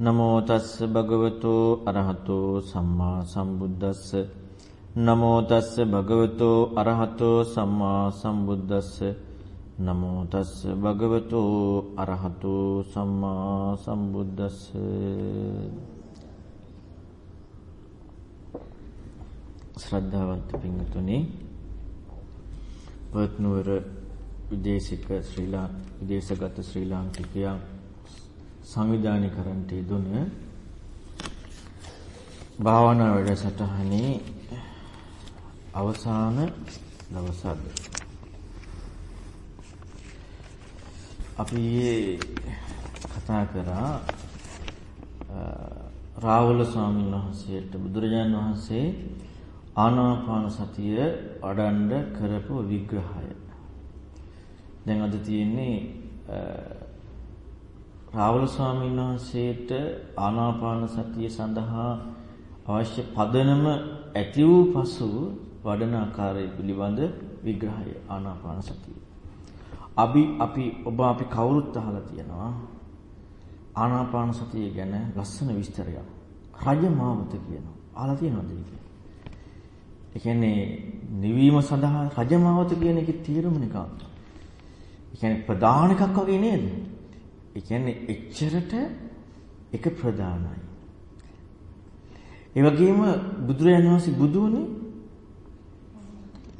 නමෝ තස්ස භගවතු අරහතෝ සම්මා සම්බුද්දස්ස. නමෝ තස්ස භගවතු අරහතෝ සම්මා සම්බුද්දස්ස. නමෝ තස්ස භගවතු අරහතෝ සම්මා සම්බුද්දස්ස. ශ්‍රද්ධාවන්ත පින්තුනි පත්නුවර විදේශික ශ්‍රී ලා විදේශගත ශ්‍රී ලාංකිකයන් සංවිධානය කරන්නට යෙදුන භාවනා වැඩසටහනේ අවසාන දවසද අපි ඊයේ කතා කරා රාහුල ස්වාමීන් වහන්සේට බුදුරජාන් වහන්සේ ආනාපාන සතිය වඩන්න කරපු විග්‍රහය. දැන් අද තියෙන්නේ රාහුල ස්වාමීන් වහන්සේට ආනාපාන සතිය සඳහා අවශ්‍ය පදනම ඇති වූ පසු වඩන ආකාරය පිළිබඳ විග්‍රහය ආනාපාන සතිය. අපි අපි ඔබ අපි කවුරුත් අහලා තියෙනවා ආනාපාන සතිය ගැන ලස්සන විස්තරයක්. රජමාවත කියනවා. අහලා තියෙනවද ඒක? ඒ කියන්නේ නිවීම සඳහා රජමාවත කියන එකේ තීරම නිකන්. ඒ කියන්නේ ප්‍රධාන එකක් වගේ නේද? ඒ කියන්නේ එච්චරට එක ප්‍රධානයි. ඒ වගේම බුදුරජාණන් වහන්සේ බුදු වුණේ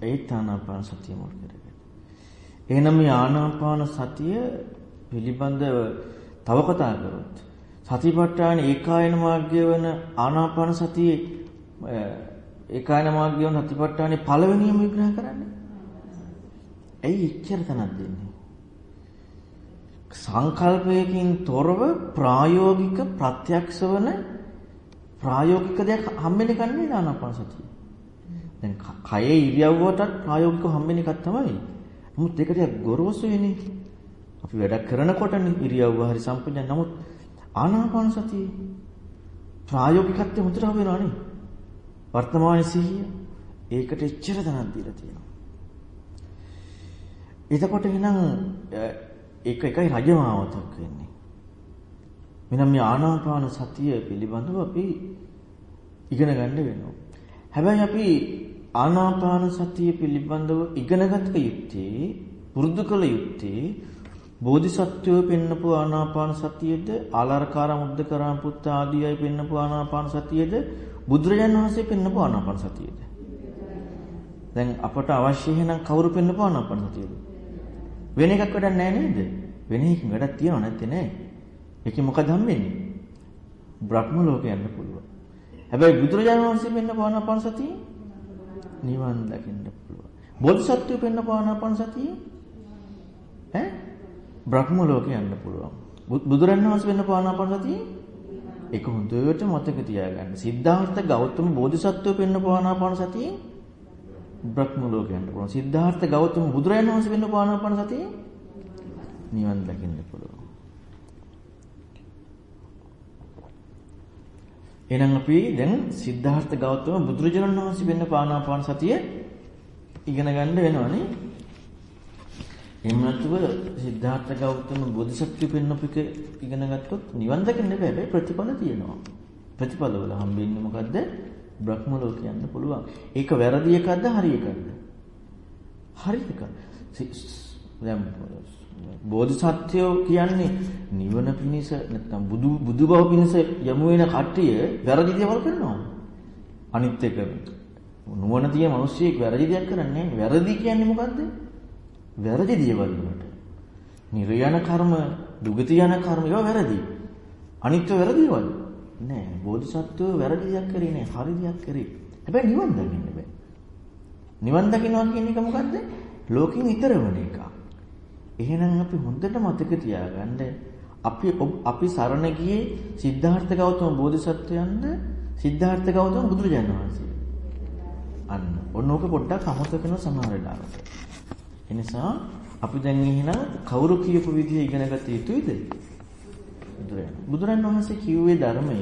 ඒ ආනාපාන සතිය මුල් කරගෙන. එහෙනම් මේ ආනාපාන සතිය පිළිබඳව තව කතා කරොත් සතිපට්ඨාන ඒකායන මාර්ගය වෙන ආනාපාන සතියේ ඒකායන මාර්ගය වෙන සතිපට්ඨානේ පළවෙනියම විග්‍රහ කරන්නේ. ඇයි එච්චර තනක් දෙන්නේ? සංකල්පයකින් තොරව ප්‍රායෝගික ප්‍රත්‍යක්ෂ වන ප්‍රායෝගික දෙයක් හම්බෙන්න ගන්නේ ආනාපාන සතිය. දැන් කයේ ඉරියව්වටත් ප්‍රායෝගිකව හම්බෙන එකක් තමයි. නමුත් ඒක ටික ගොරෝසු වෙන්නේ. අපි වැඩ කරනකොටනේ ඉරියව්ව හරි සම්පූර්ණ. නමුත් ආනාපාන සතිය ප්‍රායෝගිකත්වය හොඳට හම්බෙනවනේ. වර්තමාන සිහිය ඒකට එච්චර දනක් දීලා තියෙනවා. එතකොට එහෙනම් ඒක එකයි රජමාවතක් වෙන්නේ. මෙන්න මේ ආනාපාන සතිය පිළිබඳව අපි ඉගෙන ගන්න වෙනවා. හැබැයි අපි ආනාපාන සතිය පිළිබඳව ඉගෙනගත්ත යුත්තේ පුරුදු කළ යුත්තේ බෝධිසත්වයෝ පෙන්නපු ආනාපාන සතියද ආලාරකාර මුද්දකරාම පුත්ත ආදීයයි පෙන්නපු ආනාපාන සතියද බුදුරජාණන් වහන්සේ පෙන්නපු ආනාපාන සතියද දැන් අපට අවශ්‍ය එහෙනම් කවුරු පෙන්නපු ආනාපාන සතියද වෙන එකක් වැඩක් නැහැ නේද? වෙන එකකින් වැඩක් තියව නැත්තේ නෑ. ඒකේ මොකද හම්බෙන්නේ? බ්‍රහ්ම ලෝකේ යන්න පුළුවන්. හැබැයි බුදුරජාණන් වහන්සේ වෙන්න පානාපාන සතිය නිවන් දකින්න පුළුවන්. බෝධිසත්වය වෙන්න පානාපාන සතිය ඈ බ්‍රහ්ම ලෝකේ යන්න පුළුවන්. බුදුරජාණන් වහන්සේ වෙන්න පානාපාන සතිය ඒක හොඳට මතක තියාගන්න. සිද්ධාර්ථ ගෞතම බෝධිසත්වය වෙන්න පානාපාන සතිය බ්‍රහ්ම ලෝකයට යන්න පුළුවන්. සිද්ධාර්ථ ගෞතම බුදුරජාණන් වහන්සේ වෙන්න පානාපාන සතිය නිවන් දකින්න පුළුවන්. එහෙනම් අපි දැන් සිද්ධාර්ථ ගෞතම බුදුරජාණන් වහන්සේ වෙන්න පානාපාන සතිය ඉගෙන ගන්න වෙනවනේ. එහෙම නැතුව සිද්ධාර්ථ ගෞතම බෝධිසත්ව වෙන්නපික ඉගෙන ගත්තොත් නිවන් දකින්න බෑ ප්‍රතිඵල තියෙනවා. ප්‍රතිඵලවල හම්බෙන්නේ මොකද්ද? බ්‍රහ්ම ලෝක යන්න පුළුවන්. ඒක වැරදි එකක්ද හරි එකක්ද? හරි එකක්. දැන් බෝධිසත්වයෝ කියන්නේ නිවන පිණිස නැත්නම් බුදු බුදු බව පිණිස යමු වෙන කට්ටිය වැරදි දේවල් කරනවා. අනිත් එක නුවණ තියෙන මිනිස්සෙක් වැරදි දෙයක් කරන්නේ නැහැ. වැරදි කියන්නේ මොකද්ද? වැරදි දේවල් වලට. නිර්යන කර්ම, දුගති යන කර්ම ඒවා වැරදි. අනිත්‍ය වැරදි දේවල්. නෑ බෝධිසත්වෝ වැරදි දෙයක් කරේ නෑ හරි දෙයක් කරේ. හැබැයි නිවන් දකින්න බෑ. නිවන් දකින්නවා කියන එක මොකද්ද? ලෝකෙන් ඈතර වෙන එක. එහෙනම් අපි හොඳට මතක තියාගන්න අපි අපි සරණ ගියේ සිද්ධාර්ථ ගෞතම බෝධිසත්වයන්ද සිද්ධාර්ථ ගෞතම බුදුරජාණන් වහන්සේ. අන්න ඔන්න ඕක පොඩ්ඩක් අමතක කරන සමහර වෙලාවට. ඒ නිසා අපි දැන් එහෙනම් කවුරු කියපු විදිහ ඉගෙන ගත යුතුයිද? බුදුරජාණන්. බුදුරජාණන් වහන්සේ කිව්වේ ධර්මය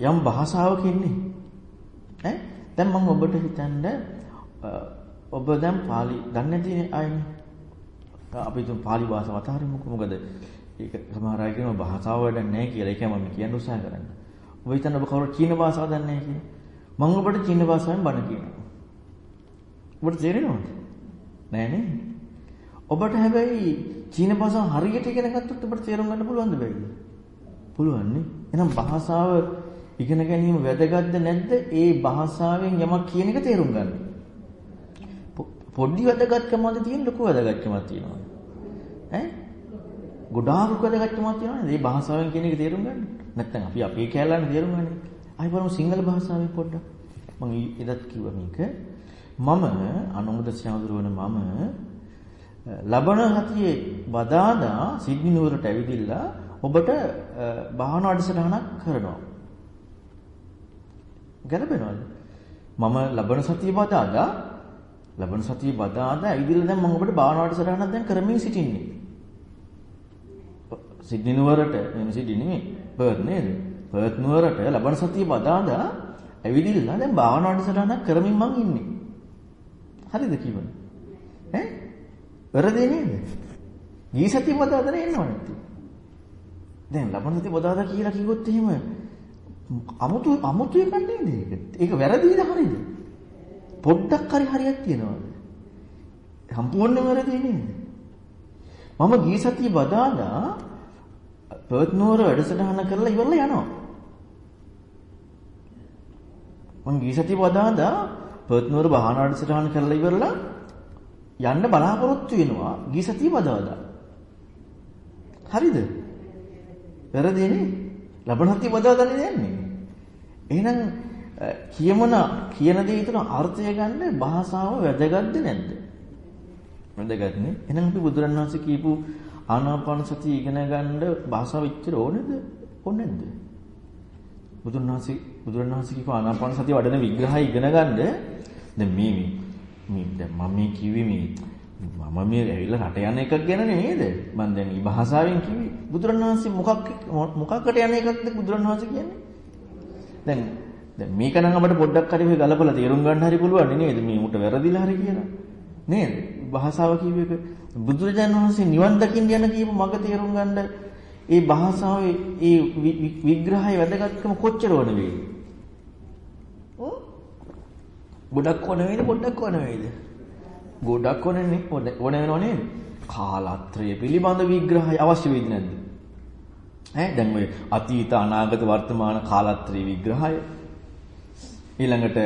යම් භාෂාවකින්නේ. ඈ දැන් මම ඔබට හිතන්න ඔබ දැන් pāli දන්නේ නැති අයනේ. අපි තුන් pāli භාෂාව අතහරිමුකෝ මොකද ඒක සමහර අය කියනවා භාෂාව වැඩක් නැහැ කියලා. ඒක මම කියන්න උත්සාහ කරන්නේ. ඔබ හිතන්න ඔබ කවුරු චීන භාෂාව දන්නේ නැහැ කියලා. මම ඔබට චීන භාෂාවෙන් බණ කියනවා. ඔබට තේරෙනවද? නෑ නේ. ඔබට හැබැයි චීන භාෂාව හරියට ඉගෙන ගත්තොත් ඔබට තේරුම් ගන්න පුළුවන්ද බැයිද? පුළුවන් නේ. එහෙනම් භාෂාව ඉගෙන ගැනීම වැදගත්ද නැද්ද? ඒ භාෂාවෙන් යමක් කියන එක තේරුම් ගන්න. පොඩි වැදගත්කමක්ද තියෙන ලොකු වැදගත්කමක් තියෙනවද? ඈ? ගොඩාක් වැදගත්කමක් තියෙනවද? මේ භාෂාවෙන් කියන එක තේරුම් ගන්න. නැත්නම් අපි අපේ කැලලන්නේ තේරුම් ගන්න. ආයි බලමු සිංහල භාෂාවෙන් පොඩ්ඩක්. මම එදත් කිව්වා මේක. මම අනුමුද සහඳුරවන මම ලබන හතියේ බදාදා සිඩ්නි නුවරට ඇවිදිලා ඔබට භාවනා වැඩසටහනක් කරනවා. ගැලපෙනවද? මම ලබන සතිය බදාදා ලබන සතිය බදාදා ඇවිදිලා දැන් මම ඔබට භාවනා වැඩසටහනක් දැන් කරමින් සිටින්නේ. සිඩ්නි නුවරට නෙමෙයි සිඩ්නි නෙමෙයි පර්ත් නේද? පර්ත් නුවරට ලබන සතිය බදාදා ඇවිදිලා දැන් භාවනා වැඩසටහනක් කරමින් මං ඉන්නේ. හරිද කිව්වනේ? ඈ? වැරදි නේද? ගී සතිය බදාදා එන්නව නැති. දැන් ලබන සතිය බදාදා කියලා කිව්වොත් එහෙම අමුතු අමුතු එකක් නේද ඒක? ඒක වැරදිද හරිද? පොඩ්ඩක් හරි හරියක් තියනවාද? සම්පූර්ණයෙන්ම වැරදි නේද? මම ගී සතිය බදාදා පර්ත් නුවර වැඩසටහන කරලා ඉවරලා යනවා. මම ගී සතිය බදාදා පර්ත් නුවර භාවනා වැඩසටහන කරලා ඉවරලා යන්න බලාපොරොත්තු වෙනවා ගී සතිය බදාදා. හරිද? වැරදිනේ. ලබන සතිය බදාදානේ යන්නේ. එහෙනම් කියමන කියන දේ තුන අර්ථය ගන්න භාෂාව වැදගත්ද නැද්ද? වැදගත්නේ. එහෙනම් අපි බුදුරණවහන්සේ කියපු ආනාපාන සතිය ඉගෙන ගන්න භාෂාව ඉච්චර ඕනේද? ඕනේ නැද්ද? බුදුරණවහන්සේ බුදුරණවහන්සේ කියපු ආනාපාන සතිය වඩන විග්‍රහය ඉගෙන ගන්න දැන් මේ මේ දැන් මම මේ කිව්වේ මේ මම මේ ඇවිල්ලා රට යන එකක් ගැන නේද? මම දැන් මේ භාෂාවෙන් කිව්වේ බුදුරණවහන්සේ මොකක් මොකක්කට යන එකක්ද බුදුරණවහන්සේ කියන්නේ? දැන් දැන් මේක නම් අපිට පොඩ්ඩක් හරි ඔය ගලපලා තේරුම් ගන්න හරි පුළුවන් නේද? මේ උට වැරදිලා හරි කියලා. නේද? භාෂාව කියව එක බුදුරජාණන් වහන්සේ නිවන් දකින්න යන කියපු මඟ තේරුම් ගන්න ඒ භාෂාවේ ඒ විග්‍රහය වැදගත්කම කොච්චර වන වේද? ඔව්. ගොඩක් වන වේද පොඩ්ඩක් වන වේද? ගොඩක් වනනේ ඕන වෙනව නේද? කාලත්‍රය පිළිබඳ විග්‍රහය අවශ්‍ය වෙයිද නැද්ද? ඈ දැන් ඔය අතීත අනාගත වර්තමාන කාලත්‍රි විග්‍රහය ඊළඟට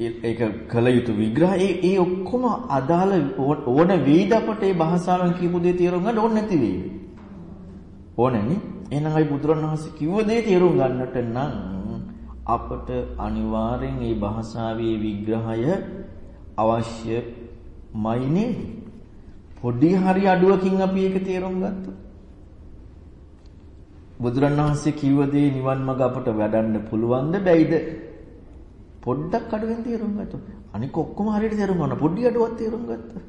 ඒක කල යුතු විග්‍රහය ඒ ඒ ඔක්කොම අදාළ ඕන වෙයිද අපට ඒ භාෂාවෙන් කියපු දේ තේරුම් ගන්න ඕනේ නැති වෙයි. ඕනේනේ. එහෙනම් අපි බුදුරණවහන්සේ කිව්ව දේ තේරුම් ගන්නට නම් අපට අනිවාර්යෙන් මේ භාෂාවේ විග්‍රහය අවශ්‍යමයි නේද? පොඩි හරි අඩුවකින් අපි ඒක තේරුම් ගත්තොත් බුදුරණවහන්සේ කිව්ව දේ නිවන් මඟ අපට වඩන්න පුළුවන්ද බැයිද? පොඩ්ඩක් අඩුවෙන් තේරුම් ගත්තොත්. අනික ඔක්කොම හරියට තේරුම් ගන්න පොඩි අඩුවක් තේරුම් ගත්තා.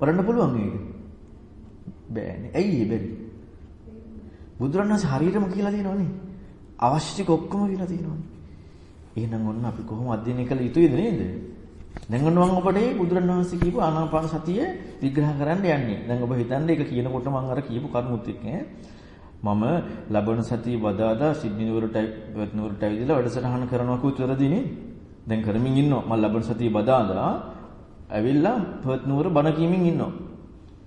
වරන්න පුළුවන් මේක. බෑනේ. ඇයි බැරි? බුදුරණවහන්සේ හරියටම කියලා තියෙනවනේ. අවශ්‍ය ටික ඔක්කොම කියලා තියෙනවනේ. එහෙනම් ඔන්න අපි කොහොම අධ්‍යයනය කළ යුතුද නේද? දැන් ඔන්න මම ඔබට මේ බුදුරණවහන්සේ කියපු ආනාපාන සතිය විග්‍රහ කරන්න යන්නේ. දැන් ඔබ හිතන්නේ ඒක කියනකොට මම අර කියපු කරුණුත් එක්ක මම ලබන සතිය වදාදා සිඩ්නි නුවරට පර්ත් නුවරට ඇවිදලා වැඩසටහන කරනවා කිව්වොත් වැරදිනේ. දැන් කරමින් ඉන්නවා. මම ලබන සතිය වදාදා ඇවිල්ලා පර්ත් නුවර බණ කියමින් ඉන්නවා.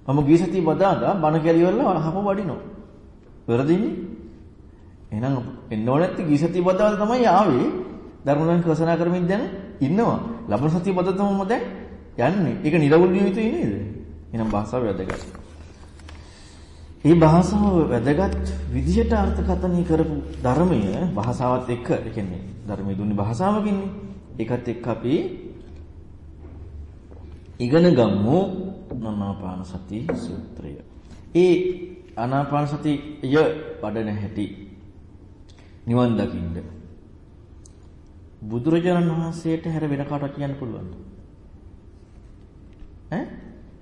මම ගිය සතිය වදාදා බණ කියලා හප වඩිනවා. වැරදිනේ. එහෙනම් එන්න ඕනේ නැති ගිය සතිය වදාදා තමයි ආවේ. ධර්මයෙන් කසනා කරමින් දැන් ඉන්නවා. ලබන සතිය වදාදා තමයි දැන් යන්නේ. ඒක නිරවුල් විය යුතුයි නේද? එහෙනම් භාෂාව වැදගත්. මේ භාෂාව වැදගත් විදිහට අර්ථකථනය කරපු ධර්මය භාෂාවත් එක්ක ඒ කියන්නේ ධර්මයේ දුන්නේ භාෂාවකින්නේ. ඒකත් එක්ක අපි ඉගෙන ගමු ආනාපාන සති සූත්‍රය. ඒ ආනාපාන සතිය වඩන හැටි නිවන් දකින්න බුදුරජාණන් වහන්සේට හැර වෙන කාටවත් කියන්න පුළුවන්ද? ඈ?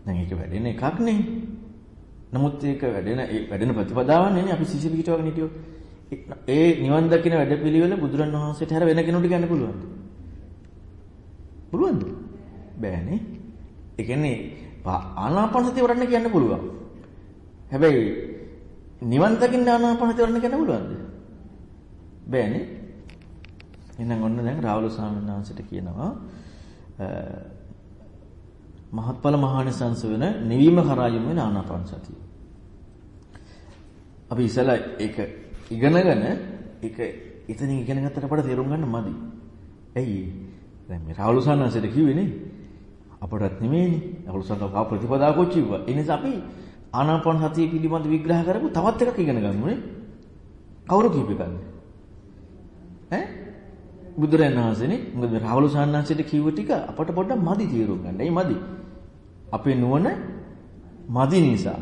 දැන් ඒක වැඩෙන එකක් නේ. නමුත් ඒක වැඩෙන ඒ වැඩෙන ප්‍රතිපදාවක් නෙනේ අපි සිසිල් පිටවගෙන හිටියොත්. ඒ නිවන් දකින වැඩපිළිවෙල බුදුරන් වහන්සේට හැර වෙන කෙනෙකුට කියන්න පුළුවන්ද? පුළුවන්ද? බෑනේ. ඒ කියන්නේ ආනාපාන සතිය වඩන්න කියන්න පුළුවන්. හැබැයි නිවන් දකින්න ආනාපාන සතිය වඩන්න කියන්න පුළුවන්ද? බෑනේ. එහෙනම් ඔන්න දැන් රාහුල ස්වාමීන් වහන්සේට කියනවා මහත්ඵල මහානිසංස වෙන නිවීම කරා යොමු වෙන ආනාපාන සතිය. අපි ඉස්සලා ඒක ඉගෙනගෙන ඒක එතනින් ඉගෙන ගත්තට අපට තේරුම් ගන්න මදි. ඇයි? දැන් මේ රාහුල සානන්සේට කිව්වේනේ අපටත් නෙමෙයිනේ. රාහුල සානන්ස ප්‍රතිපදාවක කිව්වා. ඒ නිසා අපි ආනාපාන සතිය පිළිබඳ විග්‍රහ කරපු තවත් එකක් ඉගෙන ගමුනේ. කවුරු කියපේකද? ඈ? බුදුරජාණන් වහන්සේනේ. මොකද රාහුල සානන්සේට කිව්ව ටික අපට පොඩ්ඩක් මදි තේරුම් ගන්න. ඒ මදි. අපේ නුවණ මදි නිසා.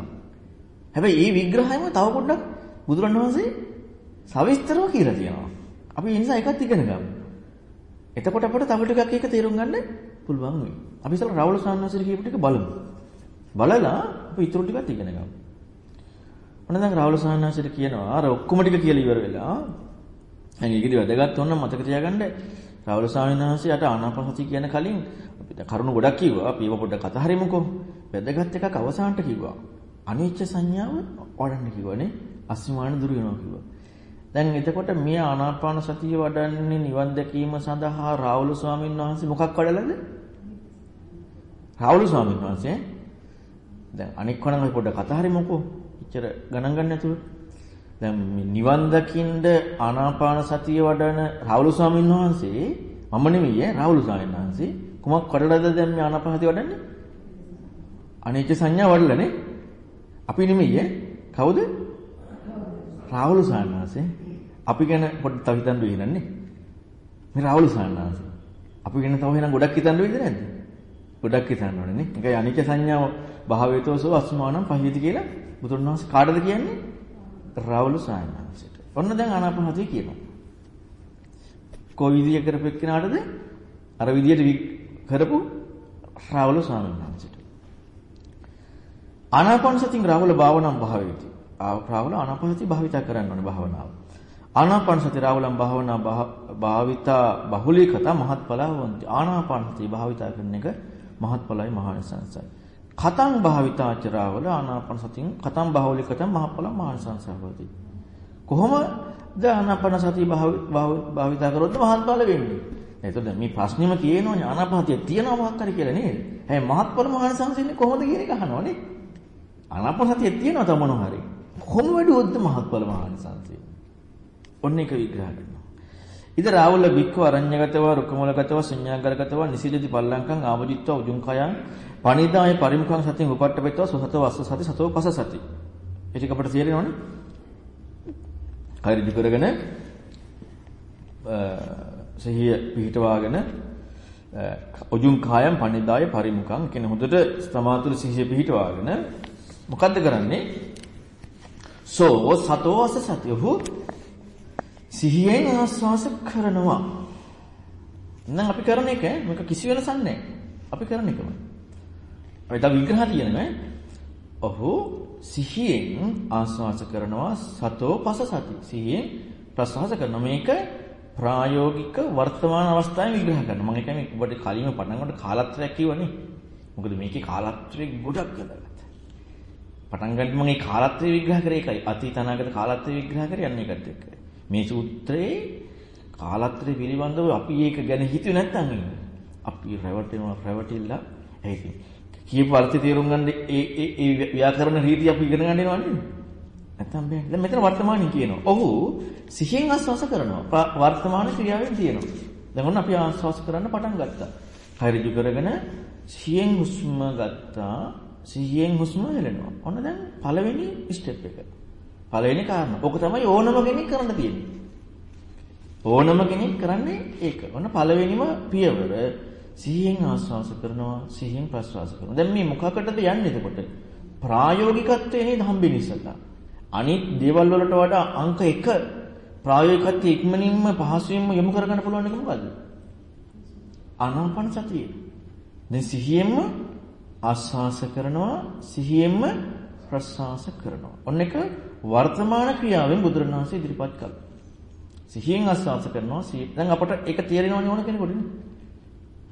හැබැයි මේ විග්‍රහයම තව පොඩ්ඩක් බුදුරණන් වහන්සේ සවිස්තරව කියලා තියෙනවා. අපි ඒ නිසා එකත් ඉගෙන ගමු. එතකොට අපිට තව ටිකක් ඒක තේරුම් ගන්න පුළුවන් වෙයි. අපි ඉතල රාහුල සාන්නසිර කියපු ටික බලමු. බලලා අපි ඊටු ටිකත් ඉගෙන ගමු. ඔන්න දැන් රාහුල සාන්නසිර කියනවා අර ඔක්කොම ටික කියලා ඉවර වෙලා දැන් ඒකදී වැදගත් ඕන මතක තියාගන්න රාහුල ස්වාමීන් වහන්සේට ආනාපානසති කියන කලින් අපිට කරුණු ගොඩක් කිව්වා. අපි ඒව පොඩ්ඩක් කතා හරිමුකෝ. වැදගත් එකක් අවසානට කිව්වා. අනිච්ච සංඥාව වඩන්න කිව්වනේ. අස්මාන දුර වෙනවා කිව්වා. දැන් එතකොට මේ ආනාපාන සතිය වඩන්නේ නිවන් දැකීම සඳහා රාහුල ස්වාමීන් වහන්සේ මොකක් වඩලාද? රාහුල ස්වාමීන් වහන්සේ දැන් අනික් කොනම පොඩ්ඩක් කතා හරිමුකෝ. ඉච්චර ගණන් ගන්න නැතුව. දැන් නිවන් දකින්ද ආනාපාන සතිය වඩන රාහුල ස්වාමීන් වහන්සේ මම නෙමෙයි ඈ රාහුල ස්වාමීන් වහන්සේ. කුමක් වඩලාද දැන් මේ ආනාපාන සතිය වඩන්නේ? අනිච්ච සංඥා වඩලානේ. අපි නෙමෙයි ඈ. කවුද? රාහුල සාන්නාසේ අපි ගැන පොඩ්ඩක් තව හිතන්න වෙන්නේ මේ රාහුල සාන්නාසේ අපි ගැන තව එහෙනම් ගොඩක් හිතන්න වෙයිද නැද්ද? ගොඩක් හිතන්න ඕනේ නේ. ඒකයි අනිච්ච සංඥාව භාවයතෝසෝ අස්මානම් පහියති කියලා බුදුන් වහන්සේ කාටද කියන්නේ? රාහුල සාන්නාසේට ඔන්න දැන් ආනාපානසතිය කියනවා කොයි විදිය කරපෙක්කනාටද අර විදියට කරපු රාහුල ස්වාමීන් වහන්සේට ආනාපාන සතිය රාහුල භාවනම් භාවයේදී රාහුල ආනාපානසති භාවිතා කරන්න ඕනේ භාවනාව. ආනාපානසති රාහුලම් භාවනා භාවිතා බහුලීකත මහත්ඵලා වන්ති. ආනාපානසති භාවිතා කරන එක මහත්ඵලයි මහානිසංසයි. කතං භාවිතාච රාහුල ආනාපානසතින් කතං බහුලීකත මහත්ඵලා මහානිසංසය හොති. කොහොමද ආනාපානසති භාවිතා කරොත් මහත්ඵල වෙන්නේ? එතකොට මේ ප්‍රශ්නෙම කියනෝනේ ආනාපානසතිය තියනවා මොකක් හරි කියලා නේද? හැබැයි මහත්ඵල මහානිසංසෙන්නේ කොහොමද කියන එක අහනවනේ. ආනාපානසතිය තියනවා තව මොනවා හරි. කොහොම වැඩුවොත්ද මහත්ඵල මහානිසංසය? ඔන්න එක විග්‍රහ කරනවා. ඉද රාවුල බික්කව අරඤ්‍යගතව රුකමලගතව ශුඤ්ඤාගරගතව නිසීලති පල්ලංකං ආවජිත්ව උජුංකයන් පණිදාය පරිමුඛං සතින් උපට්ඨපෙත්ව සසතව අස්ස සති සතව පස සති. ඒ ටික අපිට තේරෙනවනේ. හරි කරගෙන සිහිය පිහිටවාගෙන උජුං කායම් පණිදාය පරිමුඛං කියන හොඳට සමාතුල සිහිය පිහිටවාගෙන මොකද්ද කරන්නේ? සෝ සතෝස සතියහු සිහියෙන් ආස්වාස කරනවා. නම් අපි කරන එක මේක කිසි වෙනසක් නැහැ. අපි කරන එකම. අපි තව විග්‍රහ තියෙනවා. ඔහු සිහියෙන් ආස්වාස කරනවා සතෝ පස සති. සිහියෙන් ප්‍රසවාස කරනවා. මේක ප්‍රායෝගික වර්තමාන අවස්ථාවේ විග්‍රහ කරනවා. මම කියන්නේ ඔබට කලින්ම පටන් ගන්නකොට කාලත්‍රයක් කිව්වනේ. මොකද මේකේ කාලත්‍රයක් ගොඩක් ගලගත්තා. පටන් ගන්න මම මේ කාලත්‍රය විග්‍රහ කරේ ඒකයි. අතීත අනාගත කාලත්‍රය විග්‍රහ කරේ යන්නේ ඒකත් එක්ක. මේ සූත්‍රයේ කාලත්‍රය පිළිබඳව අපි ඒක ගැන හිතුවේ නැත්නම් අපි රැවටෙනවා රැවටිලා ඒක කියපු අර්ථය තේරුම් ගන්න ඒ ඒ ඒ ව්‍යාකරණ රීති අපි ඉගෙන ගන්න වෙනවා නේද? නැත්නම් බෑ. දැන් මෙතන වර්තමානයේ කියනවා. ඔහු සිහියෙන් ආස්වාස කරනවා. වර්තමාන ක්‍රියාවෙන් තියෙනවා. දැන් ඔන්න අපි ආස්වාස කරන්න පටන් ගත්තා. හරිදු කරගෙන සිහියෙන් හුස්ම ගත්තා. සිහියෙන් හුස්ම හෙලනවා. ඔන්න දැන් පළවෙනි ස්ටෙප් එක. පළවෙනි කාරණා. ඕක තමයි ඕනම කෙනෙක් කරන්න තියෙන්නේ. ඕනම කෙනෙක් කරන්නේ ඒක. ඔන්න පළවෙනිම පියවර සිහියෙන් ආස්වාස කරනවා, සිහියෙන් ප්‍රස්වාස කරනවා. දැන් මේ මොකකටද යන්නේ එතකොට? ප්‍රායෝගිකත්වයේ නේද හම්බෙන්නේ ඉස්සලා. අනිත් දේවල් වලට වඩා අංක 1 ප්‍රායෝගිකත්වයේ ඉක්මනින්ම පහසුවෙන්ම යොමු කරගන්න පුළුවන් එක මොකද්ද? ආනාපාන සතිය. දැන් සිහියෙන්ම ආස්වාස කරනවා සිහියෙන්ම ප්‍රස්වාස කරනවා. ඔන්න එක වර්තමාන ක්‍රියාවෙන් බුදුරණවහන්සේ ඉදිරිපත් කළා. සිහියෙන් ආස්වාස කරනවා සිහිය. දැන් අපට ඒක තේරෙනවනේ ඕන කෙනෙකුට නේ.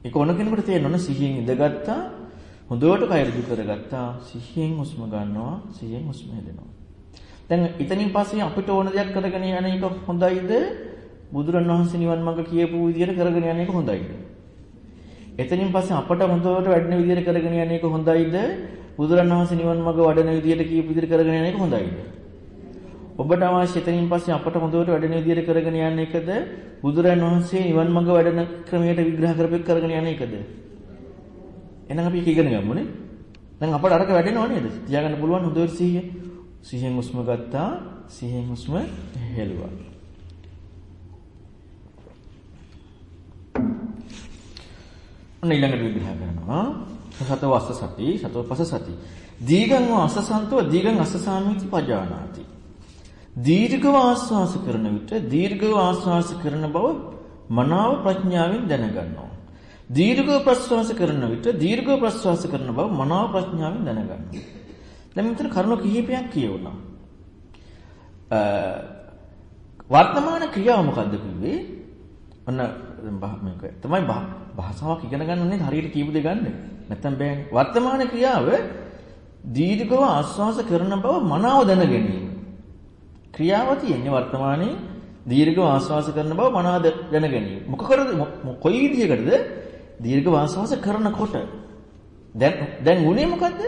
ඒක ඕන කෙනෙකුට තේරෙන්න ඕන සිහියෙන් ඉඳගත්තා හොඳට කය ඍජු කරගත්තා. සිහියෙන් හුස්ම ගන්නවා, සිහියෙන් හුස්ම හෙලනවා. දැන් එතනින් පස්සේ අපිට ඕන දෙයක් කරගෙන යන එක හොඳයිද? බුදුරණවහන්සේ නිවන් මඟ කියපු විදිහට කරගෙන යන එක හොඳයිද? එතනින් පස්සේ අපට හොඳට වැඩෙන විදිහට කරගෙන යන එක හොඳයිද? බුදුරණවහන්සේ නිවන් මඟ වඩන විදිහට කියපු විදිහට කරගෙන යන එක හොඳයිද? ඔබට අවශ්‍ය එතනින් පස්සේ අපට හොඳට වැඩෙන විදිහට කරගෙන යන එකද? බුදුරණවහන්සේ නිවන් මඟ වඩන ක්‍රමයට විග්‍රහ කරපෙක් කරගෙන යන එකද? එහෙනම් අපි ඒක ඉගෙන ගමුනේ. දැන් අපට අරක වැඩෙනව නේද? තියාගන්න පුළුවන් හොඳට සිහිය. සිහියෙන් හුස්ම ගත්තා, සිහියෙන් හුස්ම හෙළුවා. ඔන්න ඊළඟට විග්‍රහ කරනවා. සතව අස්ස සති, සතව පස සති. දීගං අසසන්තෝ දීගං අසසාමිති පජානාති. දීර්ඝව ආස්වාස කරන විට දීර්ඝව ආස්වාස කරන බව මනාව ප්‍රඥාවෙන් දැනගන්නවා. දීර්ඝව ප්‍රස්වාස කරන විට දීර්ඝව ප්‍රස්වාස කරන බව මනාව ප්‍රඥාවෙන් දැනගන්නවා. දැන් මෙතන කරුණු කිහිපයක් කියවුණා. වර්තමාන ක්‍රියාව මොකද්ද කිව්වේ? ඔන්න මේක තමයි භාෂාවක් ඉගෙන ගන්න ඕනේ හරියට කියපු දෙ ගන්න. නැත්තම් බෑනේ. වර්තමාන ක්‍රියාව දීර්ඝව ආස්වාස කරන බව මනාව දැන ගැනීම. ක්‍රියාව තියෙන්නේ වර්තමානයේ දීර්ඝව ආස්වාස කරන බව මනාව දැන ගැනීම. මොකකටද කොයි විදිහකටද දීර්ඝව ආස්වාස කරනකොට දැන් දැන් උනේ මොකද්ද?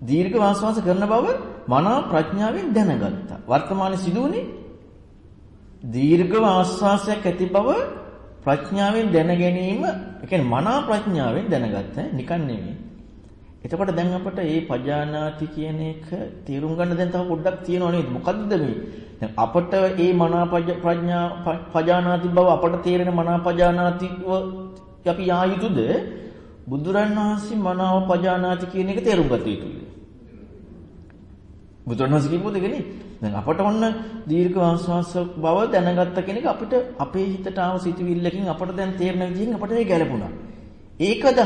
දීර්ඝ ආස්වාස කරන බව මනා ප්‍රඥාවෙන් දැනගත්තා. වර්තමානයේ සිදුවුනේ දීර්ඝ ආස්වාසයක් ඇති බව ප්‍රඥාවෙන් දැන ගැනීම, ඒ කියන්නේ මනා ප්‍රඥාවෙන් දැනගත්ත නිකන් නෙමෙයි. එතකොට දැන් අපට මේ පජානාති කියන එක තේරුම් ගන්න දැන් තව පොඩ්ඩක් තියෙනව නේද? මොකද්ද මේ? දැන් අපට මේ මනා ප්‍රඥා පජානාති බව අපට තේරෙන මනා පජානාතිව අපි යා යුතුද? බුදුරන් වහන්සේ මනාව පජානාති කියන එක තේරුම් ගත යුතුයි. බුදුරණවහන්සේ කියපු දෙකනේ. දැන් අපට ඔන්න දීර්ඝ ආස්වාස බව දැනගත්ත කෙනෙක් අපිට අපේ හිතට ආව සිතුවිල්ලකින් අපට දැන් තේරෙන විදිහින් අපට ඒක ගැලපුණා. ඒකද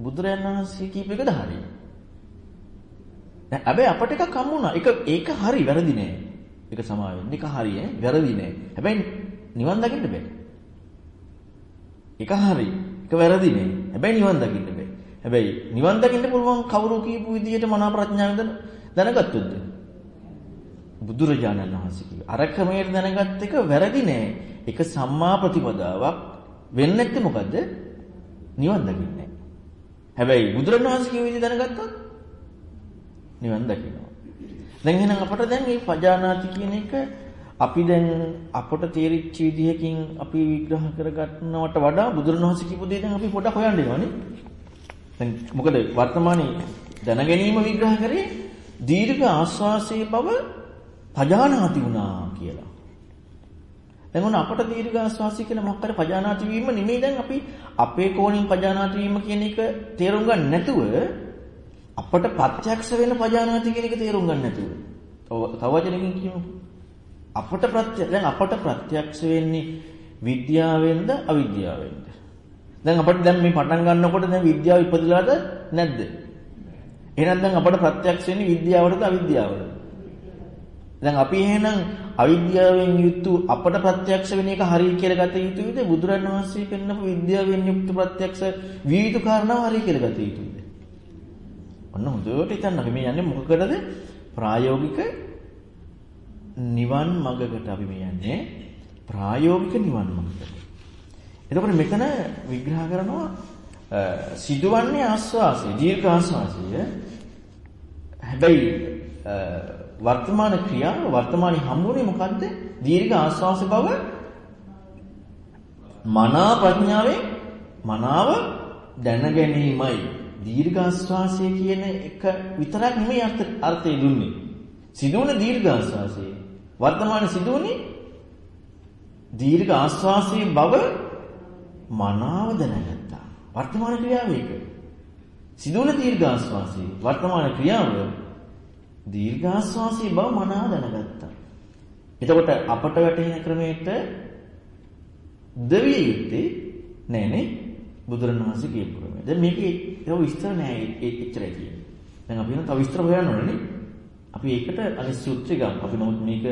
හරි බුදුරණවහන්සේ කියපු එකද හරි? දැන් හැබැයි අපට එකක් හම්බුණා. ඒක ඒක හරි වැරදි නෑ. ඒක සමා වෙන්න. ඒක හරි ඈ වැරදි නෑ. හැබැයි නිවන් දකින්න බෑ. ඒක හරි. ඒක වැරදි නෑ. හැබැයි නිවන් දකින්න බෑ. හැබැයි නිවන් දකින්න පුළුවන් කවුරු කියපු විදිහට මනා ප්‍රඥාවෙන්ද දැනගත්තොත්ද? බුදුරජාණන් වහන්සේ කිව්වා. අර ක්‍රමයට දැනගත් එක වැරදි නෑ. ඒක සම්මා ප්‍රතිපදාවක් වෙන්නේ නැත්තේ මොකද්ද? නිවන් දකින්නේ. හැබැයි බුදුරණවහන්සේ කියපු විදිහ දැනගත්තොත් නිවන් දකින්නවා. දැන් එහෙනම් අපට දැන් මේ පජානාති කියන එක අපි දැන් අපට තේරිච්ච විදිහකින් අපි විග්‍රහ කරගන්නවට වඩා බුදුරණවහන්සේ කියපු දේ දැන් අපි පොඩක් හොයන්න වෙනවනේ. දැන් මොකද වර්තමානයේ දැන ගැනීම විග්‍රහ කරේ දීර්ඝ ආස්වාසයේ බව පජානාති වුණා කියලා. දැන් ඔන්න අපට දීර්ඝ ආස්වාසය කියලා මොකක් කර පජානාති වීම නෙමෙයි දැන් අපි අපේ කෝණින් පජානාති වීම කියන එක තේරුම් ගන්න නැතුව අපට ප්‍රත්‍යක්ෂ වෙන පජානාති කියන එක තේරුම් ගන්න නැතුව. තව වචනකින් කියමු. අපට ප්‍රත්‍ය දැන් අපට ප්‍රත්‍යක්ෂ වෙන්නේ විද්‍යාවෙන්ද අවිද්‍යාවෙන්ද? දැන් අපිට දැන් මේ පටන් ගන්නකොට දැන් විද්‍යාව ඉපදලාද නැද්ද? එහෙනම් දැන් අපට ප්‍රත්‍යක්ෂ වෙන්නේ විද්‍යාවටද අවිද්‍යාවටද? දැන් අපි එහෙනම් අවිද්‍යාවෙන් යුක්තු අපට ප්‍රත්‍යක්ෂ වෙන එක හරිය කියලා ගත යුතුයිද? බුදුරණවහන්සේ පෙන්නපු විද්‍යාවෙන් යුක්ත ප්‍රත්‍යක්ෂ විය යුතු කාරණාව හරිය කියලා ගත යුතුයිද? ඔන්න හොඳට හිතන්න අපි මේ යන්නේ මොකකටද? ප්‍රායෝගික නිවන් මඟකට අපි මේ යන්නේ ප්‍රායෝගික නිවන් මඟකට. එතකොට මෙතන විග්‍රහ කරනවා සිදුවන්නේ ආස්වාසය, දීර්ඝ ආස්වාසය. හැබැයි වර්තමාන ක්‍රියාව වර්තමානයේ හම්බුනේ මොකද්ද? දීර්ඝ ආස්වාස බව මනා ප්‍රඥාවෙන් මනාව දැන ගැනීමයි. දීර්ඝ ආස්වාසය කියන එක විතරක් නෙමෙයි අර්ථය දුන්නේ. සිදුවන දීර්ඝ ආස්වාසය. වර්තමාන සිදුවන්නේ දීර්ඝ ආස්වාසයේ බව මනාව දැනගත්තා. වර්තමාන ක්‍රියාව ඒක. සිදුවන දීර්ඝ ආස්වාසය. වර්තමාන ක්‍රියාව දීර්ඝාස්වාසී බව මනාව දැනගත්තා. එතකොට අපට වැටහෙන ක්‍රමයට දෙවිය යුත්තේ නෑනේ බුදුරණවහන්සේ කියපු ක්‍රමය. දැන් මේකේ ඒව විස්තර නෑ එච්චරයි කියන්නේ. දැන් අපි නම් තව විස්තර හොයන්න ඕනේ අපි ඒකට අනිත් සූත්‍රය ගමු. අපි නමුත් මේක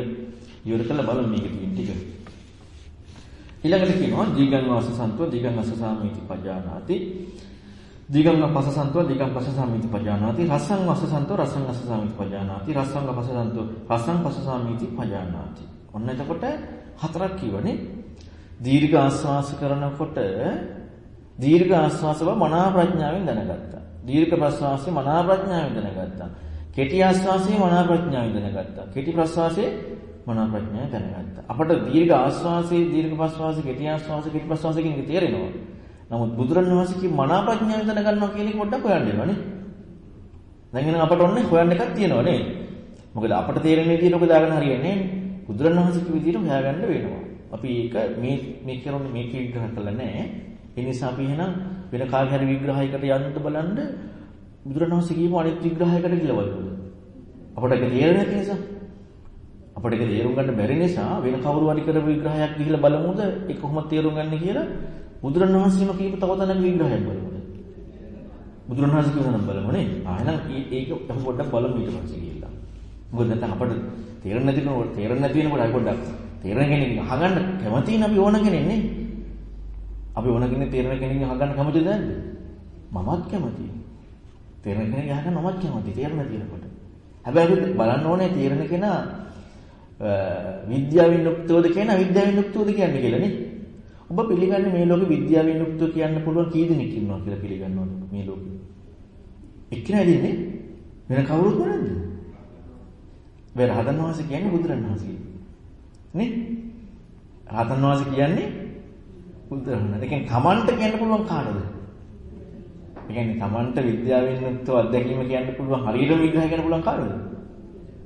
ඉවර කරලා බලමු මේක තියෙන ටික. ඊළඟට කියනවා දීගං වාස සන්තෝ දීගං අසසාමීති පජානාති දීගංග පසසන්තෝ දීගං පසසාමිති පජානාති රසං වසසන්තෝ රසං වසසාමිති පජානාති රසං පසසන්තෝ රසං පසසාමිති පජානාති. ඔන්න එතකොට හතරක් කියවනේ. දීර්ඝ ආස්වාස කරනකොට දීර්ඝ ආස්වාස බව මනා ප්‍රඥාවෙන් දැනගත්තා. දීර්ඝ ප්‍රස්වාසය මනා ප්‍රඥාවෙන් දැනගත්තා. කෙටි ආස්වාසය මනා ප්‍රඥාවෙන් දැනගත්තා. කෙටි ප්‍රස්වාසය මනා ප්‍රඥාවෙන් දැනගත්තා. අපට දීර්ඝ ආස්වාසයේ දීර්ඝ ප්‍රස්වාසයේ කෙටි ආස්වාසයේ කෙටි ප්‍රස්වාසයේ කියන එක තේරෙනවා. නමුත් බුදුරණවහන්සේ කි මනා ප්‍රඥාවෙන් දැනගන්නවා කියන එක පොඩ්ඩක් හොයන්න වෙනවනේ. දැන් එහෙනම් අපට ඔන්නේ හොයන්න එකක් තියෙනවා නේද? මොකද අපට තේරෙන විදිහට ඔක දාගෙන හරියන්නේ නැහැ. බුදුරණවහන්සේ කි විදිහට හොයාගන්න වෙනවා. අපි ඒක මේ මේ කියන්නේ මේක විග්‍රහ කළා නැහැ. ඒ නිසා අපි එහෙනම් වෙන කාගේ හරි විග්‍රහයකට යන්න බලන්න බුදුරණවහන්සේ කියපු අනිත් විග්‍රහයකට කියලා බලමු. අපට ඒක තේරෙන්නේ නැති නිසා අපිට ඒක තේරුම් ගන්න බැරි නිසා වෙන කවුරු හරි කරපු විග්‍රහයක් ගිහිල්ලා බලමුද ඒක කොහොමද තේරුම් ගන්න කියලා බුදුරණවහන්සේම කියපු තව තැනක විග්‍රහයක් බලමු. බුදුරණවහන්සේ කියන නම් බලමු නේ. ආ එහෙනම් ඒක අපි පොඩ්ඩක් බලමු ඊට පස්සේ කියලා. මොකද නැත්නම් අපිට තේරෙන්නේ නැති කෙනෙකුට තේරෙන්නේ නැති වෙනකොට අපි පොඩ්ඩක් තේරෙන කෙනෙක් අහගන්න කැමතියි අපි ඕන කෙනෙක් නේ. අපි ඕන කෙනෙක් තේරෙන කෙනෙක් අහගන්න කැමතිද නැද්ද? මමත් කැමතියි. තේරෙන කෙනෙක් අහගන්න මමත් කැමතියි තේරෙන තියෙනකොට. හැබැයි අපි බලන්න ඕනේ තේරෙන කෙනා විද්‍යාවෙන් යුක්තවද කියන අවිද්‍යාවෙන් යුක්තවද කියන්නේ කියලා නේ. ඔබ පිළිගන්නේ මේ ලෝකෙ විද්‍යාවෙන් යුක්තව කියන්න පුළුවන් කී දෙනෙක් ඉන්නවා කියලා පිළිගන්නවද මේ ලෝකෙ? එක්කෙනා ඉන්නේ වෙන කවුරුත් නැද්ද? මේ රහතන් වහන්සේ කියන්නේ බුදුරණවහන්සේ. නේ? රහතන් වහන්සේ කියන්නේ බුදුරණවහන්සේ. ඒ කියන්නේ Tamanට කියන්න පුළුවන් කාටද? ඒ කියන්නේ Tamanට විද්‍යාවෙන් යුක්තව අත්දැකීම කියන්න පුළුවන් හරියට විග්‍රහ කරන්න පුළුවන් කාටද?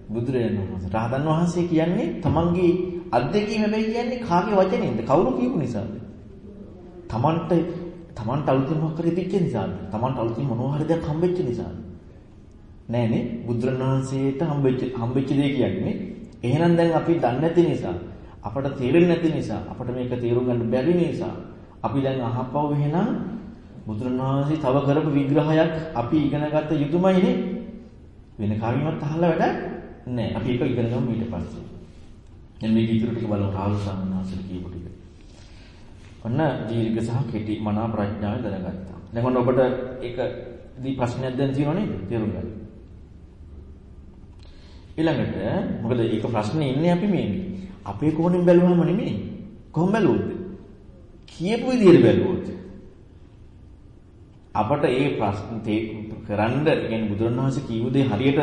බුදුරජාණන් වහන්සේ. රහතන් වහන්සේ කියන්නේ Tamanගේ අත්දැකීම හැබැයි කියන්නේ කාගේ වචනේද? කවුරු කියපු නිසාද? Tamanට Tamanට අලුතින් මොකක් හරි තිච්ච නිසාද? Tamanට අලුතින් මොනවා හරි දෙයක් හම්බෙච්ච නිසාද? නෑනේ බුදුරණවහන්සේට හම්බෙච්ච හම්බෙච්ච දේ කියන්නේ එහෙනම් දැන් අපි දන්නේ නැති නිසා අපට තේරෙන්නේ නැති නිසා අපට මේක තේරුම් ගන්න බැරි නිසා අපි දැන් අහපව එහෙනම් බුදුරණවහන්සේ තව කරපු විග්‍රහයක් අපි ඉගෙන ගත්ත යුතුයමයිනේ වෙන කාගෙන්වත් අහලා වැඩක් නෑ අපි ඒක ඉගෙන ගමු ඊට පස්සේ දැන් මේක ඉතුරු ටික බලමු රාහුල සම්මාසල කියපු ටික. ඔන්න දීර්ඝ සහ කෙටි මනා ප්‍රඥාව දැනගත්තා. දැන් ඔන්න ඔබට ඒක දී ප්‍රශ්නයක් දැන් තියෙනව නේද? තේරුම් ගන්න. ඊළඟට මොකද ඒක ප්‍රශ්නේ ඉන්නේ අපි මේ අපේ කෝණයෙන් බැලුවම නෙමෙයි. කොහොම බැලුවොත්? කියපු විදිහට බැලුවොත්. අපට ඒ ප්‍රශ්න කරන්න කියන්නේ බුදුරණවහන්සේ කියපු දේ හරියට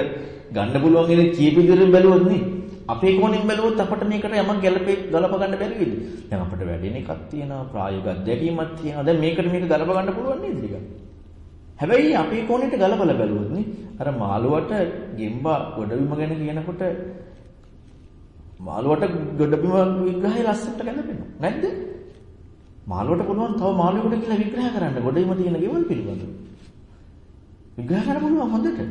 ගන්න පුළුවන් ඉන්නේ කියපු විදිහට බැලුවොත් නේ. අපේ කෝණයෙන් බැලුවොත් අපිට මේකට යමක් ගැලපේ ගලප ගන්න බැරි වෙයිද? දැන් අපිට වැඩෙන එකක් තියෙනවා ප්‍රායෝගික අත්දැකීමක් තියෙනවා. දැන් මේකට මේක ගලප ගන්න පුළුවන් නේද ටික? හැබැයි අපේ කෝණයට ගලපලා බැලුවොත් නේ අර මාළුවට ගෙම්බා ගොඩබිම ගැන කියනකොට මාළුවට ගොඩබිම විග්‍රහය ලස්සනට ගැලපෙනවා. නැද්ද? මාළුවට පුළුවන් තව මාළුවෙකුට කියලා විග්‍රහ කරන්න ගොඩබිම තියෙන ගෙවල් පිළිබඳව. විග්‍රහ කරන්න පුළුවන් හොඳට.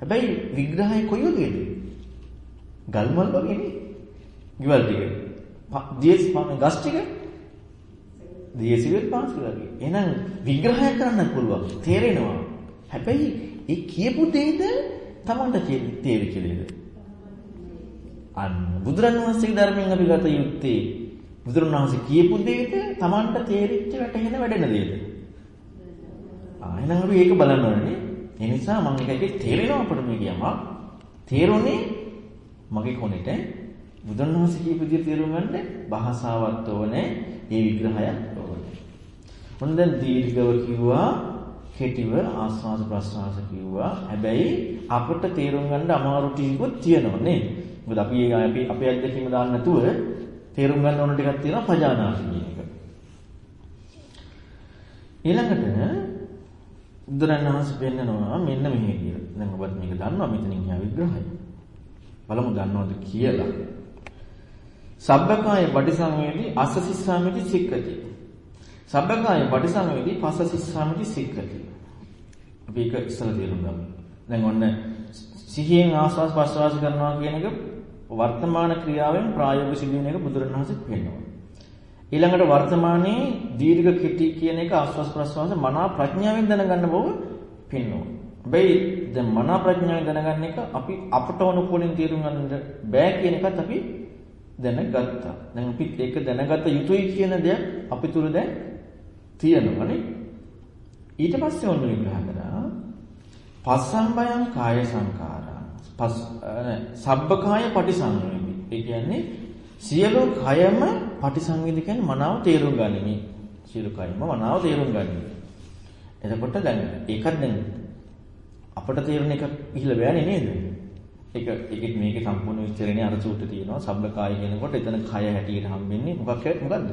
හැබැයි විග්‍රහය කොයි වගේද? ගල්මල් වගේ නේ. ගෙවල් ටික. දියස් ගස් ටික දියසිවෙල් පාන්සි වගේ. එහෙනම් විග්‍රහය කරන්න පුළුවන්. තේරෙනවා. හැබැයි ඒ කියපු දෙයද Tamanට තේරෙ කෙලෙද? අන්න බුදුරණවහන්සේගේ ධර්මයෙන් අපි ගත යුත්තේ බුදුරණවහන්සේ කියපු දෙයද Tamanට තේරිච්ච වැටහෙන වැඩෙන දෙයද? ආ එහෙනම් අපි ඒක බලන්න ඕනේ. ඒ නිසා මම එකයි තේරෙනවා අපිට මේ කියම. තේරුනේ මගේ කොනෙට බුදුන් වහන්සේ කියපු විදිහට තේරුම් ගන්න භාෂාවක් ඕනේ, ඒ විග්‍රහයක් ඕනේ. මොන දැන් දීර්ඝව කිව්වා, කෙටිව ආස්වාද ප්‍රස්වාස කිව්වා. හැබැයි අපිට තේරුම් ගන්න අමාරු ටිකකුත් තියෙනවා නේ. මොකද අපි අපි අපේ අත්දැකීම දාන්න නැතුව තේරුම් ගන්න ඕන ටිකක් තියෙනවා පජානාති කියන එක. ඊළඟට බුදුරණවහන්සේ පෙන්නනවා මෙන්න මෙහෙ කියලා. දැන් ඔබත් මේක දන්නවා මෙතනින් යා විග්‍රහය. බලමු දන්නවද කියලා. සබ්බකාය පටිසංවේදී අසසිස්සාමිති සික්කති. සබ්බකාය පටිසංවේදී පසසිස්සාමිති සික්කති. අපි ඒක ඉස්සර තේරුම් ගමු. දැන් ඔන්න සිහියෙන් ආස්වාස් ප්‍රස්වාස කරනවා කියන එක වර්තමාන ක්‍රියාවෙන් ප්‍රායෝගික සිදුවෙන එක බුදුරණවහන්සේ පෙන්නනවා. ඊළඟට වර්තමානයේ දීර්ඝ කෙටි කියන එක ආස්වාස් ප්‍රස්වාස මනා ප්‍රඥාවෙන් දැනගන්න බව පෙන්වනවා. හැබැයි දැන් මනා ප්‍රඥාවෙන් දැනගන්න එක අපි අපට ඕනුකෝලින් තේරුම් ගන්න බෑ කියන එකත් අපි දැනගත්තා. දැන් අපි ඒක දැනගත යුතුයි කියන දේ අපි තුල දැන් තියෙනවනේ. ඊට පස්සේ ඔන්න විග්‍රහ කරා පස්සම්බයං කාය සංඛාරා. පස් සබ්බකාය පටිසංවේදී. ඒ කියන්නේ සියලු කයම පටිසංවේදී කියන්නේ මනාව තේරුම් ගනිමි. සියලු කයම මනාව තේරුම් ගනිමි. එතකොට දැන් ඒකත් දැන් අපට තේරෙන එක ගිහිල්ලා බෑනේ නේද? ඒක ඒක මේකේ සම්පූර්ණ විස්තරනේ අර සූත්‍රය තියෙනවා. සබ්බකාය කියනකොට එතන කය හැටියට හම්බෙන්නේ මොකක් මොකද්ද?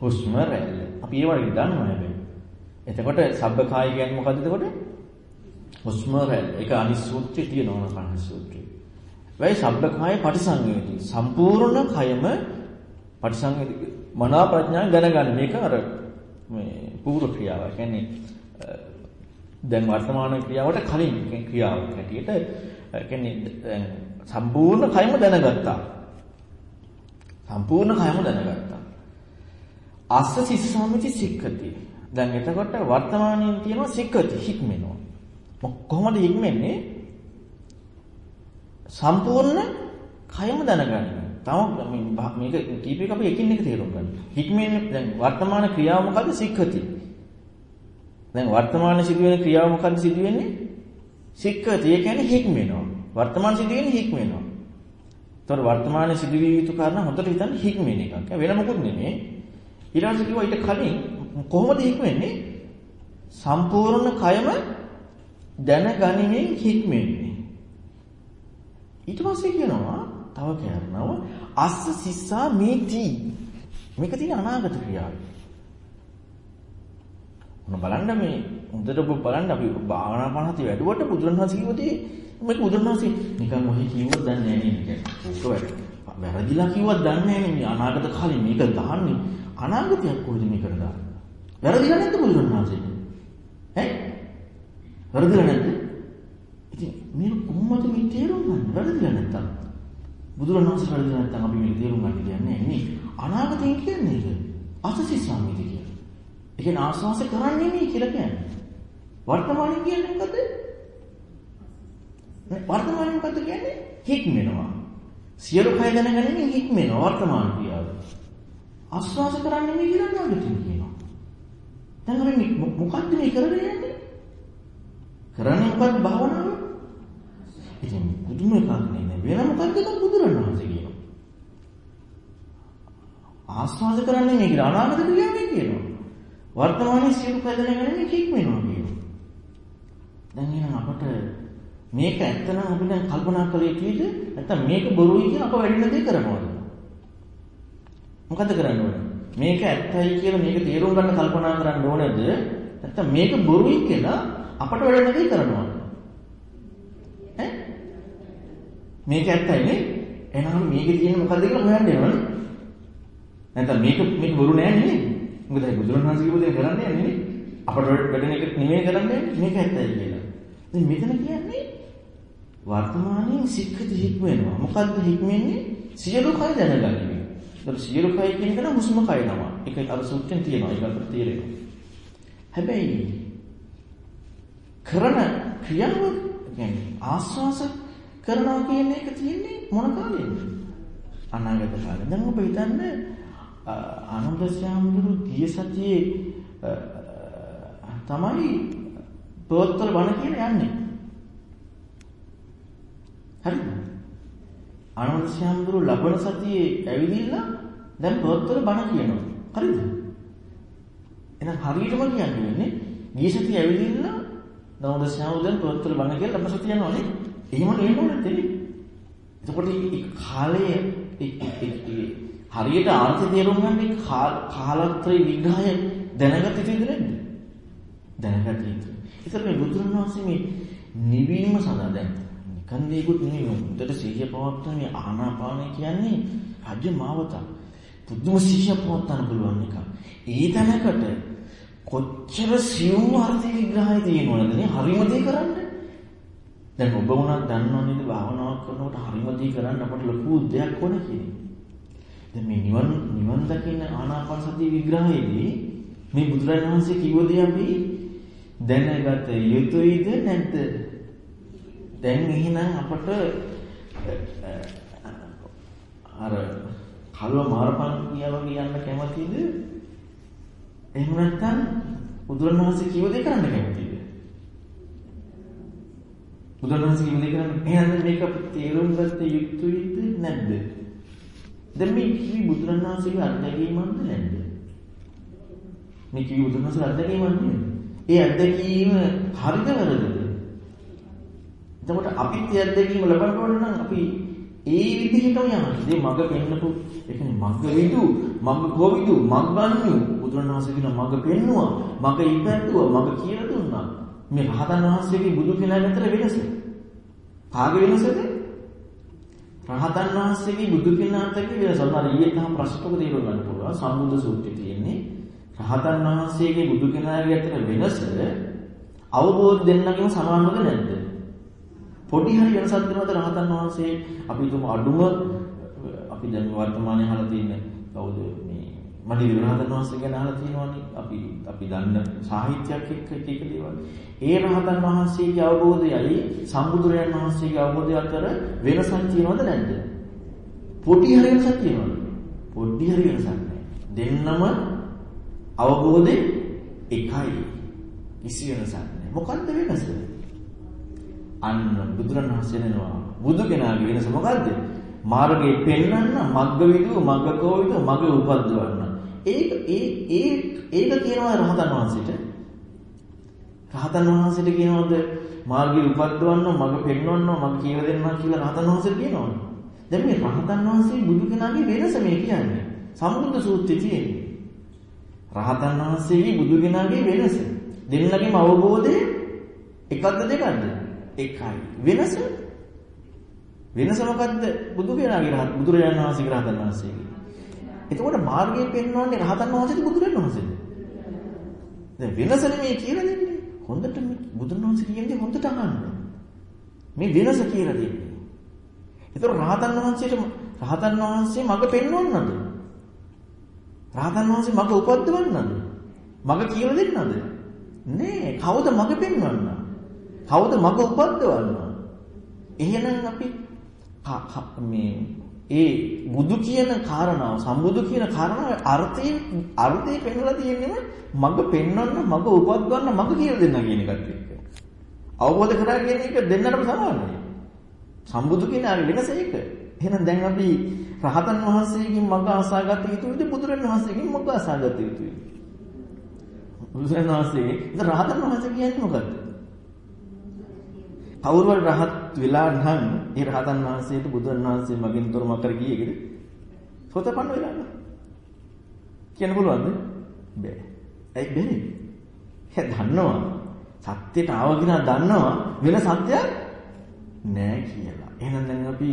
හුස්ම රැල්ල. අපි ඒවට දන්නවා හැබැයි. එතකොට සබ්බකාය කියන්නේ මොකද්ද එතකොට? හුස්ම රැල්ල. ඒක අනිත් සූත්‍රයේ තියෙනවා කන්න සූත්‍රය. වෙයි සබ්බකාය පටිසංවේදී. සම්පූර්ණ කයම පටිසංවේදී මනා ප්‍රඥා දැනගන්න මේක අර මේ පූර්ව ක්‍රියාව. කියන්නේ දැන් වර්තමාන ක්‍රියාවට කලින් ක්‍රියාවක් හැටියට කියන්නේ දැන් සම්පූර්ණ කයම දැනගත්තා. සම්පූර්ණ කයම දැනගත්තා. අස්ස සිස්සාමිති සික්කති. දැන් එතකොට වර්තමානයේ තියෙනවා සික්කති හික්මෙනවා. කොහොමද හික්මෙන්නේ? සම්පූර්ණ කයම දැනගන්න. තම මේක කීප එක අපි එකින් එක තේරුම් ගන්න. හික්මෙන්නේ දැන් වර්තමාන ක්‍රියාව මොකද්ද සික්කති. දැන් වර්තමානයේ සිදුවෙන ක්‍රියාව මොකද්ද සිදුවෙන්නේ? සික්කති. ඒ කියන්නේ හික්මෙනවා. වර්තමාන සිදුවෙන්නේ හික්මෙනවා. ඒතකොට වර්තමානයේ සිදුවිය යුතු කාරණා හොඳට හිතන්න හික්මෙන එකක්. වෙන මොකුත් නෙමෙයි. ඊළඟට කිව්වා ඊට කලින් කොහොමද හික්මෙන්නේ? සම්පූර්ණ කයම දැනගනිමින් හික්මෙන්නේ. ඊට පස්සේ කියනවා තව කියනවා අස්ස සිස්සා මේති. මේක තියෙන අනාගත ක්‍රියාව. මොන බලන්න මේ හොඳට ඔබ බලන්න අපි භාවනා පහති වැඩුවට බුදුරණවහන්සේ කිව්වදී මේක බුදුරණවහන්සේ නිකන් මොහි කිව්වොත් දන්නේ නැහැ නේද? ඒක වැරදිලා කිව්වත් දන්නේ නැහැ මේ අනාගත කාලේ මේක දාන්නේ අනාගතයක් කොහෙද මේකට දාන්නේ? වැරදිලා නැද්ද බුදුරණවහන්සේ? ඈ? වැරදිලා නැද්ද? ඉතින් මේ කොහොමද මේ තේරුම් ගන්න? වැරදිලා නැත්තම් බුදුරණවහන්සේ වැරදිලා නැත්තම් අපි මේක තේරුම් ගන්න කියන්නේ නේ. අනාගතයෙන් කියන්නේ ඒක. අසසි සම්මිති කියන්නේ. ඒ කියන්නේ ආස්වාස කරන්නේ නෙමෙයි කියලා කියන්නේ. වර්තමානයේ කියන්නේ මොකද? වර්තමානයේ මොකද කියන්නේ? හික්මෙනවා. සියලු කය දැනගැනීමෙන් හික්මෙනවා වර්තමාන ක්‍රියාව. ආස්වාස කරන්නේ නෙමෙයි කියලා අනාගතයෙන් කියනවා. දැන් අර මොකක්ද මේ කරගෙන යන්නේ? කරන්නේ මොකක්ද භාවනාව? ඉතින් බුදුම එකක් නේ වෙන මොකක්ද ඒක බුදුරණවහන්සේ කියනවා. ආස්වාද කරන්නේ නෙමෙයි කියලා අනාගත ක්‍රියාවෙන් කියනවා. වර්තමානයේ සියලු කදලගෙන හික්මෙනවා කියනවා. දැන් එහෙනම් අපට මේක ඇත්තනම් අපි දැන් කල්පනා කළේ කීයද? නැත්නම් මේක බොරුයි කියලා අප වැඩිම දේ කරනවද? මොකද කරන්න ඕනේ? මේක ඇත්තයි කියලා මේක තේරුම් ගන්න කල්පනා කරන්න ඕනේද? නැත්නම් මේක බොරුයි කියලා අපට වැඩිම දේ කරනවද? ඈ? මේක ඇත්තයි නේ? එහෙනම් මේකේ තියෙන මොකද්ද කියලා හොයන්න වෙනවනේ. නැත්නම් මේක මේක බොරු නෑ නේ? මොකද ඒ බුදුරණවහන්සේ කිව්ව දේ කරන්නේ නෙමෙයි. අපට වැඩෙන එක නෙමෙයි කරන්නේ මේක ඇත්තයි කියලා. ඉතින් මෙතන කියන්නේ වර්තමානයේ සික්කති හික්ම වෙනවා. මොකද්ද හික්මෙන්නේ? සියලු කය දැනගන්නේ. ඒක සියලු කය කියන එක නම් හුස්ම කය නම. ඒක අර සූත්‍රයෙන් තියෙනවා. ඒක අපිට තේරෙනවා. හැබැයි කරන ක්‍රියාව කියන්නේ ආස්වාස කරනවා කියන එක තියෙන්නේ මොන කාලෙද? අනාගත කාලේ. දැන් ඔබ හිතන්නේ ආනන්ද ස්වාමීන් ගිය සතියේ තමයි පොත්වල බණ කියන යන්නේ. හරිද? ආනන්ද ස්වාමීන් ලබන සතියේ ඇවිදින්න දැන් පොත්වල බණ කියනවා. හරිද? එහෙනම් හරියටම කියන්නේ වෙන්නේ ගිය සතියේ ඇවිදින්න නවද ස්වාමීන් පොත්වල බණ කියලා ලබන සතිය යනවානේ. එහෙම නෙමෙයි නැත්තේ. එතකොට මේ කාලයේ හරියට ආර්ථ තේරුම් ගන්න කාලත්‍රි විග්‍රහය දැනගත යුතුද නැද්ද? දැනගත යුතුයි. ඒතර මේ බුදුරණන් වහන්සේ මේ නිවීම සඳහා දැන් නිකන් දෙයක්වත් නෙමෙයි හොඳට සිහිය පවත්වන මේ ආනාපානය කියන්නේ රජ මාවත. පුදුම සිහිය පවත්වන්න පුළුවන් එක. ඒ තැනකට කොච්චර සියුම් අර්ථ විග්‍රහය තියෙනවද නේ? හරිම දේ කරන්න. දැන් ඔබ වුණත් දන්නව නේද භාවනාවක් කරනකොට හරිම දේ කරන්න අපට ලොකු දෙයක් ඕන කියන්නේ. දැන් මේ නිවන් නිවන් දකින්න ආනාපාන සතිය විග්‍රහයේදී මේ බුදුරජාණන් වහන්සේ කිව්ව දේ අපි දැනගත යුතුයිද නැද්ද? දැන් එහෙනම් අපට අර කල්ව මාරපන් කියලා වගේ යන්න කැමතිද? එහෙම නැත්නම් බුදුරණවහන්සේ කිව්ව දේ කරන්න කැමතිද? බුදුරණවහන්සේ කිව්ව දේ කරන්න එහෙනම් මේක අපි තේරුම් ගත්ත යුතුයිද නැද්ද? දැන් මේ කිවි බුදුරණවහන්සේගේ අත්දැකීමක්ද නැද්ද? මේ කිවි බුදුරණවහන්සේගේ අත්දැකීමක් නේද? ඒ අත්දැකීම හරිද වැරදිද? එතකොට අපිත් ඒ අත්දැකීම ලබන්න ඕන නම් අපි ඒ විදිහටම යනවා. ඉතින් මග පෙන්නපු ඒ කියන්නේ මග්ග විදු, මග්ග කෝවිදු, මග්ගන්නු බුදුරණවහන්සේ කියන මග පෙන්නවා, මග ඉපැද්දුවා, මග කියලා දුන්නා. මේ රහතන් වහන්සේගේ බුදු කෙනා අතර වෙනස. කාගේ වෙනසද? රහතන් වහන්සේගේ බුදු කෙනා අතරේ වෙනස. අර ඊයේ තම ප්‍රශ්නක තේරුම් ගන්න පුළුවන්. සම්බුද්ධ සූත්‍රයේ තියෙන්නේ රහතන් වහන්සේගේ බුදු කෙනාගේ අතර වෙනස අවබෝධ දෙන්නගෙම සමානවද නැද්ද? පොඩි හරි වෙනසක් දෙනවද රහතන් වහන්සේ අපි තුම අඩුම අපි දැන් වර්තමානයේ අහලා තියෙන කවුද මේ මඩි රහතන් වහන්සේ ගැන අහලා තියෙනවනේ අපි අපි දන්න සාහිත්‍යයක් එක්ක එක එක දේවල්. ඒ රහතන් වහන්සේගේ අවබෝධයයි සම්බුදුරයන් වහන්සේගේ අවබෝධය අතර වෙනසක් තියෙනවද නැද්ද? පොඩි හරි වෙනසක් තියෙනවද? පොඩි හරි වෙනසක් නැහැ. දෙන්නම අවබෝධය එකයි. කිසි වෙනසක් නැහැ. මොකද්ද වෙනස? අන්න බුදුරණවහන්සේ දෙනවා. බුදු කෙනාගේ වෙනස මොකද්ද? මාර්ගයේ පෙන්වන්න මග්ග විදුව මග්ග කෝවිද මග උපද්දවන්න. ඒක ඒ ඒ ඒක කියනවා රහතන් වහන්සේට. රහතන් වහන්සේට කියනවද මාර්ගයේ උපද්දවන්න මග පෙන්වන්න මග කියලා දෙන්නා කියලා රහතන් වහන්සේට කියනවද? දැන් මේ රහතන් වහන්සේ බුදු කෙනාගේ වෙනස මේ කියන්නේ. සම්බුද්ධ සූත්‍රයේ තියෙන්නේ. රහතන් වහන්සේගේ බුදු කෙනාගේ වෙනස. දෙන්නගේම අවබෝධය එකක්ද දෙකක්ද? එකයි. වෙනස වෙනස මොකද්ද? බුදු කෙනාගේ රහත් බුදුරජාණන් වහන්සේගේ රහතන් වහන්සේගේ. එතකොට මාර්ගය පෙන්වන්නේ රහතන් වහන්සේද බුදුරජාණන් වහන්සේද? දැන් වෙනස නෙමෙයි කියලා දෙන්නේ. හොඳට බුදුන් වහන්සේ කියන්නේ හොඳට අහන්න. මේ වෙනස කියලා දෙන්නේ. එතකොට රහතන් වහන්සේට රහතන් වහන්සේ මඟ පෙන්වන්නද? රහතන් වහන්සේ මඟ උපද්දවන්නද? මඟ කියලා දෙන්නද? නෑ. කවුද මඟ පෙන්වන්න? කවුද මඟ උපද්දවන්න? එහෙනම් අපි මේ ඒ බුදු කියන කාරණාව සම්බුදු කියන කාරණාවේ අර්ථය අර්ථය පෙන්වලා තියෙන්නේ මඟ පෙන්වන්න මඟ උපද්දවන්න මඟ කියලා දෙන්න කියන එකත් එක්ක. අවබෝධ කරා කියන එක දෙන්නටම සමානයි. සම්බුදු කියන අර වෙනස ඒක. එහෙනම් දැන් අපි රහතන් වහන්සේගෙන් මඟ අසාගත යුතුද බුදුරන් වහන්සේගෙන් මඟ අසාගත යුතුද? බුදුරන් වහන්සේ ඉතින් රහතන් වහන්සේ කියන්නේ මොකද්ද? කවුරුවල් රහත් වෙලා නම් ඒ රහතන් වහන්සේට බුදුන් වහන්සේ මගෙන් තොරම කර ගියේකද? සෝතපන්න වෙලා නැහැ. කියන්න පුළුවන්ද? බෑ. ඇයි බැරි? එයා දන්නවා. සත්‍යයට ආව කියලා දන්නවා වෙන සත්‍යයක් නෑ කියලා. එහෙනම් දැන් අපි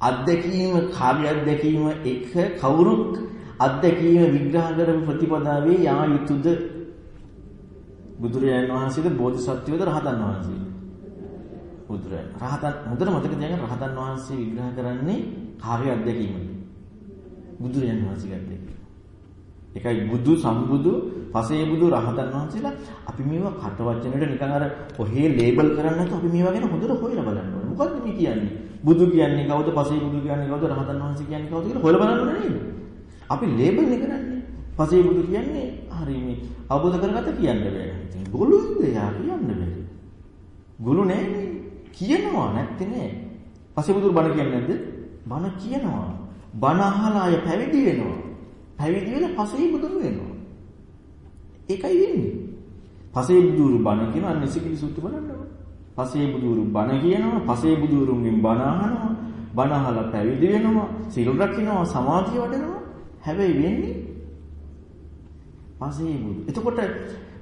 අත්දැකීම කාර්ය අත්දැකීම එක කවුරුත් අත්දැකීම විග්‍රහ කරපු ප්‍රතිපදාවේ යා යුතුද? බුදුරජාණන් වහන්සේද බෝධිසත්වයද රහතන් වහන්සේද? බුදුරජාණන්. රහතන් හොඳට මතක තියාගන්න රහතන් වහන්සේ විග්‍රහ කරන්නේ කාර්ය අත්දැකීමයි. බුදුරජාණන් වහන්සේගේ අත්දැකීම. ඒකයි බුදු සම්බුදු පසේ බුදු රහතන් වහන්සේලා අපි මේවා කට වචනෙට නිකන් අර ඔහේ ලේබල් කරන්නේ නැතුව අපි මේවා ගැන හොඳට හොයලා බලන්න ඕනේ. මොකද්ද මේ කියන්නේ? බුදු කියන්නේ කවුද? පසේ බුදු කියන්නේ කවුද? රහතන් වහන්සේ කියන්නේ කවුද කියලා හොයලා බලන්න ඕනේ නේද? අපි ලේබල් එක කරන්නේ. පසේ බුදු කියන්නේ හරි මේ අවබෝධ කරගත්ත කියන්න බෑ. ඉතින් ගොළුද යා කියන්න බෑ. ගොළු නෑනේ. කියනවා නැත්තේ නෑ. පසේ බුදුර බණ කියන්නේ නැද්ද? බණ කියනවා. බණ අහලා අය පැවිදි වෙනවා. පැවිදි වෙලා පසේ බුදුරු වෙනවා. ඒකයි වෙන්නේ. පසේ බුදුරු බණ කියන අන්න ඉසිකිලි සූත්‍ර බලන්න ඕන. පසේ බුදුරු බණ කියනවා, පසේ බුදුරුන්ගෙන් බණ අහනවා, බණ අහලා පැවිදි වෙනවා, සිල් රකින්නවා, සමාධිය වඩනවා. හැබැයි වෙන්නේ පසේ බුදු. එතකොට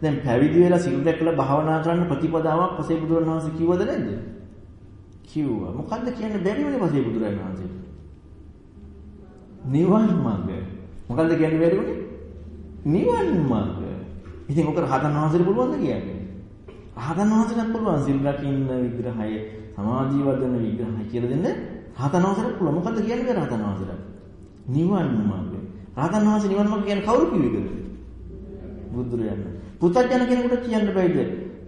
දැන් පැවිදි වෙලා සිල් රැකලා භාවනා කරන්න ප්‍රතිපදාවක් පසේ බුදුරන් වහන්සේ කිව්වද නැද්ද? කිව්වා. මොකද්ද කියන්නේ බැරි වුණේ පසේ බුදුරන් වහන්සේට? නිවන් මාර්ගය. මොකද්ද කියන්නේ බැරි වුණේ? නිවන් මාර්ග. ඉතින් ඔක රහතන් වහන්සේට පුළුවන්ද කියන්නේ? රහතන් වහන්සේට පුළුවන් සිල් රකින්න විග්‍රහය, සමාධි වර්ධන විග්‍රහය කියලා දෙන්න රහතන් වහන්සේට පුළුවන්. මොකද්ද කියන්නේ රහතන් වහන්සේට? නිවන් මාර්ග. රහතන් වහන්සේ නිවන් මාර්ග කියන්නේ කවුරු කිව්වේද? බුදුරජාණන්. පුතඥ කෙනෙකුට කියන්න බෑද?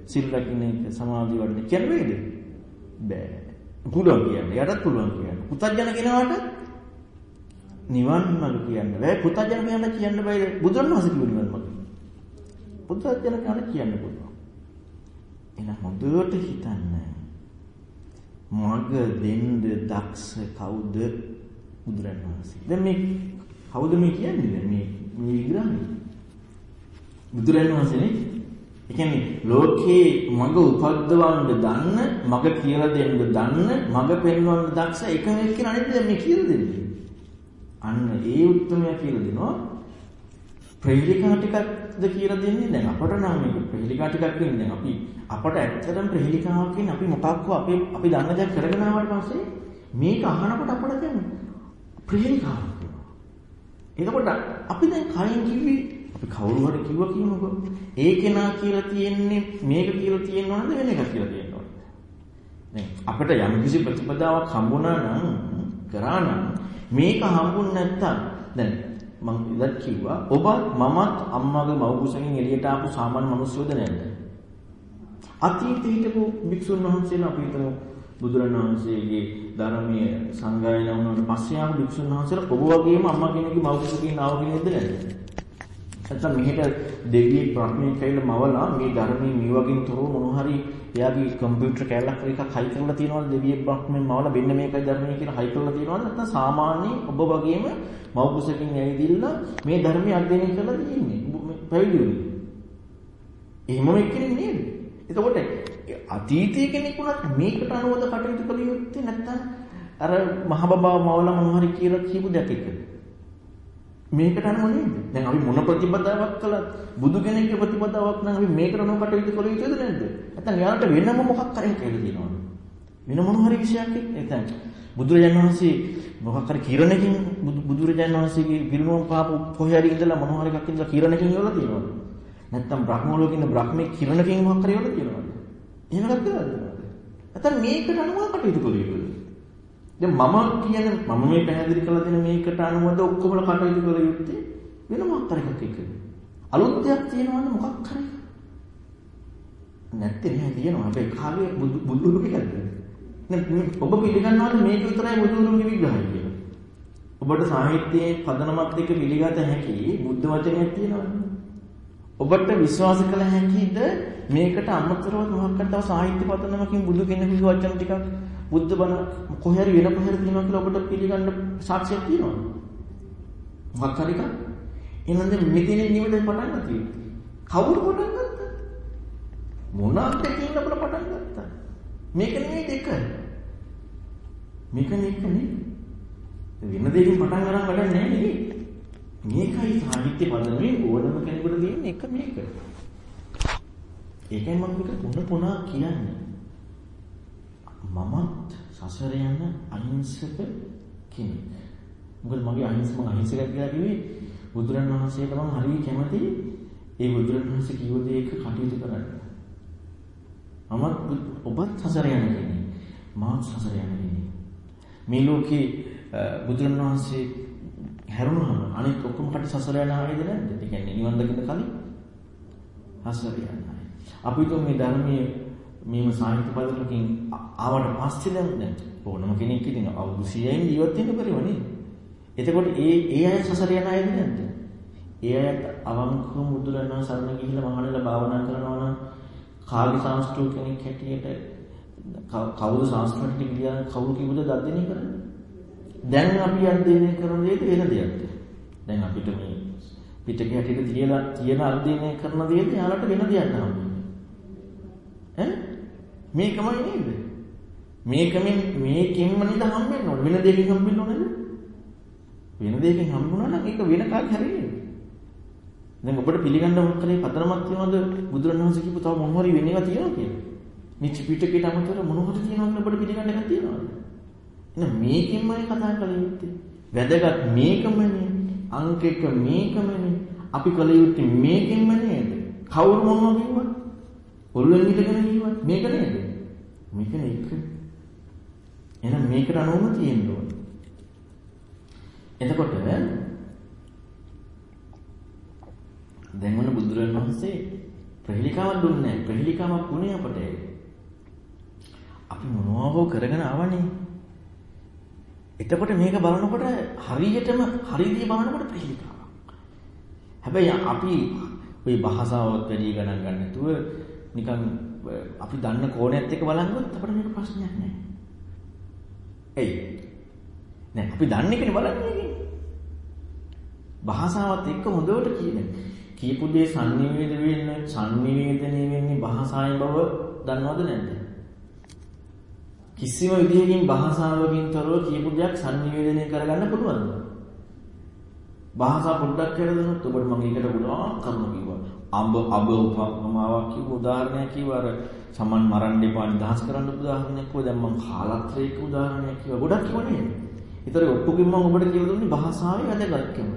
සිල් රකින්න එක සමාධි වර්ධන කියන්න බෑද? බෑ. පුළුවන් කියන්නේ. යටත් පුළුවන් කියන්නේ. පුතඥ කෙනාට නිවන් මඟ කියන්න බෑ. පුතජන මෙයාට කියන්න බෑ. බුදුන් වහන්සේ කිව්ව නිවන් මඟ. පුදුජනකන කියන්න පුළුවන්. එහෙනම් හොඳට හිතන්න. මග දෙන්න දක්ෂ කවුද බුදුරණවහන්සේ. දැන් මේ කවුද මේ කියන්නේ දැන් මේ මේ විග්‍රහය? බුදුරණවහන්සේනේ. ඒ කියන්නේ ලෝකේ මග උපද්දවන්න දන්න, මග කියලා දෙන්න දන්න, මග පෙන්වන්න දක්ෂ එකම එක්කෙනා නේද මේ කියලා දෙන්නේ. අන්න ඒ උත්තරය කියලා දෙනවා. ප්‍රහේලිකා ටිකක්ද කියලා දෙන්නේ දැන් අපට නම් මේක ප්‍රහේලිකා ටිකක් කියන්නේ දැන් අපි අපට ඇත්තටම ප්‍රහේලිකාවක් කියන්නේ අපි මොකක්කෝ අපි අපි දන්න දේ කරගෙන ආවට පස්සේ මේක අහනකොට අපට දැන් ප්‍රහේලිකාවක් වෙනවා. එතකොට අපි දැන් කලින් කිව්වේ අපි කවුරු හරි කිව්වා කියමුකෝ. ඒකේනා කියලා තියෙන්නේ මේක කියලා තියෙනවද වෙන එකක් කියලා තියෙනවද? දැන් අපිට යම් කිසි ප්‍රතිපදාවක් හම්බුණා නම් කරා නම් මේක හම්බුනේ නැත්තම් දැන් මම ඉවත් කිව්වා ඔබත් මමත් අම්මාගේ මව්කුසකින් එළියට ආපු සාමාන්‍ය මිනිස්සුද නැද්ද? අතීතේ හිටපු භික්ෂුන් වහන්සේලා අපි හිතමු බුදුරණවහන්සේගේ ධර්මයේ සංගායනා වුණාට පස්සේ ආපු භික්ෂුන් වහන්සේලා ඔබ වගේම අම්මා කෙනෙක්ගේ මව්කුසකින් ආව කෙනෙක්ද නැද්ද? නැත්නම් මෙහෙට දෙවියෙක් බ්‍රහ්මයෙක් කියලා මවලා මේ ධර්මයේ මේ වගේ තොරව මොන හරි එයාගේ කම්පියුටර් කැලක් එකක් හයි කරලා තියෙනවද දෙවියෙක් බ්‍රහ්මයෙන් මවලා මෙන්න මේකයි ධර්මයේ කියලා හයි කරලා තියෙනවද නැත්නම් සාමාන්‍ය ඔබ වගේම මව්කුසකින් ඇවිදින්න මේ ධර්මයේ අධ්‍යයනය කරලා තියෙන්නේ පැවිදි වෙන්නේ. එහෙමම එක්කෙනෙක් නේද? එතකොට අතීතයේ කෙනෙක් වුණත් මේකට අනුවද කටයුතු කළ යුත්තේ නැත්නම් අර මහ බබා මවලා මොන හරි කියලා කියපු දෙයක් එක්කද? මේකට අනුව නේද? දැන් අපි මොන ප්‍රතිපදාවක් කළත් බුදු කෙනෙක්ගේ ප්‍රතිපදාවක් නම් අපි මේකට අනුව කටයුතු කළ යුතුද නැද්ද? නැත්නම් යාලට වෙනම මොකක් කරේ කියලා තියෙනවද? වෙන මොන හරි විශයක් එක්ක නැත්නම් බුදුරජාණන් වහන්සේ මොකක් හරි කිරණකින් බුදුරජාණන් වහන්සේගේ පිරිනුවම් පාපු කොහේ හරි ඉඳලා මොන හරි එකක් ඉඳලා කිරණකින් ඉවරලා තියෙනවද? නැත්නම් බ්‍රහ්ම ලෝකේ ඉන්න බ්‍රහ්මේ කිරණකින් මොකක් හරි ඉවරලා තියෙනවද? එහෙම එකක් කරලාද? නැත්නම් මේකට අනුව කටයුතු කළ යුතුද? දැන් මම කියන මම මේ පැහැදිලි කරලා දෙන මේකට අනුවද ඔක්කොම කටයුතු කළ යුත්තේ වෙන මොකක් හරි එකක් එක්ක. අලුත් දෙයක් තියෙනවද මොකක් හරි? නැත්තේ නෑ තියෙනවා. හැබැයි කාගේ බුදු ලෝකෙකද? ඔබ පිළිගන්නවද මේක විතරයි බුදුරුගේ විග්‍රහය කියලා? ඔබට සාහිත්‍යයේ පදනමත් එක්ක පිළිගත හැකි බුද්ධ වචනයක් තියෙනවද? ඔබට විශ්වාස කළ හැකිද මේකට අමතරව මොකක්ද තව සාහිත්‍ය පදනමකින් බුදු කෙනෙකුගේ වචන ටිකක් බුද්ධ බණ කොහේ හරි වෙන කොහේ හරි තියෙනවා කියලා ඔබට පිළිගන්න සාක්ෂියක් තියෙනවද? මොකක් හරි එකක්? එහෙනම් දැන් මෙතනින් නිවැරදි පටන් ගත්තී. කවුරු පටන් ගත්තා? මොනක්ද කියන අපල පටන් ගත්තා. මේක නෙමෙයි දෙක. මේක නෙකනේ. වෙන දෙයකින් පටන් ගන්න වැඩක් නැහැ නේ. මේකයි සාහිත්‍ය පදනමේ ඕනම කෙනෙකුට තියෙන එක මේක. ඒකයි මම මේක පුන පුනා කියන්නේ. මමත් සසර යන අහිංසක කෙනෙක්. මොකද මගේ අහිංස මම අහිංසක කියලා කිව්වේ බුදුරණවහන්සේට මම හරිය කැමති ඒ බුදුරණවහන්සේ කිව්ව දේ එක කටයුතු කරන්න. මමත් ඔබත් සසර යන කෙනෙක්. මාත් සසර යන කෙනෙක්. මේ ලෝකේ බුදුරණවහන්සේ හැරුණාම අනිත් ඔක්කොම කට සසර යන ආයේද නැද්ද? ඒ කියන්නේ නිවන් දකින්න කලින් සසර යන ආය. අපි તો මේ ධර්මයේ මේම සාහිත්‍ය පදයකින් ආවට පස්සේ දැන් දැන් ඕනම කෙනෙක් ඉතින් අවුරුදු 100න් ජීවත් වෙන්න බැරිව නේද? එතකොට ඒ ඒ අය සසර යන අයද නැද්ද? ඒ අයත් අවංකව මුදුලනවා සරණ ගිහිල්ලා මහණලා භාවනා කරනවා නම් කාගේ සංස්කෘතික කෙනෙක් හැටියට කවුරු සංස්කෘතික ගියා කවුරු කිව්වද අධ්‍යයනය කරන්නේ? දැන් අපි අධ්‍යයනය කරන දේ වෙන දෙයක්ද? දැන් අපිට මේ පිටකේ හැටියට තියලා තියෙන අධ්‍යයනය කරන දේ යාලට වෙන දෙයක් තමයි. ඈ මේකමයි නේද? මේකෙන් මේකෙන්ම නේද හම්බෙන්න ඕන. වෙන දෙයකින් හම්බෙන්න ඕනද? වෙන දෙයකින් හම්බුණා නම් ඒක වෙන කාක් හරියන්නේ. දැන් ඔබට පිළිගන්න ඕන කරේ පතරමක් තියනවද බුදුරණවහන්සේ කියපු තව මොන හරි වෙන ඒවා තියෙනවා කියලා. මේ ත්‍රිපිටකයට අමතරව මොන හරි තියෙනවද ඔබට පිළිගන්න එකක් තියෙනවද? එහෙනම් මේකෙන්මයි කතා කරලා යුත්තේ. වැදගත් මේකමනේ. අංක එක මේකමනේ. අපි කල යුත්තේ මේකෙන්ම නේද? කවුරු මොනවා කිව්වත් ඔල්ලෙන් ඉඳගෙන කිව්වත් මේක නේද? මේක නෙක. එහෙනම් මේකට අනුවම තියෙන්න ඕන. එතකොට දැන් මොන බුදුරජාණන් වහන්සේ ප්‍රහෙලිකාවක් දුන්නේ නැහැ. ප්‍රහෙලිකාවක් වුණේ අපට. අපි මොනවා හෝ කරගෙන ආවනේ. එතකොට මේක බලනකොට හරියටම හරියදී බලනකොට ප්‍රහෙලිකාවක්. හැබැයි අපි ওই භාෂාවත් වැඩි ගණන් ගන්න නැතුව නිකන් අපි දන්න කෝණයත් එක්ක බලනකොට අපිට මේක ප්‍රශ්නයක් නෑ. එයි. නෑ අපි දන්න එකනේ බලන්නේ. භාෂාවත් එක්ක හොඳට කියන්නේ. කියපු දේ සංනිවේද වෙන්නේ සංනිවේදනය වෙන්නේ භාෂාවෙන් බව දන්නවද නැද්ද? කිසිම විදිහකින් භාෂාවකින් තොරව කියපු දෙයක් සංනිවේදනය කරගන්න පුළුවන්ද? භාෂා පොඩ්ඩක් කියලා දුන්නොත් ඔබට මම ඒකට පුළුවන් කරුණු කිව්වා. අඹ අඹ උපමාවක් කිව්ව උදාහරණයක් කිව්වා අර සමන් මරන්න එපා නිදහස් කරන්න උදාහරණයක් කිව්වා. දැන් මම කාලත්‍රයක උදාහරණයක් කිව්වා. ගොඩක් කිව්වා නේද? ඒතර ඔක්කොගෙම මම ඔබට කියලා දුන්නේ භාෂාවේ වැදගත්කම.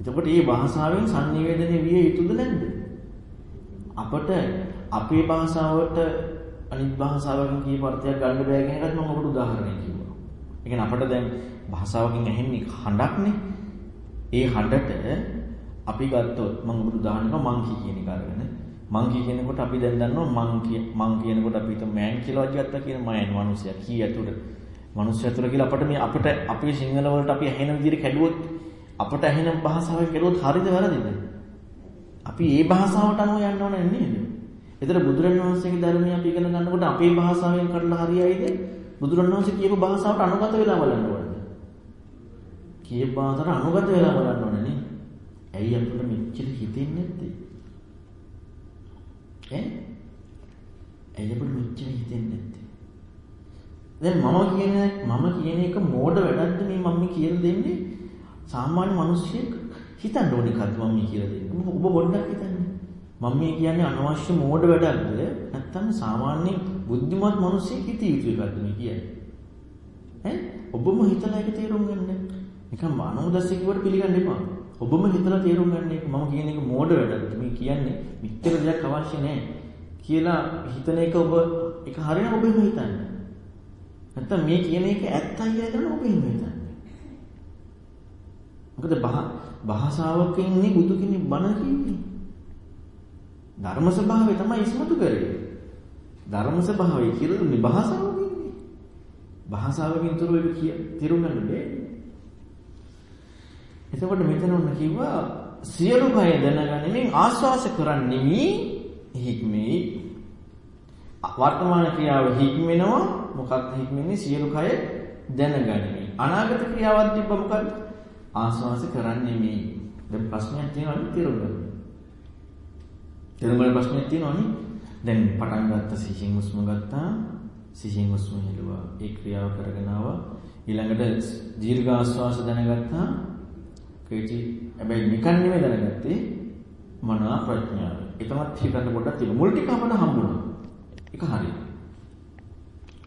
එතකොට මේ භාෂාවෙන් sannivedana විය යුතුද නැද්ද? අපට අපේ භාෂාවට අනිත් භාෂාවකින් කියපු අර්ථයක් ගන්න බෑ කියන එකත් මම ඔබට උදාහරණයක් කිව්වා. ඒ කියන්නේ අපට දැන් භාෂාවකින් ඇහෙන්නේ හඬක්නේ. ඒ හඬට අපි ගත්තොත් මම ඔබට උදාහරණයක් මංකි කියන එක අරගෙන මංකි කියනකොට අපි දැන් දන්නවා මං කිය මං කියනකොට අපි හිතමු මෑන් කියලා වජ්ජත්තා කියන මෑන් මිනිසයා කී ඇතුළේ මිනිස්සු ඇතුළේ කියලා අපිට මේ අපිට අපේ සිංහල වලට අපි ඇහෙන විදිහට කැඩුවොත් අපට ඇහෙන භාෂාවෙන් කරුවොත් හරිද වැරදිද? අපි ඒ භාෂාවට අනුව යන්න ඕනේ නේද? ඒතර බුදුරණවහන්සේගේ ධර්මය අපි ඉගෙන ගන්නකොට අපේ භාෂාවෙන් කරලා හරියයිද? බුදුරණවහන්සේ කියපු භාෂාවට අනුගත වෙලා බලන්න ඕනේ. කියපු භාෂාවට අනුගත වෙලා බලන්න ඕනේ නේ. ඇයි අපිට මෙච්චර හිතෙන්නේ නැත්තේ? ඈ? ඇයි අපිට මෙච්චර හිතෙන්නේ නැත්තේ? දැන් මම කියන මම කියන එක මෝඩ වැඩක්ද මේ මම කියලා දෙන්නේ? සාමාන්‍ය මිනිස්සෙක් හිතන්න ඕනේ කද්ද මම මේ කියලා දෙන්නේ. ඔබ පොඩ්ඩක් හිතන්න. මම මේ කියන්නේ අනවශ්‍ය මෝඩ වැඩක්ද නැත්නම් සාමාන්‍ය බුද්ධිමත් මිනිස්සෙක් හිතිය යුතු එකක්ද මේ කියන්නේ? ඈ ඔබම හිතලා ඒක තේරුම් ගන්න. නිකන් මානවදස්සේ කිව්වට පිළිගන්න එපා. ඔබම හිතලා තේරුම් ගන්න එක මම කියන එක මෝඩ වැඩක්ද මේ කියන්නේ මිත්‍ර දෙයක් අවශ්‍ය නැහැ කියලා හිතන එක ඔබ ඒක හරියම ඔබ එහෙම හිතන්නේ. නැත්නම් මේ කියන එක ඇත්තයි කියලා හිතන ඔබ එහෙම හිතන්නේ. මොකද භාෂාවකින් නේ බුදු කෙනෙක් බණ කියන්නේ. ධර්ම ස්වභාවය තමයි ඉස්මතු කරේ. ධර්ම ස්වභාවය කියලා දුන්නේ භාෂාවකින්. භාෂාවකින් තුරු එක කිය තේරුම් ගන්න බෑ. එතකොට මෙතන ඔන්න කිව්වා සියලු කය දැනගැනීමෙන් ආස්වාස කරන්නෙමි හික්මේ වර්තමාන ක්‍රියාව හික්මෙනවා මොකක්ද හික්මෙන්නේ? සියලු කය දැනගැනීම. අනාගත ක්‍රියාවක් තිබ්බ මොකක්ද? ආස්වාස කරන්නෙමි දැන් ප්‍රශ්නයක් තියෙනවා තේරුම් ගන්න තේරුම් ගන්න ප්‍රශ්නයක් තියෙනවනේ දැන් පටන් ගත්ත සිහින් හුස්ම ගත්තා. සිහින් හුස්ම හෙළුවා. ඒ ක්‍රියාව කරගෙන ආවා. ඊළඟට දීර්ඝ ආස්වාස දැනගත්තා. කෙටි හැබැයි නිකන් නෙමෙයි දැනගත්තේ මනා ප්‍රඥාව. ඒකමත් හිතන්න පොඩ්ඩක් තියෙනවා. මුල් ටික අපට හම්බුණා. ඒක හරියි.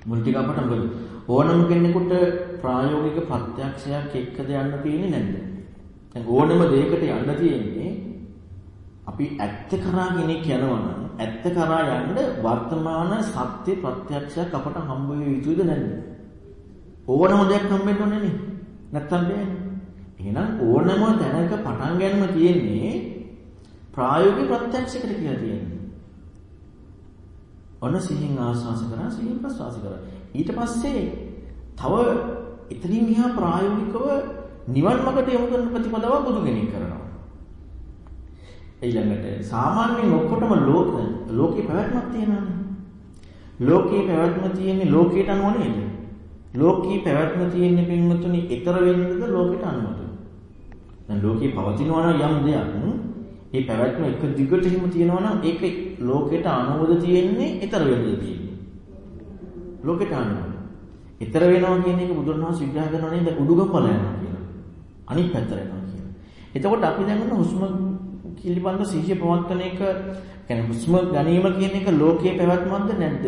මුල් ටික අපට මොකද ඕනම කෙනෙකුට ප්‍රායෝගික ප්‍රත්‍යක්ෂයක් එක්කද යන්න තියෙන්නේ නැද්ද? දැන් ඕනම දෙයකට යන්න තියෙන්නේ අපි ඇත්ත කරා කෙනෙක් යනවා නම් ඇත්ත කරා යන්න වර්තමාන සත්‍ය ප්‍රත්‍යක්ෂයක් අපට හම්බ වෙ යුතුද නැද්ද? ඕනම දෙයක් හම්බෙන්න ඕනේ නේ. නැත්තම් බෑනේ. එහෙනම් ඕනම තැනක පටන් ගන්නම තියෙන්නේ ප්‍රායෝගික ප්‍රත්‍යක්ෂයකට කියලා තියෙන්නේ. ඔන්න සිහින් ආස්වාස කරා සිහින් ප්‍රස්වාස කරා. ඊට පස්සේ තව එතනින් එහා ප්‍රායෝගිකව නිවන් මාර්ගට යොමු කරන ප්‍රතිපදාව බුදු කෙනෙක් කරනවා. ඊළඟට සාමාන්‍යයෙන් ඔක්කොටම ලෝක ලෝකේ පැවැත්මක් තියෙනවානේ. ලෝකේ පැවැත්ම තියෙන්නේ ලෝකයට අනුව නේද? ලෝකී පැවැත්ම තියෙන්නේ පින්වතුනි ඊතර වෙන්නද ලෝකයට අනුවද? දැන් ලෝකේ පවතිනවා නම් යම් දෙයක් ඒ පැවැත්ම එක දිගට හිම තියෙනවා නම් ඒක ලෝකයට අනුවද තියෙන්නේ ඊතර වෙන්නද තියෙන්නේ? ලෝකයට අනුව. ඊතර වෙනවා කියන එක බුදුරණවහන්සේ විග්‍රහ කරනවා නේද උඩුගම්පල යනවා කියලා. අනිත් පැත්තට යනවා කියලා. එතකොට අපි දැන් ඔන්න හුස්ම පිළිබඳ සිහිය පවත්වන එක කියන්නේ හුස්ම ගැනීම කියන එක ලෝකයේ පැවැත්මක්ද නැද්ද?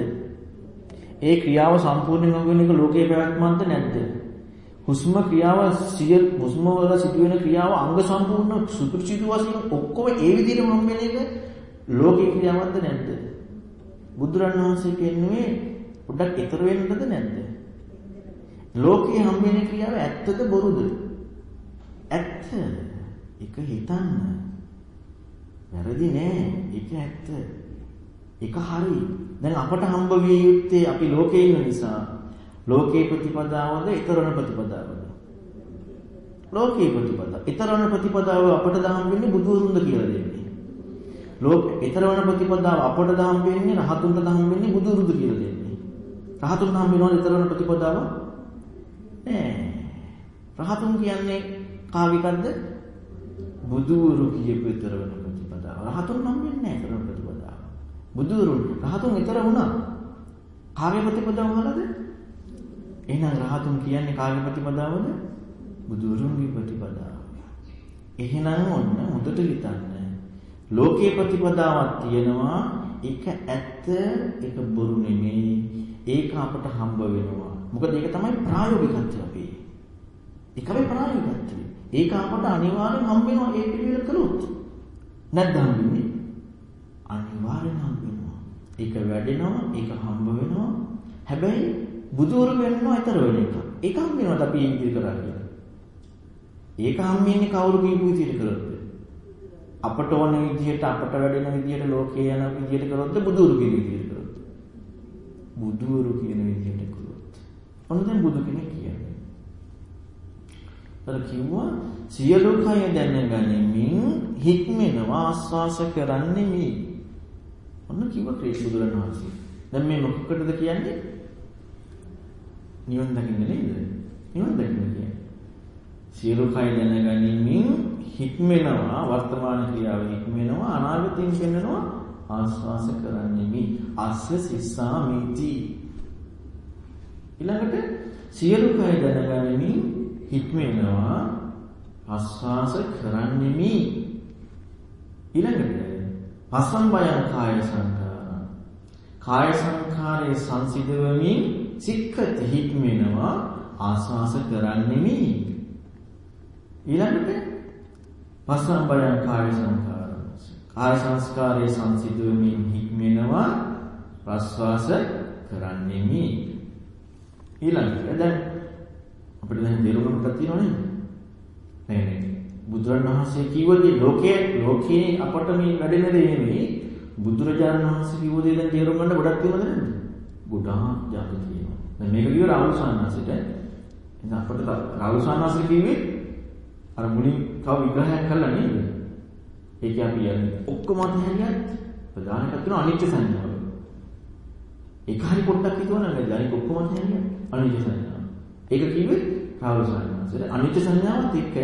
ඒ ක්‍රියාව සම්පූර්ණ නොවන එක ලෝකයේ පැවැත්මක්ද නැද්ද? හුස්ම ක්‍රියාව සිය හුස්ම වල සිදුවෙන ක්‍රියාව අංග සම්පූර්ණ සුපිරිසිදු වශයෙන් ඔක්කොම ඒ විදිහටම හම් වෙන එක ලෝකේ ක්‍රියාවක්ද නැද්ද? බුදුරණවහන්සේ කියන්නේ පොඩ්ඩක් ඊතර වෙන්නද නැද්ද? ලෝකේ හම් වෙන ක්‍රියාව ඇත්තද බොරුද? ඇත්ත. ඒක හිතන්න. වැරදි නෑ. ඒක ඇත්ත. ඒක හරි. දැන් අපට හම්බ විය යුත්තේ අපි ලෝකේ ඉන්න නිසා ලෝකේ ප්‍රතිපදාවද ඊතරණ ප්‍රතිපදාවද? ලෝකේ ප්‍රතිපදාව. ඊතරණ ප්‍රතිපදාව අපට දහම් වෙන්නේ බුදුරුන්ද කියලා දෙන්නේ. ලෝක ඊතර වන ප්‍රතිපදාව අපට දහම් වෙන්නේ රහතුන්ට දහම් වෙන්නේ බුදුරුදු කියලා දෙන්නේ. රහතුන් දහම් වෙනවද ඊතර වන ප්‍රතිපදාව? නෑ. රහතුන් කියන්නේ කාවිකද්ද? බුදුරු කියපු ඊතර වන ප්‍රතිපදාව. රහතුන් නම් වෙන්නේ නෑ ඊතර වන ප්‍රතිපදාව. බුදුරුන් රහතුන් ඊතර වුණා. කාගේ ප්‍රතිපදාව වලද? එහෙනම් රහතුන් කියන්නේ කාගේ ප්‍රතිපදාවද? බුදුරුන්ගේ ප්‍රතිපදාව. එහෙනම් ඔන්න හොඳට හිතන්න. ලෝකේ ප්‍රතිපදාවක් තියෙනවා. ඒක ඇත්ත, ඒක බොරු නෙමෙයි. ඒක අපට හම්බ වෙනවා. මොකද ඒක තමයි ප්‍රායෝගිකත්වය අපේ. ඒකයි ප්‍රායෝගිකත්වය. ඒක අපට අනිවාර්යෙන් හම්බ වෙනවා ඒ පිළිවෙල කළොත්. නැත්නම් වෙන්නේ අනිවාර්යෙන් හම්බ වෙනවා. ඒක වැඩෙනවා, ඒක හම්බ වෙනවා. හැබැයි බුදුවරු වෙන්නව අතර වෙන එක. ඒක හම්බ වෙනවද අපි මේ විදිහට කරා කියලා. ඒක හම්බෙන්නේ කවුරු කියපු විදිහට කරොත්ද? අපට ඕන විදිහට අපට වැඩෙන විදිහට ලෝකේ යන විදිහට කරොත්ද බුදුරු කියන විදිහට කරොත්ද? බුදුරු කියන විදිහට කරොත්. ඔන්න දැන් බුදු කෙනෙක් කියන්නේ. අර කිව්වා සියලු කය දැනගැනීමෙන් හික්මෙනවා ආස්වාස කරන්නේ මේ. ඔන්න කිව්වා ක්‍රේස් බුදුරණවහන්සේ. දැන් මේ මොකකටද කියන්නේ? නිවන් දකින්න නේද? නිවන් දකින්න කියන්නේ. සියලු කය දැනගැනීමෙන් හික්මෙනවා වර්තමාන ක්‍රියාව හික්මෙනවා අනාගතයෙන් පෙන්වනවා ආස්වාස කරන්නේ අස්ස සිස්සාමිති ඊළඟට සියලු කය දැනගැනීමෙන් හික්මෙනවා ආස්වාස කරන්නේ ඊළඟට පසම්බයං කාය සංඛාර කාය සංඛාරයේ සංසිඳවමින් සික්කත හික්මෙනවා ආස්වාස කරන්නේ ඊළඟට පස්සම්බයං කාය සංකාර. කාය සංස්කාරයේ සංසිඳුවමින් හික්මෙනවා ප්‍රස්වාස කරන්නෙමි. ඊළඟට දැන් අපිට දැන් දේරුමකට තියෙනව නේද? නෑ නෑ. බුදුරණවහන්සේ කිව්වදී ලෝකයේ ලෝකේ අපට මේ වැඩෙන දේ නෙමෙයි බුදුරජාණන් වහන්සේ කිව්ව දේ දැන් තේරුම් ගන්න ගොඩක් තියෙනවද නැද්ද? ගොඩාක් ජාති තියෙනවා. දැන් මේක කිව්ව රාහුල් සාන්නාසිට. එහෙනම් අපිට රාහුල් සාන්නාසිට කිව්වේ අර මුලින් තව විග්‍රහයක් කළා නේද? ඒක අපි යන්නේ ඔක්කොම අතහැරියත් ප්‍රධාන එකක් තියෙනවා අනිත්‍ය සංඥාව. ඒක හරි පොඩ්ඩක් හිතවන්න නේද? අනික ඔක්කොම අතහැරියත් අනිත්‍ය සංඥාව. ඒක කිව්වේ රාහුල සංඥාවසල අනිත්‍ය සංඥාවත් එක්ක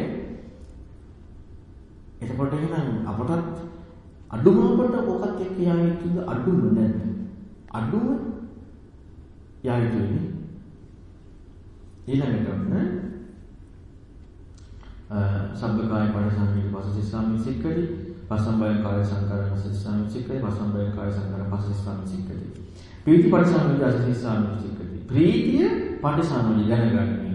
එතකොට එහෙනම් අපටත් අඩුම අපට ඔකත් එක්ක යා යුතුද අඩුම නැද්ද? අඩුම යා යුතුනේ. ඊළඟට සබ්බකාය පරිසංවේදී පසසිස්සාමි සික්කති පසම්බය කාය සංකාර පසසිස්සාමි සික්කති පසම්බය කාය සංකාර පසසිස්සාමි සික්කති ප්‍රීති පරිසංවේදී අසසිස්සාමි සික්කති ප්‍රීතිය පරිසංවේදී දැනගන්නේ.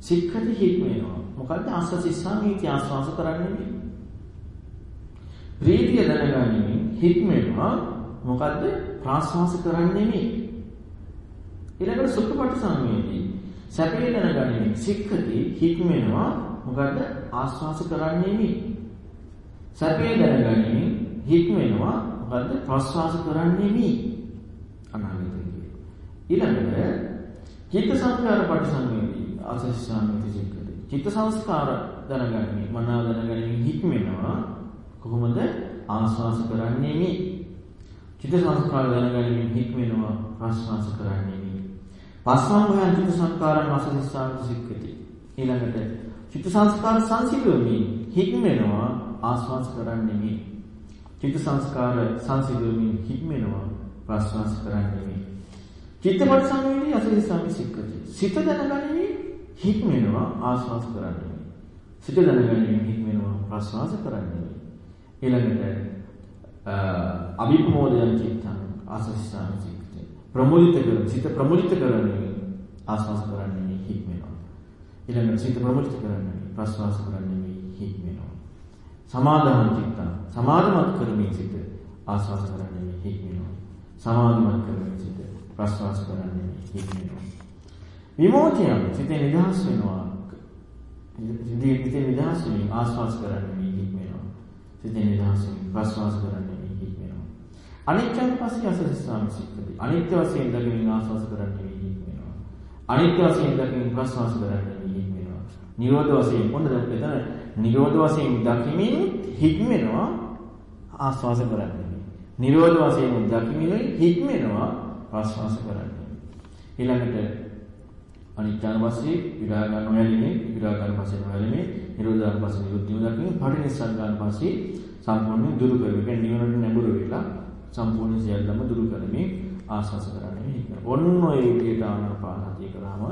සික්කති හික්මේනවා. මොකද්ද අසසිස්සාමි ඉති ආස්වාස කරන්නේ? ප්‍රීතිය දැනගන්නේ හික්මේනවා. මොකද්ද? ප්‍රාස්වාස කරන්නේ? මේ ඊළඟට සුඛ පරිසංවේදී සැපේ දැනගන්නේ සික්කති හික්මේනවා. මොකද ආස්වාස කරන්නේ මේ සැපේ දැනගනිමින් හික්මෙනවා. මොකද ප්‍රස්වාස කරන්නේ මේ අනාගතයේ ඊළඟට චිත්ත සංස්කාර පරිසංවේදී ආසස්සාමිති චිත්තද චිත්ත සංස්කාර දැනගනිමින් මනාව දැනගනිමින් හික්මෙනවා. කොහොමද? ආස්වාස කරන්නේ මේ චිත්ත සංස්කාර දැනගනිමින් හික්මෙනවා. ප්‍රස්වාස කරන්නේ මේ පස්වම් භයන් චිත්ත සංස්කාරන් ආසස්සාමිති සික්කති ඊළඟට චිත්ත සංස්කාර සංසිඳුවමින් හික්මෙනවා ආස්වාස් කරන්නේ මේ. චිත්ත සංස්කාර සංසිඳුවමින් හික්මෙනවා ප්‍රස්වාස කරන්නේ මේ. චිත්තපට සංවේදී අසලිසාමි සික්කති. සිත දැනගන්නේ හික්මෙනවා ආස්වාස් කරන්නේ මේ. සිත දැනගන්නේ හික්මෙනවා ප්‍රස්වාස කරන්නේ මේ. ඊළඟට අභිප්‍රමෝදයන් චිත්තං ආසලිසාමි සික්කති. ප්‍රමුදිත කරන සිත ප්‍රමුදිත කරන්නේ ආස්වාස් කරන්නේ හික්මෙනවා. ඊළඟට සිත ප්‍රමුඛ කරන්නේ ප්‍රස්වාස කරන්නේ හික් වෙනවා. සමාදාන චිත්තං සමාධිමත් කරමින් සිත ආස්වාස කරන්නේ හික් වෙනවා. සමාධිමත් කරමින් සිත ප්‍රස්වාස කරන්නේ හික් වෙනවා. විමෝචනය සිතේ නිදහස් වෙනවා. සිතේ සිතේ නිදහස් වෙමින් ආස්වාස කරන්නේ හික් වෙනවා. සිතේ නිදහස් වෙමින් ප්‍රස්වාස කරන්නේ හික් වෙනවා. අනිත්‍යං පස්සේ අසසස්සාම සික්කති. අනිත්‍ය වශයෙන් දකින්න ආස්වාස කරන්නේ හික් වෙනවා. අනිත්‍ය වශයෙන් දකින්න ප්‍රස්වාස කරන්නේ නිරෝධ වශයෙන් මොනද එතන නිරෝධ වශයෙන් දකිමින් හික්මෙනවා ආස්වාස කරන්නේ. නිරෝධ වශයෙන් දකින්නේ හික්මෙනවා ආස්වාස කරන්නේ. ඊළඟට අනිත්‍යන වශයෙන් විරාගන නොයැලීමේ විරාගන වශයෙන් නොයැලීමේ නිරෝධන වශයෙන් නිරුද්ධිය දකින්න පටිනිස්සග්ගාන වශයෙන් සම්පූර්ණයෙන් දුරු කරගෙන නිවනට නැඹුරු වෙලා සම්පූර්ණ සියල්ලම දුරු කරමින් ආස්වාස කරන්නේ. ඔන්න ඔය විදිහට ආනාපානසතිය කරාම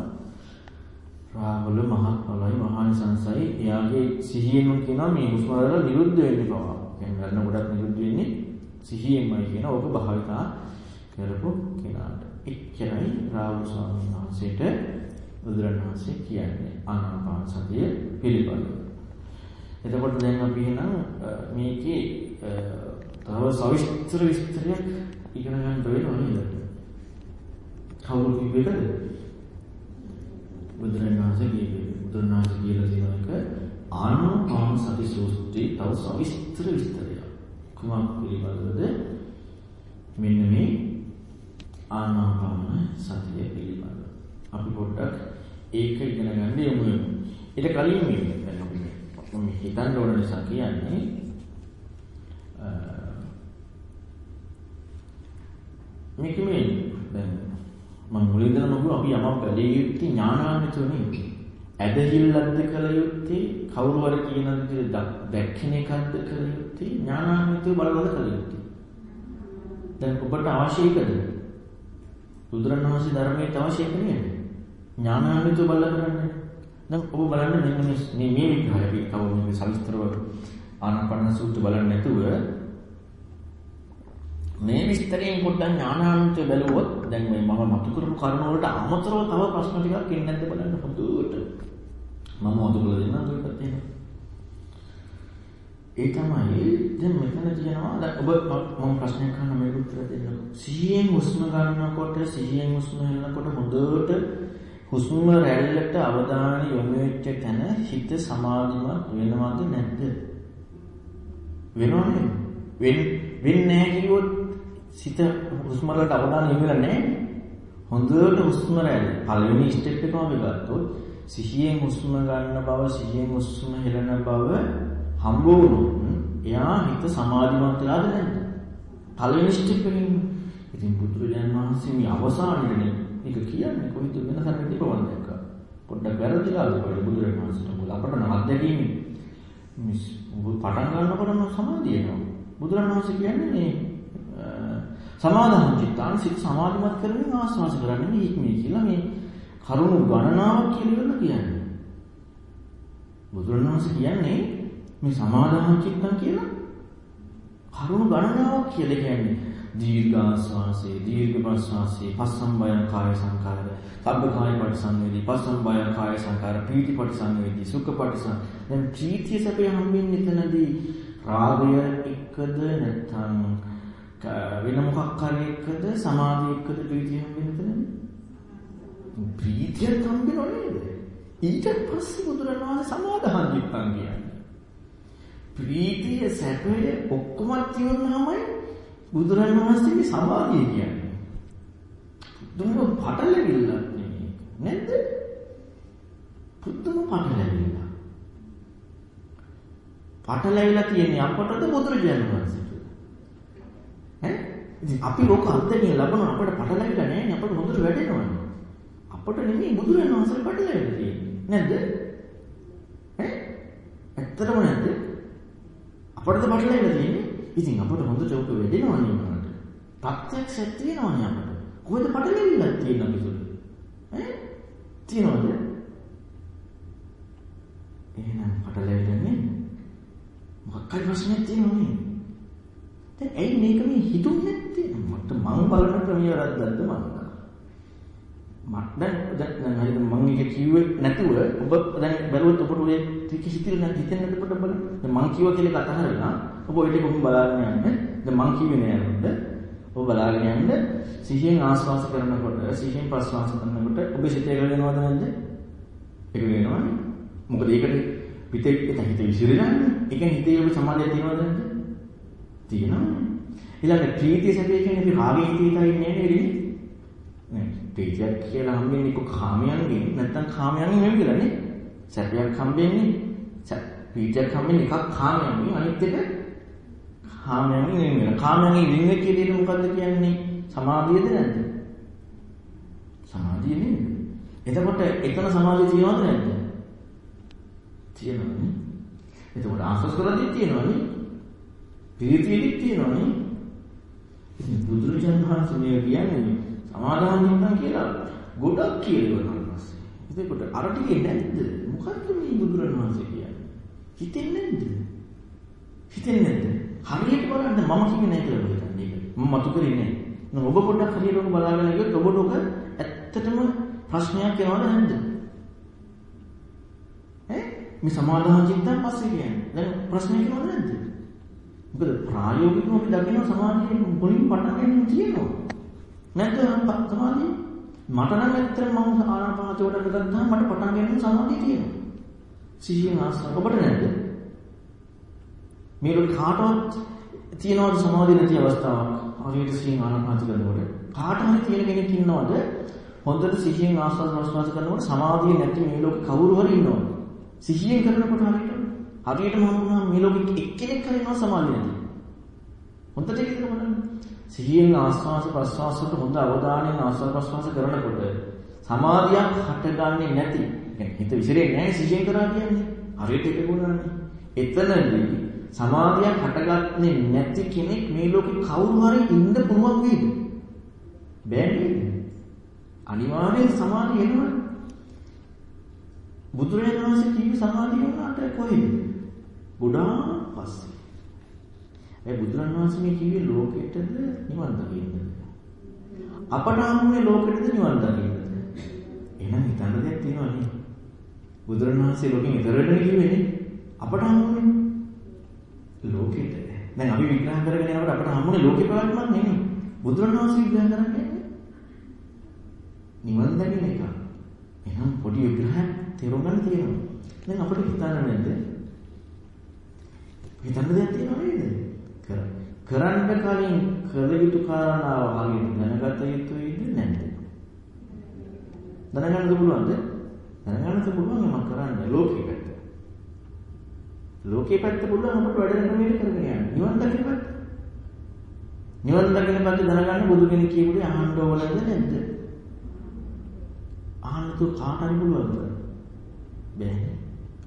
රාහුල මහත්මලයි මහානිසංසයි එයාගේ සිහියෙන් කියනවා මේ හුස්ම වල නිරුද්ධ වෙන්න පවා. කියන්නේ ගන්න ගොඩක් නිරුද්ධ වෙන්නේ සිහියෙන්මයි කියන ඕක භාවිතා කරපු කෙනාට. එච්චරයි රාහුල ස්වාමීන් වහන්සේට බුදුරණවහන්සේ කියන්නේ ආනාපාන සතිය පිළිබඳව. එතකොට දැන් අපි එහෙනම් මේකේ තව සවිස්තර විස්තරයක් ඉගෙන ගන්න වෙනවා නේද? කවුරු කිව්වේද? බුදුරණවහන්සේ කියවේ. බුදුරණවහන්සේ කියලා තියෙන එක ආනාපාන සති සූත්‍රයේ තව සවිස්තර විස්තරයක්. කුමක් පිළිබඳවද? මෙන්න මේ ආනාපාන සතිය පිළිබඳව. අපි පොඩ්ඩක් ඒක ඉගෙන ගන්න යමු යමු. ඊට කලින් මේ අපි මම හිතන්න ඕන නිසා කියන්නේ මේක මේ දැන් මම මුලින්දම කිව්වා අපි යමක් බැලිය යුත්තේ ඥානාන්විතව නෙවෙයි. ඇදහිල්ලක්ද කළ යුත්තේ කවුරු හරි කියන විදිහට දැක්කෙන එකක්ද කළ යුත්තේ ඥානාන්විතව බලවල කළ යුත්තේ. දැන් ඔබට අවශ්‍ය එකද? බුදුරණවහන්සේ ධර්මයට අවශ්‍ය එක නේද? ඥානාන්විතව බලලා කරන්නේ. දැන් ඔබ බලන්න මෙන්න මේ මේ විග්‍රහය අපි තව මේක සවිස්තරව ආනාපාන සූත්‍ර බලන්න නැතුව මේ විස්තරයෙන් පොඩ්ඩක් ඥානාන්විත බැලුවොත් දැන් මේ මම මතු කරපු කරුණ වලට අමතරව තව ප්‍රශ්න ටිකක් එන්නේ නැද්ද බලන්න හොඳට. මම මතු කරලා දෙන්නම් ඔය පැත්තේ. ඒ තමයි දැන් මෙතන තියෙනවා දැන් ඔබ මම ප්‍රශ්නයක් අහන්න මේක උත්තර දෙන්නකො. සිහියෙන් හුස්ම ගන්නකොට සිහියෙන් හුස්ම හෙලනකොට හොඳට හුස්ම රැල්ලට අවධානය යොමු වෙච්ච තැන හිත සමාධිමත් වෙනවද නැද්ද? වෙනවනේ. වෙන් වෙන්නේ නැහැ කිව්වොත් සිත හුස්ම වලට අවධානය යොමු වෙලා නැහැ. හොඳට හුස්ම රැල්ල පළවෙනි ස්ටෙප් එකම අපි ගත්තොත් සිහියෙන් හුස්ම ගන්න බව සිහියෙන් හුස්ම හෙලන බව හම්බ වුණොත් එයා හිත සමාධිමත් වෙලාද නැද්ද? පළවෙනි ස්ටෙප් එකකින්. ඉතින් බුදුරජාණන් වහන්සේ මේ අවසානයේදී මේක කියන්නේ කොහොමද වෙන තරමට තිබවන්න දැක්ක. පොඩ්ඩක් වැරදිලාද කොහෙද බුදුරජාණන් වහන්සේට මොකද අපට නම් අත්දැකීම මිස් පටන් ගන්නකොටම සමාධිය එනවා. බුදුරජාණන් වහන්සේ කියන්නේ මේ සමාධම් චිත්තාන සිත සමාධිමත් කරමින් ආස්වාස කරන්නේ හික්මී කියලා මේ කරුණු ගණනාවක් කියලා කියන්නේ. බුදුරණවහන්සේ කියන්නේ මේ සමාධම් චිත්තන් කියලා කරුණු ගණනාවක් කියලා කියන්නේ. දීර්ඝ ආස්වාසේ දීර්ඝ ප්‍රස්වාසේ පස්සම්බය කාය සංකාර සබ්බ කාය පරිසංවේදී පස්සම්බය කාය සංකාර ප්‍රීති පරිසංවේදී සුඛ පරිසං දැන් ප්‍රීතිය සැපේ හම්බෙන්නේ එතනදී රාගය එක්කද නැත්නම් වෙන මොකක් හරි එක්කද සමාධිය එක්කද ප්‍රීතිය හම්බෙන්නේ නැතනේ ප්‍රීතිය හම්බෙනව නේද? ඊට පස්සේ බුදුරණවහන්සේ සමාදාහන් කිව්වා කියන්නේ. ප්‍රීතිය සැපය ඔක්කොම තියුණාමයි බුදුරණවහන්සේගේ සමාධිය කියන්නේ. දුන්න පටලැවිල්ලක් නෙමෙයි නේද? පුදුම පටලැවිල්ල පටලැවිලා තියෙන්නේ අපටද බුදුරජාණන් වහන්සේට? ඈ? ඉතින් අපි ලෝක අර්ථණිය ලබන අපට පටලැවිලා නැහැ අපට හොඳට වැටෙනවනේ අපට නෙමෙයි බුදුරජාණන් වහන්සේට පටලැවිලා තියෙන්නේ. නැද්ද? ඈ? ඇත්තටම නැද්ද? අපටද පටලැවිලා තියෙන්නේ? ඉතින් අපට හොඳට ඕක වැටෙනවනේ මොනවාට ප්‍රත්‍යක්ෂයක් තියෙනවනේ අපට. කොහෙද පටලැවිලා තියෙන්නේ අපි තුල ඈ? තියෙනවද? එහෙනම් පටලැවිලා නේ. මොකක් හරි ප්‍රශ්නයක් තියෙනවනේ. දැන් ඇයි මේක මේ හිතුන්නේ නැත්තේ? මට මං බලන ක්‍රමිය වැරද්දක්ද මං මට දැන් දැන් හරිද මං එක කිව්වේ නැතුව ඔබ දැන් බැලුවොත් ඔබට ඔය ටික හිතෙන්නේ නැති හිතෙන්නේ නැති කොට බලන්න. දැන් මං කිව්වා කියලා කතා කරලා ඔබ ඔය ටික කොහොම බලාගෙන යන්නේ? දැන් මං කිව්වේ නෑ නේද? ඔබ බලාගෙන යන්න සිහියෙන් ආස්වාස කරනකොට සිහියෙන් ප්‍රස්වාස කරනකොට ඔබ සිතේ ගලනවද නැද්ද? ඒක වෙනවනේ. මොකද ඒකට පිටේ හිත විසිරෙන්නේ. ඒ කියන්නේ හිතේ ඔබ සමාධිය තියෙනවද නැද්ද? තියෙනවා. ඊළඟ ප්‍රීතිය සැපේ කියන්නේ අපි රාගයේ හිතේ ඉන්නේ නේද? නේ. ප්‍රීතියක් කියලා හම්බෙන්නේ එක්ක කාමයන්ගෙන් නැත්නම් කාමයන්ගෙන් නෙමෙයි කියලා නේ. සැපයක් හම්බෙන්නේ ප්‍රීතියක් හම්බෙන්නේ එකක් කාමයන්ගෙන් අනිත් එක කාමයෙන් වෙන් වෙන. කාමයෙන් වෙන් වෙච්ච දෙයට මොකද්ද කියන්නේ? සමාධියද නැද්ද? සමාධිය නෙමෙයි. එතකොට එතන සමාධිය තියෙනවද නැද්ද? තියෙනවනේ. එතකොට ආස්වාද කරද්දී තියෙනවනේ. පිළිතියෙදි තියෙනවනේ. ඉතින් බුදුරජාණන් වහන්සේ මේ කියන්නේ සමාදාන නිවන් කියලා ගොඩක් කියනවා පස්සේ. එතකොට අර ටිකේ නැද්ද? මොකක්ද මේ බුදුරජාණන් වහන්සේ කියන්නේ? හිතෙන්නේ නැද්ද? හිතෙන්නේ නැද්ද? හරියට බලන්න මම කියන්නේ නැහැ කියලා හිතන්නේ ඒක. මම මතු කරේ නැහැ. නෝ ඔබ පොඩ්ඩක් හරියට ඔබ බලාගෙන ගියොත් ඔබට ඔක ඇත්තටම ප්‍රශ්නයක් එනවද නැද්ද? ඈ මේ සමාදාන චිත්තන් පස්සේ කියන්නේ. දැන් ප්‍රශ්නයක් එනවද නැද්ද? මොකද ප්‍රායෝගිකව අපි දකිනවා සමාධිය මුලින් පටන් ගන්න තියෙනවා. නැත්නම් සමාධිය මට නම් ඇත්තටම මම ආනාපානසති වලට ගත්තාම මට පටන් ගන්න සමාධිය තියෙනවා. සිහියෙන් ආස්වාද ඔබට නැද්ද? මේක කාටවත් තියනවද සමාධිය නැති අවස්ථාවක්? හරියට සිහියෙන් ආනාපානසති කරනකොට කාට හරි තියෙන කෙනෙක් ඉන්නවද? හොඳට සිහියෙන් ආස්වාද ප්‍රසවාස කරනකොට සමාධිය නැති මේ ලෝකේ කවුරු හරි ඉන්නවද? සිහියෙන් කරනකොට හරියට හරියටම හම්බුනහම මේ ලෝකෙ එක්කෙනෙක් හරි ඉන්නවා සමාධිය නැති. හොඳට ඒක බලන්න. සිහියෙන් ආස්වාස ප්‍රස්වාස වලට හොඳ අවධානයෙන් ආස්වාස ප්‍රස්වාස කරනකොට සමාධියක් හටගන්නේ නැති. يعني හිත විසිරෙන්නේ නැහැ සිහියෙන් කරා කියන්නේ. හරියට ඒක ගුණන්නේ. එතනදී සමාධියක් හටගන්නේ නැති කෙනෙක් මේ ලෝකෙ කවුරු හරි ඉන්න පුළුවන් වේද? බෑ නේද? අනිවාර්යෙන් සමාධිය එනවා. බුදුරජාණන් වහන්සේ කිව්ව සමාධිය වුණාට කොහෙද? ගොඩාක් පස්සේ. ඒ බුදුරජාණන් වහන්සේ මේ කිව්වේ ලෝකෙටද නිවන් දකින්නද? අපට හම්බුනේ ලෝකෙටද නිවන් දකින්නද? එහෙනම් හිතන්න දෙයක් තියෙනවා නේ. බුදුරජාණන් වහන්සේ ලෝකෙන් ඉතරටනේ කිව්වේ නේ. අපට හම්බුනේ ලෝකෙට. දැන් අපි විග්‍රහ කරගෙන යනකොට අපට හම්බුනේ ලෝකේ ප්‍රවත්මක් නෙමෙයි. බුදුරජාණන් වහන්සේ විග්‍රහ කරන්නේ නිවන් දකින්න එක. එහෙනම් පොඩි විග්‍රහයක් තේරුම් ගන්න තියෙනවා. දැන් අපිට හිතන්න නැද්ද? හිතන්න දෙයක් තියෙනව නේද? කර කරන්න කලින් කළ යුතු කාරණාව හරියට දැනගත යුතුයිද නැද්ද? දැනගන්නද පුළුවන්ද? දැනගන්නත් පුළුවන් මම කරන්න ලෝකේ පැත්ත. ලෝකේ පැත්ත පුළුවන් අපට වැඩ ක්‍රමයට කරගෙන යන්න. නිවන් දකින්න පැත්ත. නිවන් දකින්න පැත්ත දැනගන්න බුදු කෙනෙක් කියපු දේ අහන්න ඕනද නැද්ද? අහන්න තු කාට හරි පුළුවන්ද? බැහැ.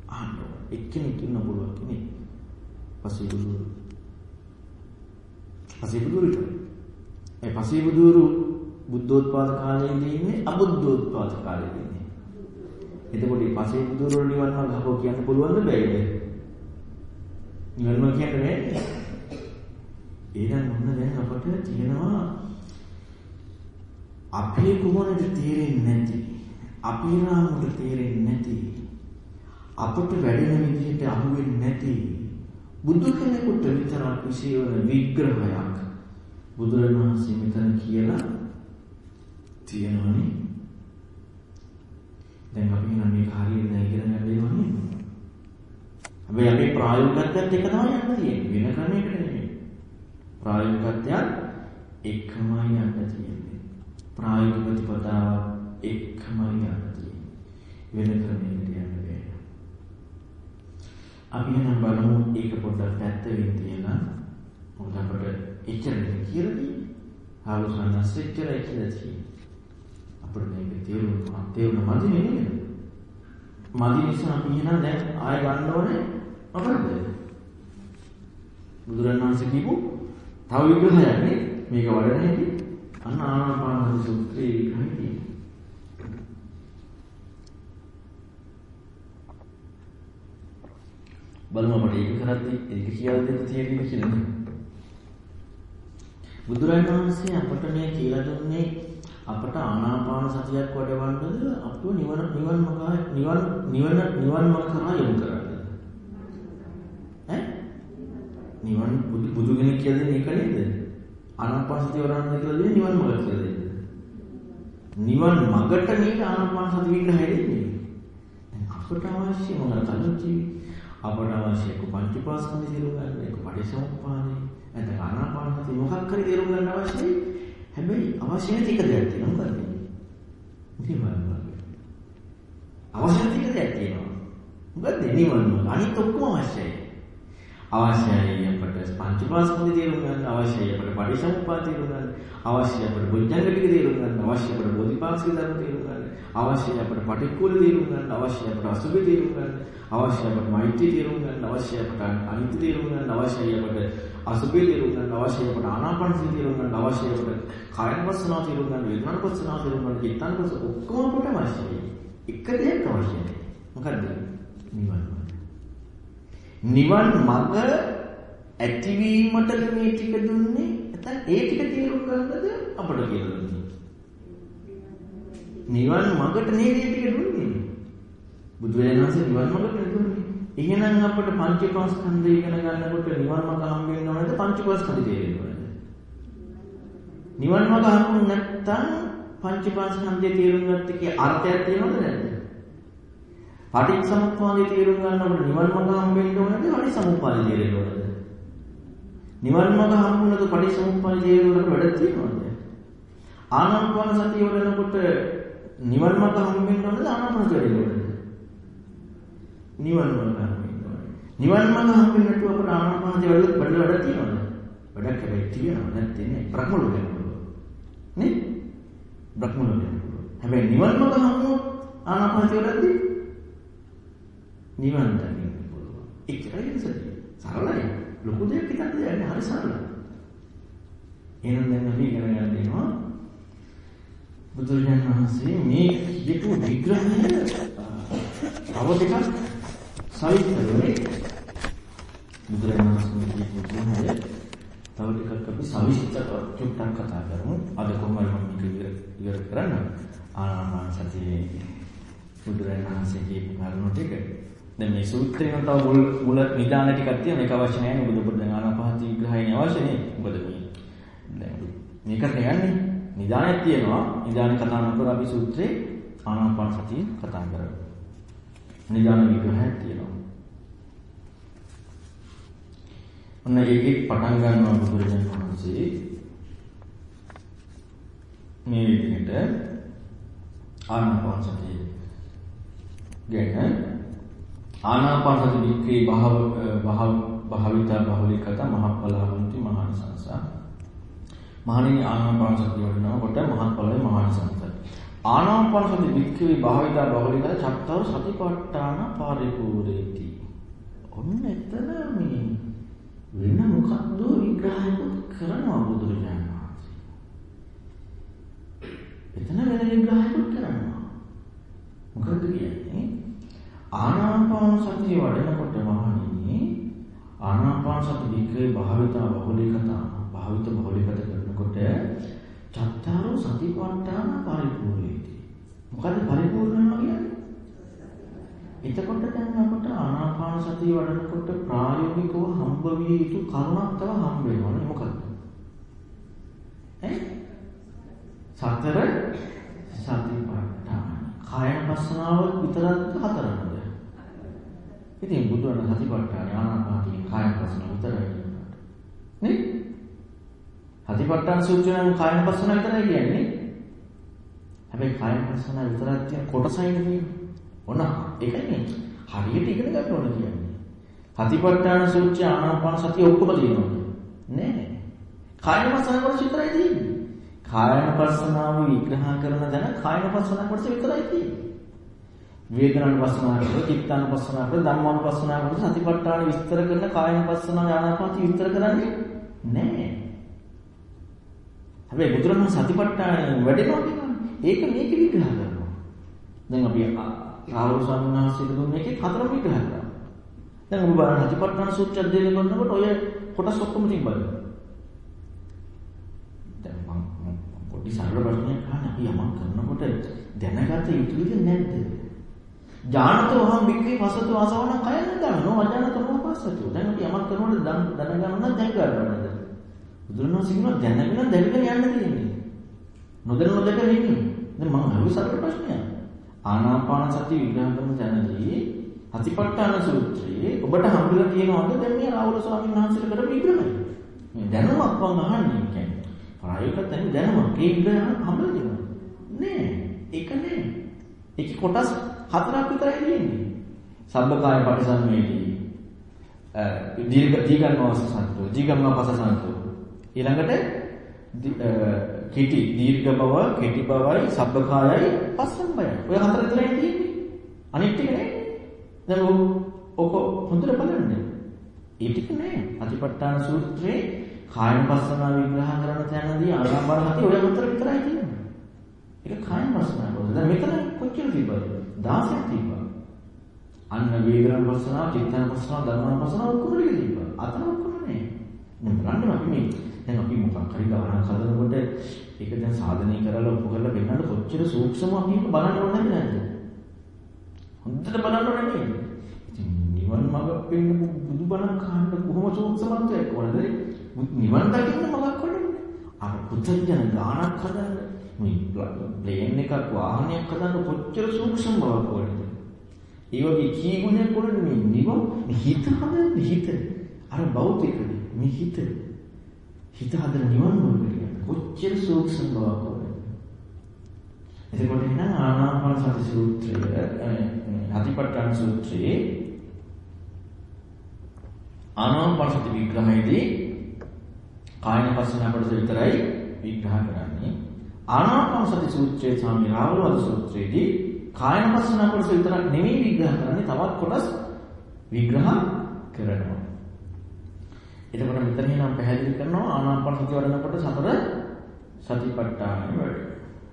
අහන්න ඕන. එක්කෙනෙක් ඉන්න පුළුවන් කෙනෙක්. පස්සේ බුදුරු. පස්සේ බුදුරු විතරයි. ඒ පස්සේ බුදුරු බුද්ධෝත්පාද කාලයේදී ඉන්නේ අබුද්ධෝත්පාද කාලයේදී ඉන්නේ. එතකොට මේ පස්සේ බුදුරු නිවන් මාර්ග හො කියන්න පුළුවන්ද බැයිද? නිවන් මාර්ග කියන්නේ නෑ. එහෙනම් මොන දැන් අපට තියෙනවා අපේ කුමනද තේරෙන්නේ නැති අපේ රාමුට තේරෙන්නේ නැති අපට වැඩෙන විදිහට අහුවෙන්නේ නැති බුදු කෙනෙකුට විතරක් විශේෂ විග්‍රහයක් බුදුරණවහන්සේ මෙතන කියලා තියෙනවනේ. දැන් අපි නම් මේක හරියට දැන් ඉගෙන ගන්න වෙනවනේ හැබැයි අපි ප්‍රායෝගිකත්වයට එක තමයි යන්න තියෙන්නේ. වෙන ක්‍රමයකට නෙමෙයි. ප්‍රායෝගිකත්වයත් එකමයි යන්න තියෙන්නේ. ප්‍රායෝගික ප්‍රතිපදාව එකමයි යන්න තියෙන්නේ. වෙන ක්‍රමයකට යන්න බෑ අපි එහෙනම් බලමු ඒක පොඩ්ඩක් පැත්තකින් තියලා මොකද අපිට එච්චරද කියලා තියෙන්නේ? ආලෝසනස් එච්චරයි කියලා තියෙන්නේ. අපිට මේක තේරුම් තේරුම් මදි නෙමෙයි. මදි නිසා අපි එහෙනම් දැන් ආය ගන්න ඕනේ මොකද බුදුරණවහන්සේ කියපු තව විග්‍රහයක් නේ? මේක වඩන හැටි. අන්න ආනාපාන සූත්‍රයේ විග්‍රහය තියෙනවා. බලමු අපිට ඒක කරද්දී ඒක කියලා දෙන්න තියෙන්නේ කියලා. බුදුරජාණන් වහන්සේ අපට මේ කියලා දුන්නේ අපට ආනාපාන සතියක් වඩවන්නද අපව නිවන නිවන් මග නිවන් නිවන නිවන් මග කරා යොමු කරන්නද? ඈ? නිවන් බුදු බුදු කෙනෙක් කියලා දෙන්නේ ඒක නේද? ආනාපාන සතිය වඩන්න කියලා දෙන්නේ නිවන් මග කියලා දෙන්නේ. නිවන් මගට නේද ආනාපාන සති විග්‍රහය දෙන්නේ. අපට අවශ්‍ය මොනවද කලින් අපට අවශ්‍ය එක්ක පංචපාස්කන්ධය තේරුම් ගන්න, එක්ක පටිච්චසමුප්පාදය, නැත්නම් ආනාපානසති මොකක් හරි තේරුම් ගන්න අවශ්‍යයි. හැබැයි අවශ්‍ය නැති එක දෙයක් තියෙනවා මොකද? නිවන මාර්ගය. අවශ්‍ය නැති එක දෙයක් තියෙනවා. මොකද නිවන මාර්ගය. අනිත් ඔක්කොම අවශ්‍යයි. අවශ්‍යයි අපට පංචපාස්කන්ධය තේරුම් ගන්න අවශ්‍යයි අපිට පටිච්චසමුප්පාද තේරුම් ගන්න අවශ්‍යයි අපිට බුද්ධංග ටික තේරුම් ගන්න අවශ්‍යයි අපිට බෝධිපාක්ෂික ධර්ම තේරුම් ගන්න අවශ්‍යයි අපිට පටික්කුල තේරුම් ගන්න අවශ්‍යයි අපිට අසුභ තේරුම් ගන්න අවශ්‍යයි අපිට මෛත්‍රී තේරුම් ගන්න අවශ්‍යයි අපිට අනිත්‍ය තේරුම් ගන්න අවශ්‍යයි අපිට අසුභය තේරුම් ගන්න අවශ්‍යයි අපිට ආනාපානසතිය තේරුම් ගන්න අවශ්‍යයි අපිට කායන පස්සනාව තේරුම් ගන්න වේදනාන පස්සනාව තේරුම් ගන්න චිත්තන පස්ස ඔක්කොම අපිට අවශ්‍යයි එක දෙයක් අවශ්‍යයි මොකද්ද? නිවන් නිවන් මඟ ඇතිවීමට මේ ටික දුන්නේ? නැත්නම් ඒ ටික තේරුම් ගන්නද අපට කියලා දුන්නේ? නිවන් මඟට නේද මේ ටික දුන්නේ බුදුරජාණන් වහන්සේ නිවන් මඟට දුන්නේ එහෙනම් අපිට පංචපාස්කන්ධය ඉගෙන ගන්නකොට නිවන් මඟ හම්බ වෙන්න ඕනද? පංචපාස්කන්ධය තේරෙන්න ඕනද? නිවන් මඟ හම්බුනේ නැත්නම් පංචපාස්කන්ධය තේරුම් ගත්ත එකේ අර්ථයක් තියෙනවද නැද්ද? පටිච්චසමුප්පාදේ තේරුම් ගන්නකොට නිවන් මඟ හම්බෙන්න ඕනද? පටිච්චසමුප්පාදේ තේරෙන්න ඕනද? නිවන් මඟ හම්බුනද පටිච්චසමුප්පාදේ තේරුමකට වැඩ තියෙනවද? ආනාපාන සතිය වඩනකොට නිවන් මඟ හම්බෙන්න ඕනද ආනාපාන සතිය වඩන්න නිවන් මඟ හම්බෙන්න ඕනේ නිවන් මඟ හම්බෙන්න නැතුව අපට ආනාපාන සතිය වඩලා වැඩ වැඩ තියෙනවද වැඩක් හැබැයි තියෙනවද නැත්නම් නේ බ්‍රහ්ම ලෝකයක් නේ බ්‍රහ්ම ලෝකයක් හැබැයි නිවන් මඟ හම්බුනොත් ආනාපාන සතිය වඩද්දී නිවන් දකින්න පුළුවන්. ඒකයි සත්‍ය. සරලයි. ලොකු දෙයක් හිතන්න දෙයක් නෑ. හරි සරලයි. එහෙනම් දැන් අපි ඉගෙන ගන්න දෙනවා බුදුරජාණන් වහන්සේ මේ කියපු විග්‍රහය තව ටිකක් සවිස්තරව බුදුරජාණන් වහන්සේ කියපු විග්‍රහය. තව ටිකක් අපි සවිස්තරව චුට්ටක් කතා කරමු. අද කොහොමද මම මේක ඉවර කරන්න? ආනාපාන සතියේ බුදුරජාණන් වහන්සේ කියපු කරුණු ටික. දැන් මේ සූත්‍රේන තව මුල් මුල නිදාන ටිකක් තියෙන මේක අවශ්‍ය නැහැ. නේ බුදු බුද්ධ ආනාපානසති විග්‍රහයනේ අවශ්‍ය නේ. මොකද මේ දැන් මේකට යන්නේ? නිදානයක් තියෙනවා. නිදාන කතා නොකර අපි සූත්‍රේ ආනාපාන සතිය කතා කරමු. නිදාන විග්‍රහයක් තියෙනවා. ඔන්න ඒකේ පටන් ගන්නවා බුදුරජාණන් වහන්සේ. මේ විදිහට ආනාපාන සතිය ගැන ආනාපාන සති වික්‍රේ භාව භාව භාවිතා බහුලිකත මහප්පලහන්ති මහානිසංස මහණෙනි ආනාපාන සතිය වඩනකොට මහත්ඵලයි මහානිසංස ආනාපාන සති වික්‍රේ භාවිතා බහුලිකත චත්තර සතිපට්ඨාන පරිපූර්ණේති. ඔන්න එතන මේ වෙන මොකක්ද විග්‍රහයක් කරනවා බුදුරජාණන් වහන්සේ? එතන වෙන විග්‍රහයක් කරනවා. මොකද කියන්නේ? ආනාපාන සතිය වඩනකොට මහණෙනි ආනාපාන සති වික්‍රේ භාවිතා බහුලීකතා භාවිත බහුලීකත කරනකොට චත්තාරෝ සතිපට්ඨාන පරිපූර්ණේති. මොකද පරිපූර්ණ වෙනවා කියන්නේ? එතකොට දැන් අපට ආනාපාන සතිය වඩනකොට ප්‍රායෝගිකව හම්බ විය යුතු කරුණක් තව හම්බ වෙනවනේ මොකද්ද ඈ? සතර සතිපට්ඨාන. කායන පස්සනාව විතරක් හතරක්ද? ඉතින් බුදුන් සතිපට්ඨාන ආනාපානී කායන පස්සනාව විතරයි. නේ? සතිපට්ඨාන සූත්‍රයෙන් කායන පස්සනාව විතරයි කියන්නේ හැබැයි කායන පස්සනාව විතරක් තියෙන කොටසයි නෙමෙයි ඔන්න ඒකනේ හරියට ඉගෙන ගන්න ඕන කියන්නේ. සතිපට්ඨාන සූත්‍රය ආනාපාන සතිය ඔක්කොම තියෙනවා. නෑ. කායන පස්සන කොටස විතරයි තියෙන්නේ. කායන පස්සනාව විග්‍රහ කරන දැන කායන පස්සන කොටස විතරයි තියෙන්නේ. වේදනාන පස්සනාව කරලා චිත්තාන පස්සනාව කරලා ධම්මාන පස්සනාව කරලා සතිපට්ඨාන විස්තර කරන කායන පස්සනාව ආනාපාන විස්තර කරන්නේ නෑ. හැබැයි බුදුරජාණන් සතිපට්ඨාන වැඩෙනවා කියන්නේ ඒක මේක විග්‍රහ කරනවා. දැන් අපි රාහුල ස්වාමීන් වහන්සේට දුන්න එකේ හතරම විග්‍රහ කරා. දැන් ඔබ බලන්න හතිපට්ඨාන සූත්‍රය අධ්‍යයනය කරනකොට ඔය කොටස් ඔක්කොම තිබ්බද? දැන් මම පොඩි සරල ප්‍රශ්නයක් අහන්න අපි යමක් කරනකොට දැනගත යුතුද නැද්ද? ඥානතෝ අහම් වික්‍රේ පසතු ආසවන කයන ගන්නෝ අඥානතෝ පසතු. දැන් අපි යමක් කරනකොට දැනගන්න නම් දැන් ගන්නවද? බුදුරණවහන්සේ කියනවා දැනගෙන දැනගෙන යන්න තියෙන්නේ. නොදැන නොදැක නෙමෙයි. දැන් මම අහුව සරල ප්‍රශ්නයක්. ආනාපාන සති විග්‍රහ කරන තැනදී අතිපට්ඨාන සූත්‍රයේ ඔබට හම්බුලා තියෙනවද? දැන් මේ රාහුල ස්වාමීන් වහන්සේට කර විග්‍රහය. මේ දැනුමක් මම අහන්නේ කියන්නේ. ප්‍රායෝගික තැන දැනුමක්. ඒ විග්‍රහ හම්බුලා තියෙනවද? නෑ. ඒක නෑ. ඒක කොටස් හතරක් විතරයි තියෙන්නේ. සබ්බකාය පරිසම්මේදී දීර්ඝ දීගම්මවස සන්තෝ දීගම්මවස සන්තෝ. ඊළඟට කෙටි දීර්ඝ බව කෙටි බවයි සබ්බකායයි පස්සම් බයයි ඔය හතර විතරයි තියෙන්නේ. අනිත් ටික නෑ. දැන් ඔක හොඳට බලන්න. ඒ ටික නෑ. අතිපට්ඨාන සූත්‍රයේ කායන පස්සනා විග්‍රහ කරන තැනදී ආනාපාන හති ඔය හතර විතරයි තියෙන්නේ. ඒක කායන පස්සනා කොහොමද දැන් මෙතන කොච්චර තිබ්බද? 16ක් තිබ්බා. අන්න වේදනා පස්සනා චිත්තන පස්සනා ධර්මන පස්සනා ඔක්කොම තිබ්බා. අතන ඔක්කොම නෑ. මම බලන්න අපි මේ දැන් අපි මොකක් හරි ගානක් හදනකොට ඒක දැන් සාධනය කරලා ඔප්පු කරලා පෙන්නන්න කොච්චර සූක්ෂම අපි ඒක බලන්න ඕනද නැද්ද? හොඳට බලන්න ඕනේ නේද? ඉතින් නිවන් මඟ පෙන්න බුදුබණ කාණ්ඩ කොහොම සූක්ෂමත්වයක් වුණද? නිවන් දකින්න මඟක් වඩන්නේ. අර පුතඥ ගානක් හදන්න මේ ප්ලේන් එකක් වාහනයක් හදන්න කොච්චර සූක්ෂම බවක් වුණද? ඒ වගේ කී ගුණයක් වුණද මේ නිවන් හිත හදන්න හිත අර භෞතික මේ හිත හිත හදන නිවන් මාර්ගය කොච්චර සූක්ෂම බවක් වුණද එතකොට එහෙනම් ආනාපාන සති සූත්‍රය අතිපට්ඨාන සූත්‍රයේ ආනාපාන සති විග්‍රහයේදී කායන පස්සන කොටස විතරයි විග්‍රහ කරන්නේ. ආනාපාන සති සූත්‍රයේ සාමි රාවලවද සූත්‍රයේදී කායන පස්සන කොටස විතරක් නෙමෙයි විග්‍රහ කරන්නේ තවත් කොටස් විග්‍රහ කරනවා. එතකොට මෙතන එනම් පැහැදිලි කරනවා ආනාපාන සතිය වඩනකොට සතර සතිපට්ඨානය වැඩි.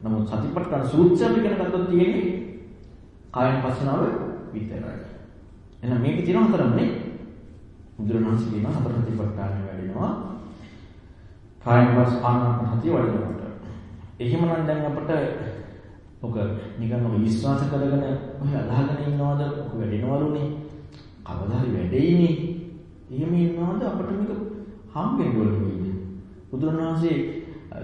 නමුත් සතිපට්ඨාන සූත්‍රය ගැන කතා තියෙන්නේ කායන පස්සනාව විතරයි. එහෙනම් මේකේ තියෙන හතරමනේ බුදුරණන්සේ කියන හතර සතිපට්ඨානය වැඩිනවා. කායන පස්ස ආනාපාන සතිය වඩනකොට. එහෙමනම් දැන් අපිට ඔක නිකන් ඔය විශ්වාස කරගෙන ඔය අදහගෙන ඉන්නවද ඔක වැඩිනවලුනේ කවදා හරි වැඩෙයිනේ එහෙම ඉන්නවද අපිට මේක හම්බෙන්න ඕනේ. බුදුරණවහන්සේ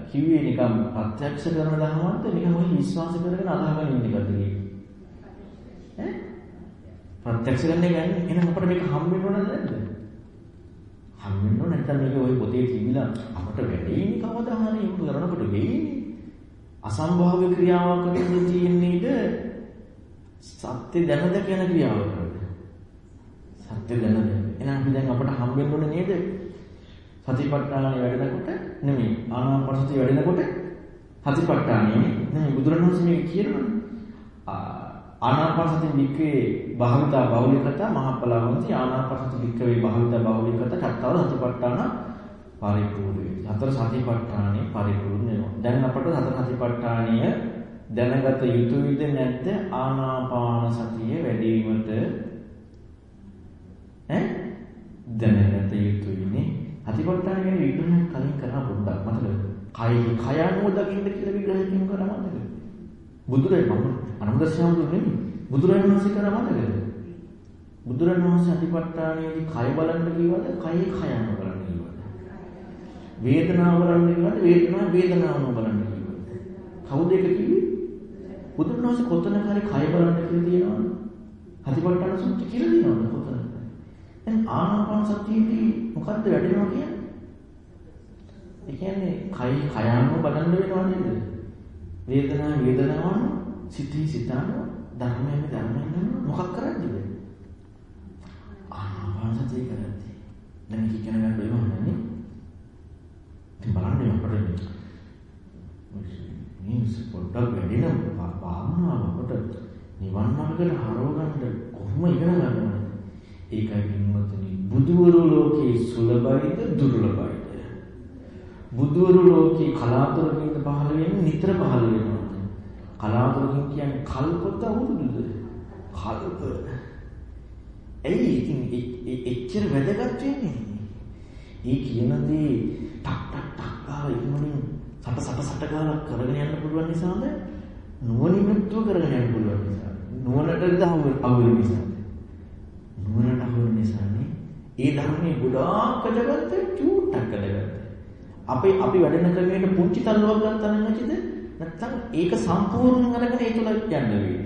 කිව්වේ නිකම් ප්‍රත්‍යක්ෂ කරන දහමක්ද නිකන් ඔය විශ්වාස කරගෙන අදහගෙන ඉන්න එකද ඈ ප්‍රත්‍යක්ෂ කරන්න ගන්නේ එහෙනම් අපිට මේක හම්බෙන්න ඕනද නැද්ද? හම්බෙන්න ඕන නැත්නම් මේක ඔය පොතේ තිබිලා අපිට වැඩෙන්නේ කවදා හරි උඹ කරනකොට වෙන්නේ. අසම්භාව්‍ය ක්‍රියාවක් වගේ තියෙන්නේද සත්‍ය දැනද කියන ක්‍රියාවකද? සත්‍ය දැනද එහෙනම් අපි දැන් අපට හම්බෙන්න ඕනේ නේද? සතිපට්ඨානය වැඩෙනකොට නෙමෙයි ආනාපානසතිය වැඩෙනකොට සතිපට්ඨානය නෙමෙයි බුදුරණවහන්සේ මේක කියනවනේ. ආනාපානසති වික්‍රේ භාවිතා බෞලිකතා මහපලවන්ති ආනාපානසති වික්‍රේ භාවිතා බෞලිකතා චත්තවර සතිපට්ඨාන පරිපූර්ණයි. හතර සතිපට්ඨානෙ පරිපූර්ණ වෙනවා. දැන් අපට හතර සතිපට්ඨානය දැනගත යුතුයිද නැද්ද ආනාපාන සතිය වැඩි වීමට ඈ දැනගත යුතුයිනේ. අතිපට්ඨාන ගැන විග්‍රහයක් කලින් කරා පොඩ්ඩක් මතකද? කයි කය අනුව දකින්න කියලා විග්‍රහයක් කරා මතකද? බුදුරජාණන් මම අනුදස්සාවුරු නෙමෙයි. බුදුරජාණන් වහන්සේ කරා මතකද? බුදුරජාණන් වහන්සේ අතිපට්ඨානයේදී කය බලන්න කිව්වද? කයේ කය අනුව බලන්න කිව්වද? වේදනාව බලන්න කිව්වද? වේදනාව වේදනාව අනුව බලන්න කිව්වද? කවුද ඒක කිව්වේ? බුදුරජාණන් වහන්සේ කොතනක හරි කය බලන්න කියලා තියෙනවද? අතිපට්ඨාන සූත්‍රය කියලා තියෙනවද කොතන? දැන් ආනාපාන සතියේදී මොකද්ද වැඩෙනවා කියන්නේ? ඒ කියන්නේ කය කයano බලන්න වෙනවා නේද? වේදනාව වේදනාවන සිතී සිතාන ධර්මයෙන් ධර්මයෙන් මොකක් කරන්නේද? ආනාපාන සතිය කරන්නේ. දැන් මේක ඉගෙන ගන්න බැහැ නේද? ඉතින් බලන්න අපිට මේ පොඩ්ඩක් වැඩින භාවනාවකට නිවන් මාර්ගයට හරව ගන්න කොහොම ඉගෙන ගන්නවද? ඒකයි පින්වත්නි බුදුවරු ලෝකේ සුලභයිද දුර්ලභයිද බුදුවරු ලෝකේ කලාතුරකින් පහළ වෙන්නේ නිතර පහළ වෙනවා. කලාතුරකින් කියන්නේ කල්පත අවුරුදුද කල්ප. එයි ඉතින් එච්චර වැදගත් වෙන්නේ? ඒ කියන දේ ටක් ටක් ටක් ගාලා ඉක්මනින් සට සට සට ගාලා කරගෙන යන්න පුළුවන් නිසාද? නුවණින් යුක්තව කරගෙන යන්න පුළුවන් නිසා නුවණට දහවල් අවුල් නිසා නුවණට අහු නිසානේ ඒ ධර්මයේ ගොඩාක් කඩගත්ත චූට්ටක් කඩගත්ත. අපි අපි වැඩෙන ක්‍රමයට පුංචි තල්ලුවක් ගත්තා නම් ඇතිද? නැත්තම් ඒක සම්පූර්ණ අරගෙන ඒ තුල යන්න වෙන්නේ.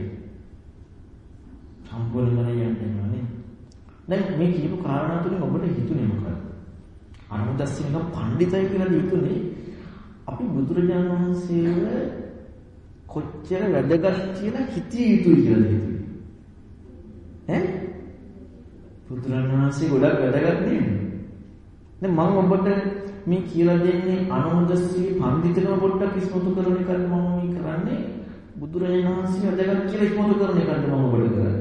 සම්පූර්ණ කරගෙන යන්න වෙනවානේ. දැන් මේ කියපු කාරණා තුලින් ඔබට හිතුනේ මොකක්ද? අනුදස්සිනක පඬිතයි කියලා හිතුනේ අපි බුදුරජාණන් වහන්සේව කොච්චර වැදගත් කියලා හිතිය යුතුයි කියලා හිතුවේ. ඈ බුදුරණවහන්සේ වහන්සේ ගොඩක් වැදගත් නේද? දැන් මම ඔබට මේ කියලා දෙන්නේ අනුමදස්සී පඬිතුකම පොඩ්ඩක් ඉස්මතු කරන එකක් මම මේ කරන්නේ බුදුරජාණන් වහන්සේ වැදගත් කියලා ඉස්මතු කරන එකක්ද මම ඔබට කරන්නේ.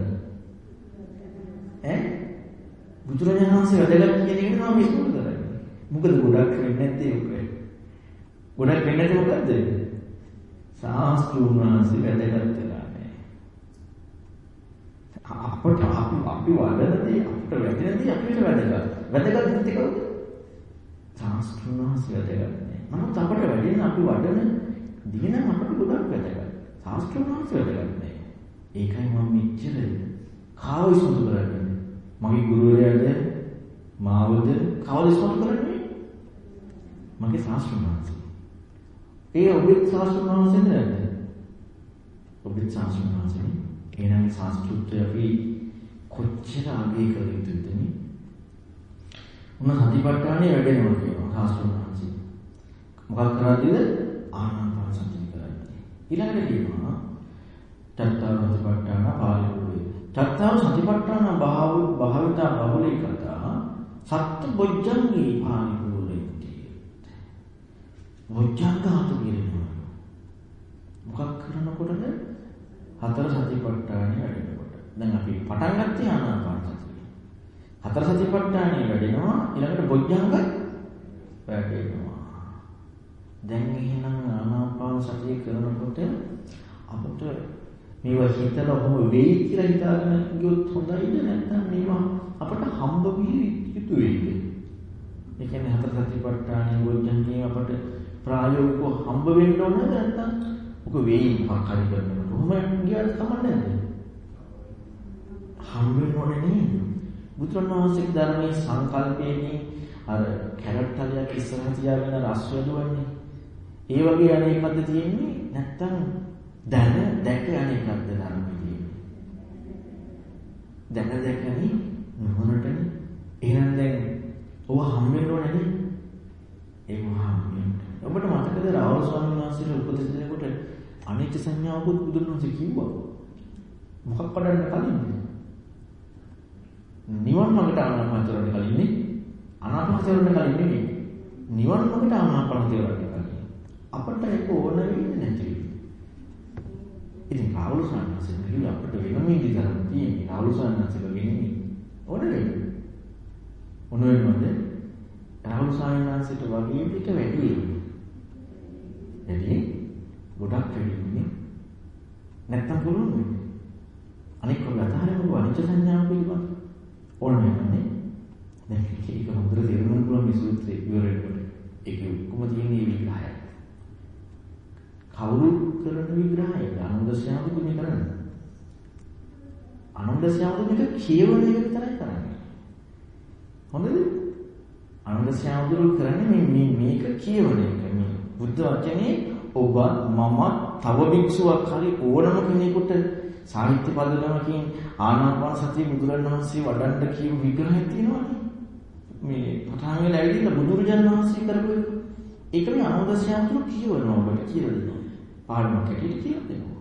ඈ? බුදුරජාණන් වහන්සේ වැදගත් කියන එක මම ඉස්මතු කරන්නේ. මොකද ගොඩක් වෙන්නේ නැත්තේ ඔක ගොඩක් වෙන්නේ නැත්තේ මොකද්ද? සාස්ත්‍රුන් වහන්සේ වැදගත් වෙලා නැහැ අපට අපි අපි වඩනදී අපිට වැදෙනදී අපිට වැදගත් වැදගත් නැති කවුද ශාස්ත්‍රඥාන්සේ වැදගත් නෑ. නමුත් අපට වැඩෙන අපි වඩන දින අපට ගොඩක් වැදගත්. ශාස්ත්‍රඥාන්සේ වැදගත් නෑ. ඒකයි මම මෙච්චර කාව ඉස්මතු කරන්නේ. මගේ ගුරුවරයාද මාවද කවද ඉස්මතු කරන්නේ? මගේ ශාස්ත්‍රඥාන්සේ. ඒ ඔබේ ශාස්ත්‍රඥාන්සේ නේද? ඔබේ ශාස්ත්‍රඥාන්සේ. එහෙනම් ශාස්ත්‍රෘත්වය අපි කොච්චර අගය කළ යුතුද නේ? උන සතිපට්ඨානෙ වැඩෙනවා කියනවා සාස්ත්‍රඥාන්සේ. මොකක් කරාදීද? ආනාපාන සතිය කරන්නේ. ඊළඟට කියනවා චත්තාර සතිපට්ඨාන පාරිපූර්ණයි. චත්තාර සතිපට්ඨාන භාව භාවිතා බහුලීකතා සත්‍ය බොජ්ජංගී පාරිපූර්ණයි. බොජ්ජංගාතු කියනවා. මොකක් කරනකොටද? හතර සතිපට්ඨානෙ වැඩෙනකොට. දැන් අපි පටන් ගත්තේ ආනාපාන හතර සතිපට්ඨානෙ වැඩෙනවා ඊළඟට බොජ්ජංග වැඩෙනවා. දැන් එහෙනම් ආනාපාන සතිය කරනකොට අපිට මේවා හිතලා කොහොම වෙයි කියලා හිතාගෙන ගියොත් හොඳයිද නැත්නම් මේවා අපට හම්බ විය යුතු වෙයිද? ඒ කියන්නේ හතර සතිපට්ඨානෙ බොජ්ජංගේ අපට ප්‍රායෝගිකව හම්බ වෙන්න ඕනද නැත්නම් ඔක වෙයි මොකක් හරි කරනකොට කොහොම ගියාද කමන්නේ නැද්ද? හම්බ වෙන්න ඕනේ නේද? බුදුරණවහන්සේගේ ධර්මයේ සංකල්පයේදී අර කැරට් තලයක් ඉස්සරහ තියාගෙන රස් වලුවන්නේ. ඒ වගේ අනේකක්ද තියෙන්නේ නැත්තම් දැන දැක අනේකක්ද ධර්මයේ තියෙන්නේ. දැන දැකනි මොනටනේ එහෙනම් දැන් ඔව හම්බෙන්න ඕනේ නේ. ඒ මහා ඔබට මතකද රාහුල ස්වාමීන් වහන්සේට උපදෙස් දෙනකොට අනිත්‍ය සංඥාවකුත් බුදුන් වහන්සේ කිව්වා. මොකක් වඩන්න කලින්ද? නිවන් මාර්ගට ආනාපාන කරන්න කලින් නේ ආනාපාන කරන්න කලින් නෙමෙයි. නිවන් මාර්ගට ආනාපාන කරන්න කලින් අපිට ඒක ඕන වෙන්නේ නැති ඉතින් රාහුල සාන්නසේ කිව්ව අපිට වෙනම ඉඳලා තියෙන්නේ. රාහුල සාන්නසේ වගේ නෙමෙයි. ඕන වෙන්නේ ඕන වෙනවද රාහුල සාන්නසේට වගේ පිට වැඩි වැඩි. ගොඩක් වැඩි නැත්තම් පුළුවන් අනික කොහොමද අනිච්ච සංඥාව පිළිබඳ ඕන වෙනනේ. දැන් ඒක හොඳට තේරුම් ගන්න පුළුවන් මේ සූත්‍රයේ විවරණයට. ඒක ඔක්කොම තියෙන්නේ විග්‍රහය. කවුරු කරන විග්‍රහය? ආනන්දස්යාමතු මේ කරන්නේ. ආනන්දස්යාමතු මේක කියවන එක විතරයි කරන්නේ. හොඳද? ආනන්දස්යාමතු කරන්නේ මේ මේ මේක කියවන එක. මේ බුද්ධ වචනේ ඔබ මම තව භික්ෂුවක් හරි ඕනම කෙනෙකුට සාහිත්‍ය පදනමකින් ආනාපාන සතිය බුදුරණවහන්සේ වඩන්න කියපු විග්‍රහයක් තියෙනවානේ. මේ පටන් වෙලා ඇවිදින්න බුදුරජාණන් වහන්සේ කරපු එක. ඒක මේ අනුදස්සයන්තුළු කියවනවා ඔබට කියලා දෙනවා. පාඩමක් හැටියට කියලා දෙනවා.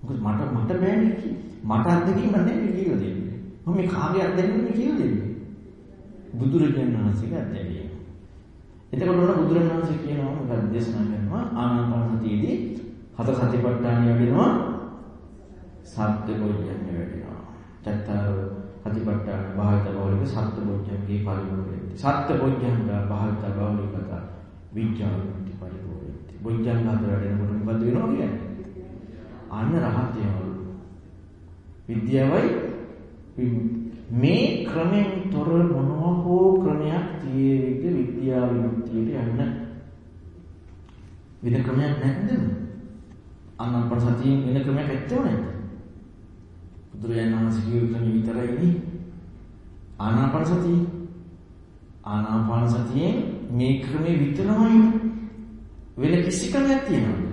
මොකද මට මට බෑනේ කි. මට අත්දැකීම නැහැ කියලා දෙන්නේ. මම මේ කාගේ අත්දැකීමද කියලා දෙන්නේ. බුදුරජාණන් වහන්සේගේ අත්දැකීම. එතකොට උන බුදුරජාණන් වහන්සේ කියනවා මොකක්ද දේශනා කරනවා ආනාපාන සතියේදී හතර සතිපට්ඨානිය වැඩිනවා සත්‍ය බොජ්ජංග වැඩිනවා. චත්තර අතිපට්ඨාන භාවිත බෞලික සත්‍ය බොජ්ජංගේ පරිපූර්ණයි. සත්‍ය බොජ්ජංග භාවිත බෞලිකත විඥානති පරිපූර්ණයි. බොජ්ජංග හතර වැඩෙනකොට මොකද වෙනව කියන්නේ? අන්න රහත්යවලු. විද්‍යාවයි මේ ක්‍රමෙන් තොර මොනවා හෝ ක්‍රමයක් තියෙවිද විද්‍යාව විමුක්තියට යන්න. වෙන ක්‍රමයක් නැද්ද? අනන්ත සතියෙන් වෙන ක්‍රමයක් ඇත්තේ නැද්ද? බුදුරජාණන් වහන්සේ කියපු ක්‍රම විතරයිනේ. ආනාපාන සතිය. ආනාපාන සතියෙන් මේ ක්‍රමේ විතරමයි වෙන කිසි ක්‍රමයක් තියෙනවද?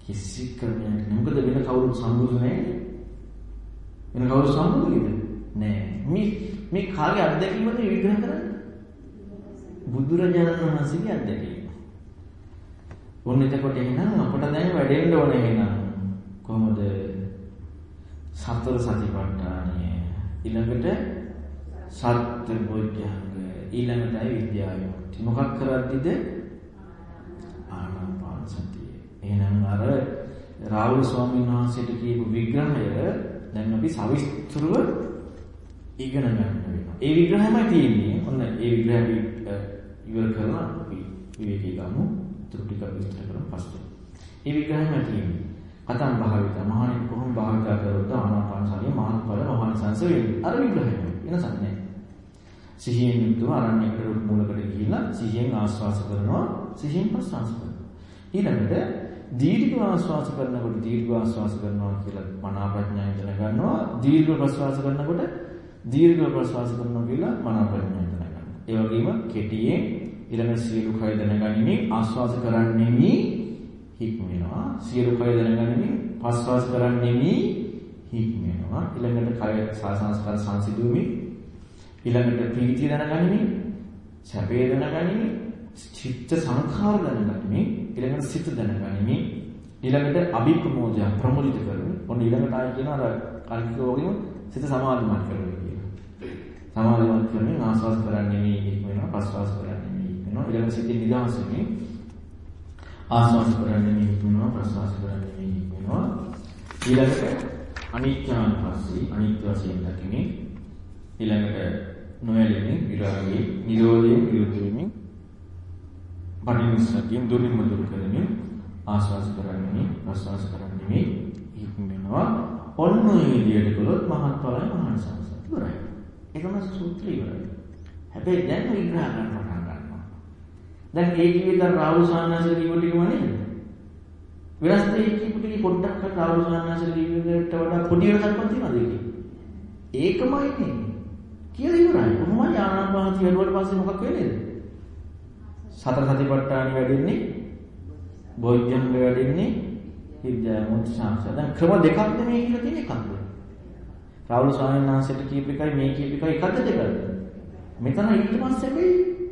කිසි ක්‍රමයක් නෑ. මොකද වෙන කවුරුත් සම්බුදු නෑ. වෙන කවුරුත් සම්බුදුද? නෑ. මේ මේ කාගේ අත්දැකීමද විග්‍රහ කරන්නේ? බුදුරජාණන් වහන්සේගේ අත්දැකීම. ඔන්න එතකොට එහෙනම් අපට දැන් වැඩෙන්න ඕනේ එහෙනම් කොහොමද? සතර සතිපට්ඨානය ඊළඟට සත්‍ය බොජ්ජංග ඊළඟටයි විද්‍යාව විමුක්ති. මොකක් කරද්දිද? ආනාපාන සතිය. එහෙනම් අර රාහුල ස්වාමීන් වහන්සේට කියපු විග්‍රහය දැන් අපි සවිස්තරව ඉගෙන ගන්න වෙනවා. ඒ විග්‍රහයමයි තියෙන්නේ. ඔන්න ඒ විග්‍රහය ඉවර කරලා අපි විවේකී ගමු. ත්‍රුටික විස්තර කරමු පස්සේ. ඒ විග්‍රහයමයි තියෙන්නේ. කතම් භාවිත මහණෙනි කොහොම භාවිත කරොත් ආනාපාන සතිය මහත්ඵල මහානිසංස වෙන්නේ. අර විග්‍රහය වෙනසක් නැහැ. සිහියෙන් යුක්තව අරණ්‍යකට මූලකට ගිහිල්ලා සිහියෙන් ආස්වාස කරනවා සිහියෙන් ප්‍රස්වාස කරනවා. ඊළඟට දීර්ඝ ආස්වාස කරනකොට දීර්ඝ ආස්වාස කරනවා කියලා මනා ප්‍රඥාවෙන් දැනගන්නවා. දීර්ඝ ප්‍රස්වාස කරනකොට දීර්ඝ ප්‍රස්වාස කරනවා කියලා මනා ප්‍රඥාවෙන් දැනගන්නවා. ඒ වගේම කෙටියෙන් ඊළඟ සියලු කය දැනගනිමින් ආස්වාස කරන්නෙමි හික්ම වෙනවා. සියලු කය දැනගනිමින් ප්‍රස්වාස කරන්නෙමි හික්ම වෙනවා. ඊළඟට කය සාසංස්කාර සංසිඳුමින් ඊළඟට ප්‍රීතිය දැනගනිමින් සැපේ දැනගනිමින් චිත්ත සංඛාර දැනගනිමින් ඊළඟට සිත දැනගනිමින් ඊළඟට අභිප්‍රමෝදය ප්‍රමුදිත කරමින් ඔන්න ඊළඟට ආයෙ කියන අර කල්පික වගේම සිත සමාධිමත් කරනවා කියනවා. සමාධිමත් කරමින් ආස්වාස් කරන්නේ මේ ඉක්ම වෙනවා ප්‍රස්වාස් කරන්නේ මේ ඉක්ම වෙනවා. ඊළඟ සිතින් නිදහස් වෙමින් ආස්වාස් කරන්නේ මේ ඉක්ම වෙනවා ප්‍රස්වාස් කරන්නේ මේ ඉක්ම වෙනවා. ඊළඟට අනිත්‍යයන් පස්සේ අනිත්‍ය වශයෙන් දකින්නේ ඊළඟට නොයැලෙමින් විරාගී නිරෝධයෙන් විරුද්ධ වෙමින් පරිනිස්සතියෙන් දුරින්ම දුරු කරමින් ආස්වාස් කරන්නේ ප්‍රස්වාස් කරන්නේ හික්ම වෙනවා. ඔන්න ඔය විදියට කළොත් මහත්ඵලයි මහානිසංස ඉවරයි ඒකම සූත්‍රය ඉවරයි හැබැයි දැන් විග්‍රහ කරන්න පටන් ගන්නවා දැන් ඒ ජීවිත රාහුල සාන්නාසල කියපු ටිකම නේද වෙනස් දෙයක් කියපු ටික පොඩ්ඩක් රාහුල සාන්නාසල කියපුවට වඩා පොඩි වෙනසක්වත් තියෙනවද ඒකමයි නේ කියලා ඉවරයි. කොහොමද ආනාපාන තියුණාට පස්සේ මොකක් වෙන්නේද? සතර සතිපට්ඨාන වැඩෙන්නේ බොජ්ජංග වැඩෙන්නේ විද්‍යා මුත්‍සාංශ. දැන් ක්‍රම දෙකක් නෙමෙයි කියලා තියෙන එකක්ද? රාහුල ස්වාමීන් වහන්සේට කියප එකයි මේ කියප එකයි එකද දෙකද? මෙතන ඊට පස්සේ අපි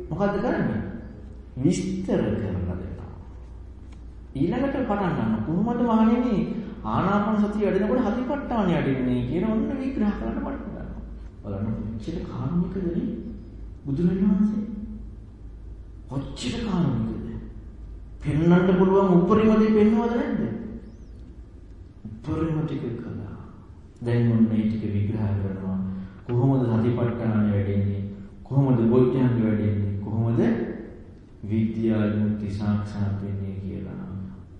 මොකද්ද කරන්නේ? විස්තර කරලා දෙනවා. ඊළඟට පටන් ගන්න කොහොමද මහණෙනි ආනාපාන සතිය වැඩෙනකොට හතිපට්ඨාන යටින්නේ කියන ඔන්න විග්‍රහ කරන්න පටන් බලන්න කොච්චර කාරුණිකද නේ බුදුරජාණන් වහන්සේ කොච්චර කාරුණිකද පෙන්වන්න පුළුවන් උපරිම දේ පෙන්වවද නැද්ද උපරිම ටික කළා දැන් මොන මේ ටික විග්‍රහ කරනවා කොහොමද සතිපට්ඨාන වැඩෙන්නේ කොහොමද බොජ්ජංග වැඩෙන්නේ කොහොමද විද්‍යාලුක්ති සාක්ෂාත් වෙන්නේ කියලා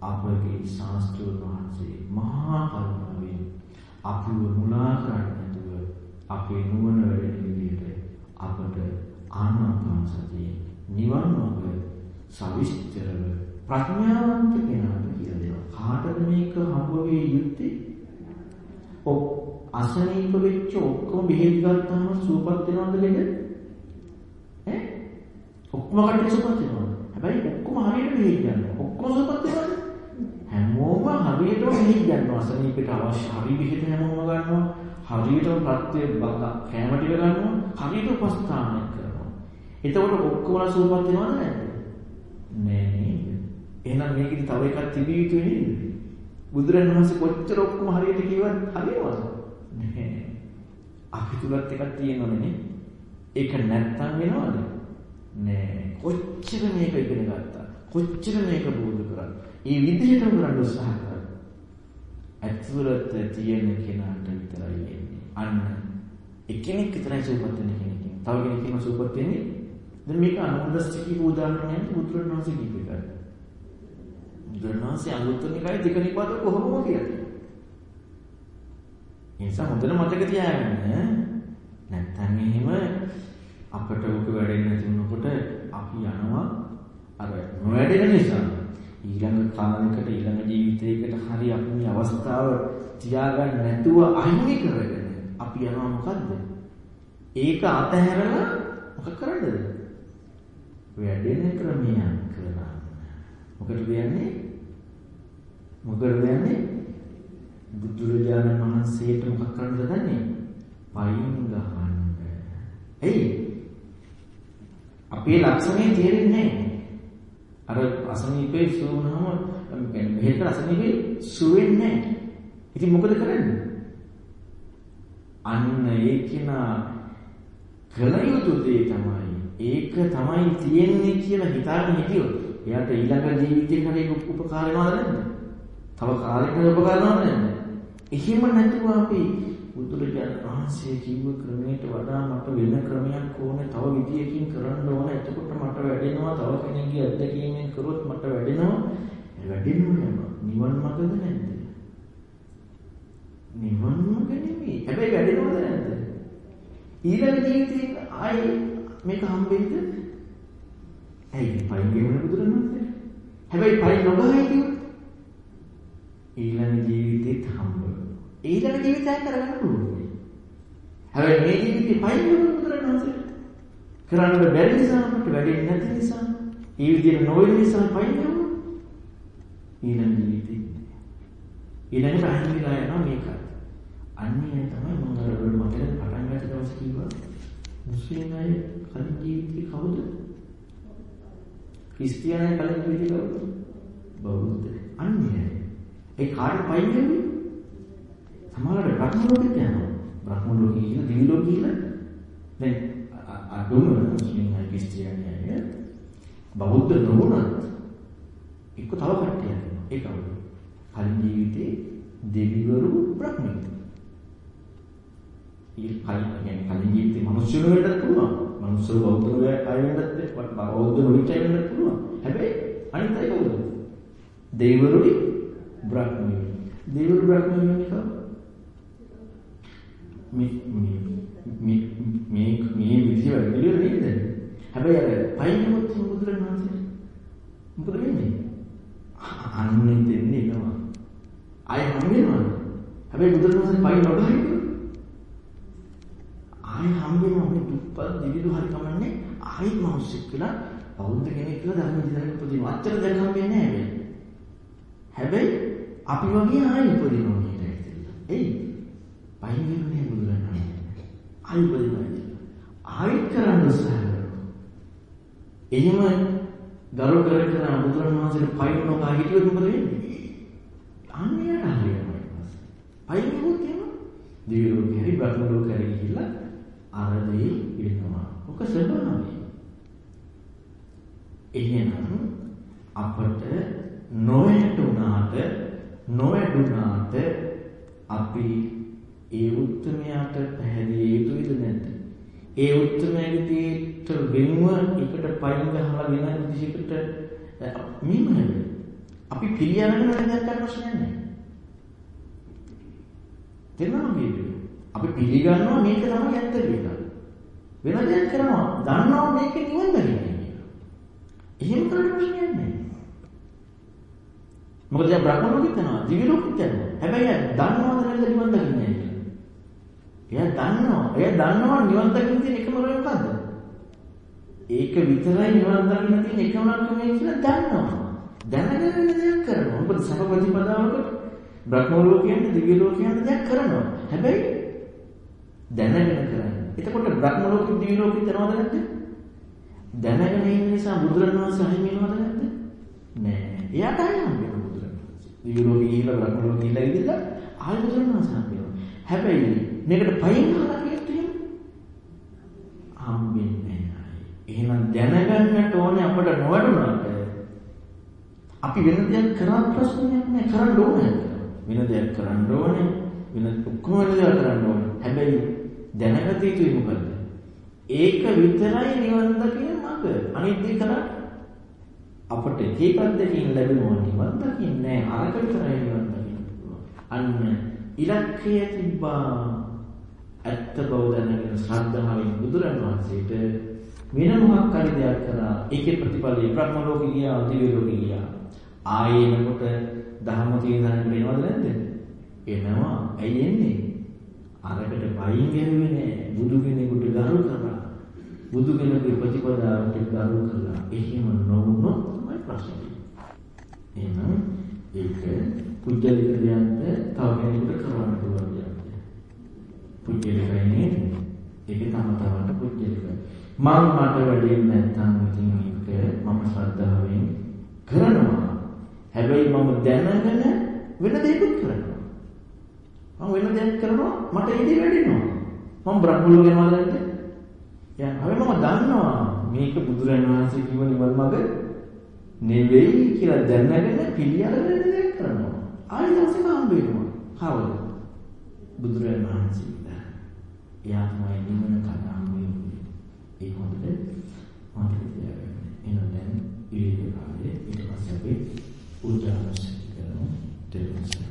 අපගේ ශාස්ත්‍රඥ වහන්සේ මහා කරුණාවෙන් අපිව මුලා කරන්නේ අපේ නුවණ වැඩෙන විදිහට අපට ආනාපාන සතිය නිවන් මාර්ග සවිස්තරව ප්‍රඥාවන්ත කෙනාට කියලා දෙනවා. කාටද මේක හම්බ වෙන්නේ යුත්තේ? ඔක් අසනීප වෙච්ච ඔක්කොම බෙහෙත් ගත්තාම සුවපත් වෙනවද නේද? ඈ? ඔක්කොම කටේ සුවපත් වෙනවද? හැබැයි ඔක්කොම හරියට බෙහෙත් ගන්නවා. ඔක්කොම සුවපත් වෙනවද? හැමෝම හරියටම බෙහෙත් ගන්නවා. අසනීපයට අවශ්‍ය හරි බෙහෙත් හැමෝම ගන්නවා. හරියටම ප්‍රත්‍ය කෑම ටික ගන්නවා හරියට උපස්ථානය කරනවා. එතකොට ඔක්කොම සූපත් වෙනවද නැද්ද? නෑ නේද? එහෙනම් මේකෙදි තව එකක් තිබිය යුතු නේද? බුදුරණවහන්සේ කොච්චර ඔක්කොම හරියට කිව්වත් හරියවද? නෑ. අපි තුලත් එකක් තියෙනවනේ. ඒක නැත්තම් වෙනවද? නෑ. කොච්චර මේක ඉගෙන ගත්තා. කොච්චර මේක බෝධ කරා. ඒ විදිහටම කරන්න උත්සාහ කරා. ඇතුළත තියෙන කෙනාට විතරයි එන්නේ. අන්න එකිනෙක විතරයි සූපත් වෙන කෙනෙක්. තව කෙනෙක් කෙනා සූපත් වෙන්නේ. දැන් මේක අනුමුදස්සිකී උදාහරණයක් බුදුරණවහන්සේ කියපු එකයි. බුදුරණවහන්සේ අනුත්තර නිකායේ දෙක නිපාත කොහොමද කියන්නේ? ඒ නිසා හොඳට මතක තියාගන්න. නැත්තම් එහෙම අපට උක වැඩෙන්නේ නැති වුණකොට අපි යනවා අර නොවැඩෙන නිසා ඊළඟ කාලයකට ඊළඟ ජීවිතයකට හරි අපි මේ අවස්ථාව තියාගන්න නැතුව අහිමි කරගෙන අපි යනවා මොකද්ද? ඒක අතහැරලා මොකක් කරන්නද? වැඩෙන ක්‍රමයක් කරන්න. මොකටද යන්නේ? මොකටද යන්නේ? බුදුරජාණන් වහන්සේට මොකක් කරන්නද දන්නේ? පයින් ගහන්න. එයි අපේ ලක්ෂණේ තේරෙන්නේ නැහැ. අර අසනීපේ සු වුණාම මෙහෙට අසනීපේ සු වෙන්නේ නැහැ. ඉතින් මොකද කරන්නේ? අන්න ඒකින කළ යුතු දේ තමයි ඒක තමයි තියෙන්නේ කියලා හිතාගෙන හිටියොත් එයාට ඊළඟ ජීවිතේ කරේ උපකාර වෙනවද නැද්ද? තව කාලයකට උපකාර වෙනවද නැද්ද? එහෙම නැතුව අපි බුදුරජාණන් වහන්සේ කිව්ව ක්‍රමයට වඩා මට වෙන ක්‍රමයක් ඕනේ තව විදියකින් කරන්න ඕනේ. එතකොට මට වැඩෙනවා. තව කෙනෙක්ගේ අත්දැකීමෙන් කරොත් මට වැඩෙනවා. වැඩෙනවා යනවා නිවන් මාර්ගද නැද්ද? නිවන් මාර්ග නෙමෙයි. හැබැයි වැඩෙනවද නැද්ද? ඊළඟ ජීවිතේ ආයේ මේක හම්බෙයිද? ඇයි පයින් ගෙවන බුදුරණන්සේ හැබැයි පයින් නොගහයි කිව්වොත් ඊළඟ ජීවිතේත් හම්බ ඊළඟ ජීවිතය කරගන්න පුළුවන්. හැබැයි මේ ජීවිතේ පයින් බුදුරණන්සේ කරන්න බැරි නිසා අපිට වැඩෙන්නේ නැති නිසා ඒ විදිහට නොවන නිසා පයින් යනවා. ඊළඟ ජීවිතේ ඊළඟට අහිමිලා යනවා මේක. අන්නේ තමයි මම අර මතක පටන් ගත්ත දවස් කිව්වා. මුස්ලිම් අය කලින් ජීවිතේ කවුද? ක්‍රිස්තියානි කලින් ජීවිතේ කවුද? බෞද්ධ. අන්නේ. ඒ කාට පයින් යන්නේ? සමහරවිට බ්‍රහ්ම ලෝකෙට යනවා. බ්‍රහ්ම ලෝකෙ කියන දිවි ලෝකෙ කියන දැන් අඩුම මුස්ලිම් අය ක්‍රිස්තියානි අය බෞද්ධ නොවුනත් එක්ක තව කට්ටියක් ඉන්නවා. ඒ කවුද? කලින් ජීවිතේ දෙවිවරු බ්‍රහ්මිකරු. ඊ කලින් කියන්නේ කලින් ජීවිතේ මිනිස්සු වෙන්නත් පුළුවන්. මිනිස්සු බෞද්ධ අය වෙන්නත් බෞද්ධ නොවිච්ච අය වෙන්නත් පුළුවන්. හැබැයි අනිත් අය කවුද? දෙවිවරුයි බ්‍රහ්මිකරු. දෙවිවරු බ්‍රහ්මිකරු කියන්නේ මේ මේ මේ මේ විදිහ වැඩිලු නේද? හැබැයි අර පයින්වත් බුදුරණවහන්සේ මොකද වෙන්නේ? අන්නේ දෙන්නේ එනවා. ආය හම් වෙනවා. හැබැයි බුදුරණවහන්සේ පයින් නොගහයි. ආය හම් වෙනවා මේ දුප්පත් දිවිදු හරි කමන්නේ ආයි මනුස්සෙක් කියලා බෞද්ධ කෙනෙක් කියලා ධර්ම විද්‍යාවේ උපදිනවා. අච්චර දැන් හම්බෙන්නේ නැහැ හැබැයි අපි වගේ ආයි උපදිනවා නේද? එයි පයින් වෙන්නේ බුදුරණවහන්සේ. ආයි උපදිනවා. ආයි කරන්න උත්සාහ කරනවා. එහෙම ගරු කර කර බුදුරණවහන්සේට පයින් නොකා හිටියොත් මොකද වෙන්නේ? අන්නේට හරියනවා. පයින් ගියොත් එහෙම දිව්‍ය ලෝකෙ හරි බ්‍රහ්ම ලෝකෙ හරි ගිහිල්ලා ආරදී ඉන්නවා. ඔක ස්වභාවය. එහෙනම් අපට නොවැටුණාට නොවැඩුණාට අපි ඒ උත්තරමයට පැහැදිලි යුතුයිද නැද්ද? ඒ උත්තරමයේදීට වෙනව එකට පයින් ගහලා වෙන විදිහකට මෙහෙම අපි පිළියරගෙන වැඩක් කරන්න ප්‍රශ්නයක් නැහැ. තේරුණා නේද? අපි පිළිගන්නවා මේක තමයි ඇත්ත කියලා. වෙන දෙයක් කරනවා. දන්නවා මේක නිවන් දකින්නේ කියලා. එහෙම කරන්න ප්‍රශ්නයක් නැහැ. මොකද දැන් බ්‍රහ්ම ලෝකෙත් යනවා, දිවි ලෝකෙත් යනවා. හැබැයි දන්නවද නැද්ද නිවන් දකින්නේ කියලා? එයා දන්නවා. එයා දන්නවා නිවන් දකින්න තියෙන එකම රෝය මොකද්ද? ඒක විතරයි නිවන් දකින්න තියෙන එකම ක්‍රමය කියලා දන්නවා. දැනගෙන වෙන දෙයක් කරනවා. මොකද සම ප්‍රතිපදාවකට බ්‍රහ්ම ලෝකයන්ට දිව්‍ය ලෝකයන්ට දෙයක් කරනවා. හැබැයි දැනගෙන කරන්නේ. එතකොට බ්‍රහ්ම ලෝකෙ දිව්‍ය ලෝකෙ යනවද නැද්ද? දැනගෙන ඉන්න නිසා බුදුරණවහන්සේ අහිමි වෙනවද නැද්ද? නෑ. එයාට අහිමි වෙනවා බුදුරණවහන්සේ. දිව්‍ය ලෝකෙ ගිහිල්ලා බ්‍රහ්ම ලෝකෙ ගිහිල්ලා ඉඳලා ආයෙ බුදුරණවහන්සේ හම්බ වෙනවා. හැබැයි මේකට පයින් කරලා කියත් එහෙම හම්බෙන්නේ නැහැ. එහෙනම් දැනගන්නට ඕනේ අපට නොවැඩුණාට අපි වෙන දෙයක් කරා ප්‍රශ්නයක් නැහැ කරන්න ඕනේ. වෙන දෙයක් කරන්න ඕනේ. වෙන ඔක්කොම වෙන දේවල් කරන්න ඕනේ. හැබැයි දැනගත යුතුයි මොකද්ද? ඒක විතරයි නිවන් දකින මඟ. අනිත් දේ කරා අපට ඒකත් දෙකින් ලැබෙනවා නිවන් දකින්නේ නැහැ. අරක විතරයි නිවන් දකින්න පුළුවන්. අන්න ඉලක්කය තිබ්බා ඇත්ත බව දැනගෙන ශ්‍රද්ධාවෙන් බුදුරණවහන්සේට වෙන මොකක් හරි දෙයක් කරා ඒකේ ප්‍රතිඵලය බ්‍රහ්ම ලෝකෙ ගියා දිව්‍ය ලෝකෙ ගියා ආයේ එනකොට ධර්ම තීරණයට එනවද නැද්ද එනවා ඇයි එන්නේ අරකට බයින් ගැරුවේ නෑ බුදු කෙනෙකුට ගරු කරා බුදු කෙනෙකුගේ ප්‍රතිපදාවට ගරු කළා එහෙම නොවුනොත් තමයි ප්‍රශ්නේ එහෙනම් ඒක පුජ්‍යලික දෙයක්ද තව කෙනෙකුට කරවන්න පුළුවන් දෙයක් පුජ්‍යලිකයි නේද? ඒක තම තමන්ට පුජ්‍යලිකයි. මම මට වැඩෙන්නේ නැත්නම් ඉතින් ඒක මම ශ්‍රද්ධාවෙන් කරනවා. හැබැයි මම දැනගෙන වෙන දෙයක්ත් කරනවා. මම වෙන දෙයක් කරනවා මට ඉදී වැඩෙනවා. මම බ්‍රහ්ම ලෝකේ යනවා දැක්කේ. යන් හැබැයි මම දන්නවා මේක බුදුරජාණන් වහන්සේ කිව්ව නිවන් මඟ නෙවෙයි කියලා දැනගෙන පිළිඅරගෙන දෙයක් කරනවා. ආයෙ දවසක හම්බ වෙනවා. කවද? බුදුරජාණන් වහන්සේ විතර. එයා තමයි නිවන කතා හම්බ වෙන්නේ. ඒක හොඳට මතක තියාගන්න. එහෙනම් දැන් ඊයේ කාලේ ඊට පස්සේ අපි උදාහරණ කරනවා. දෙවන්සර්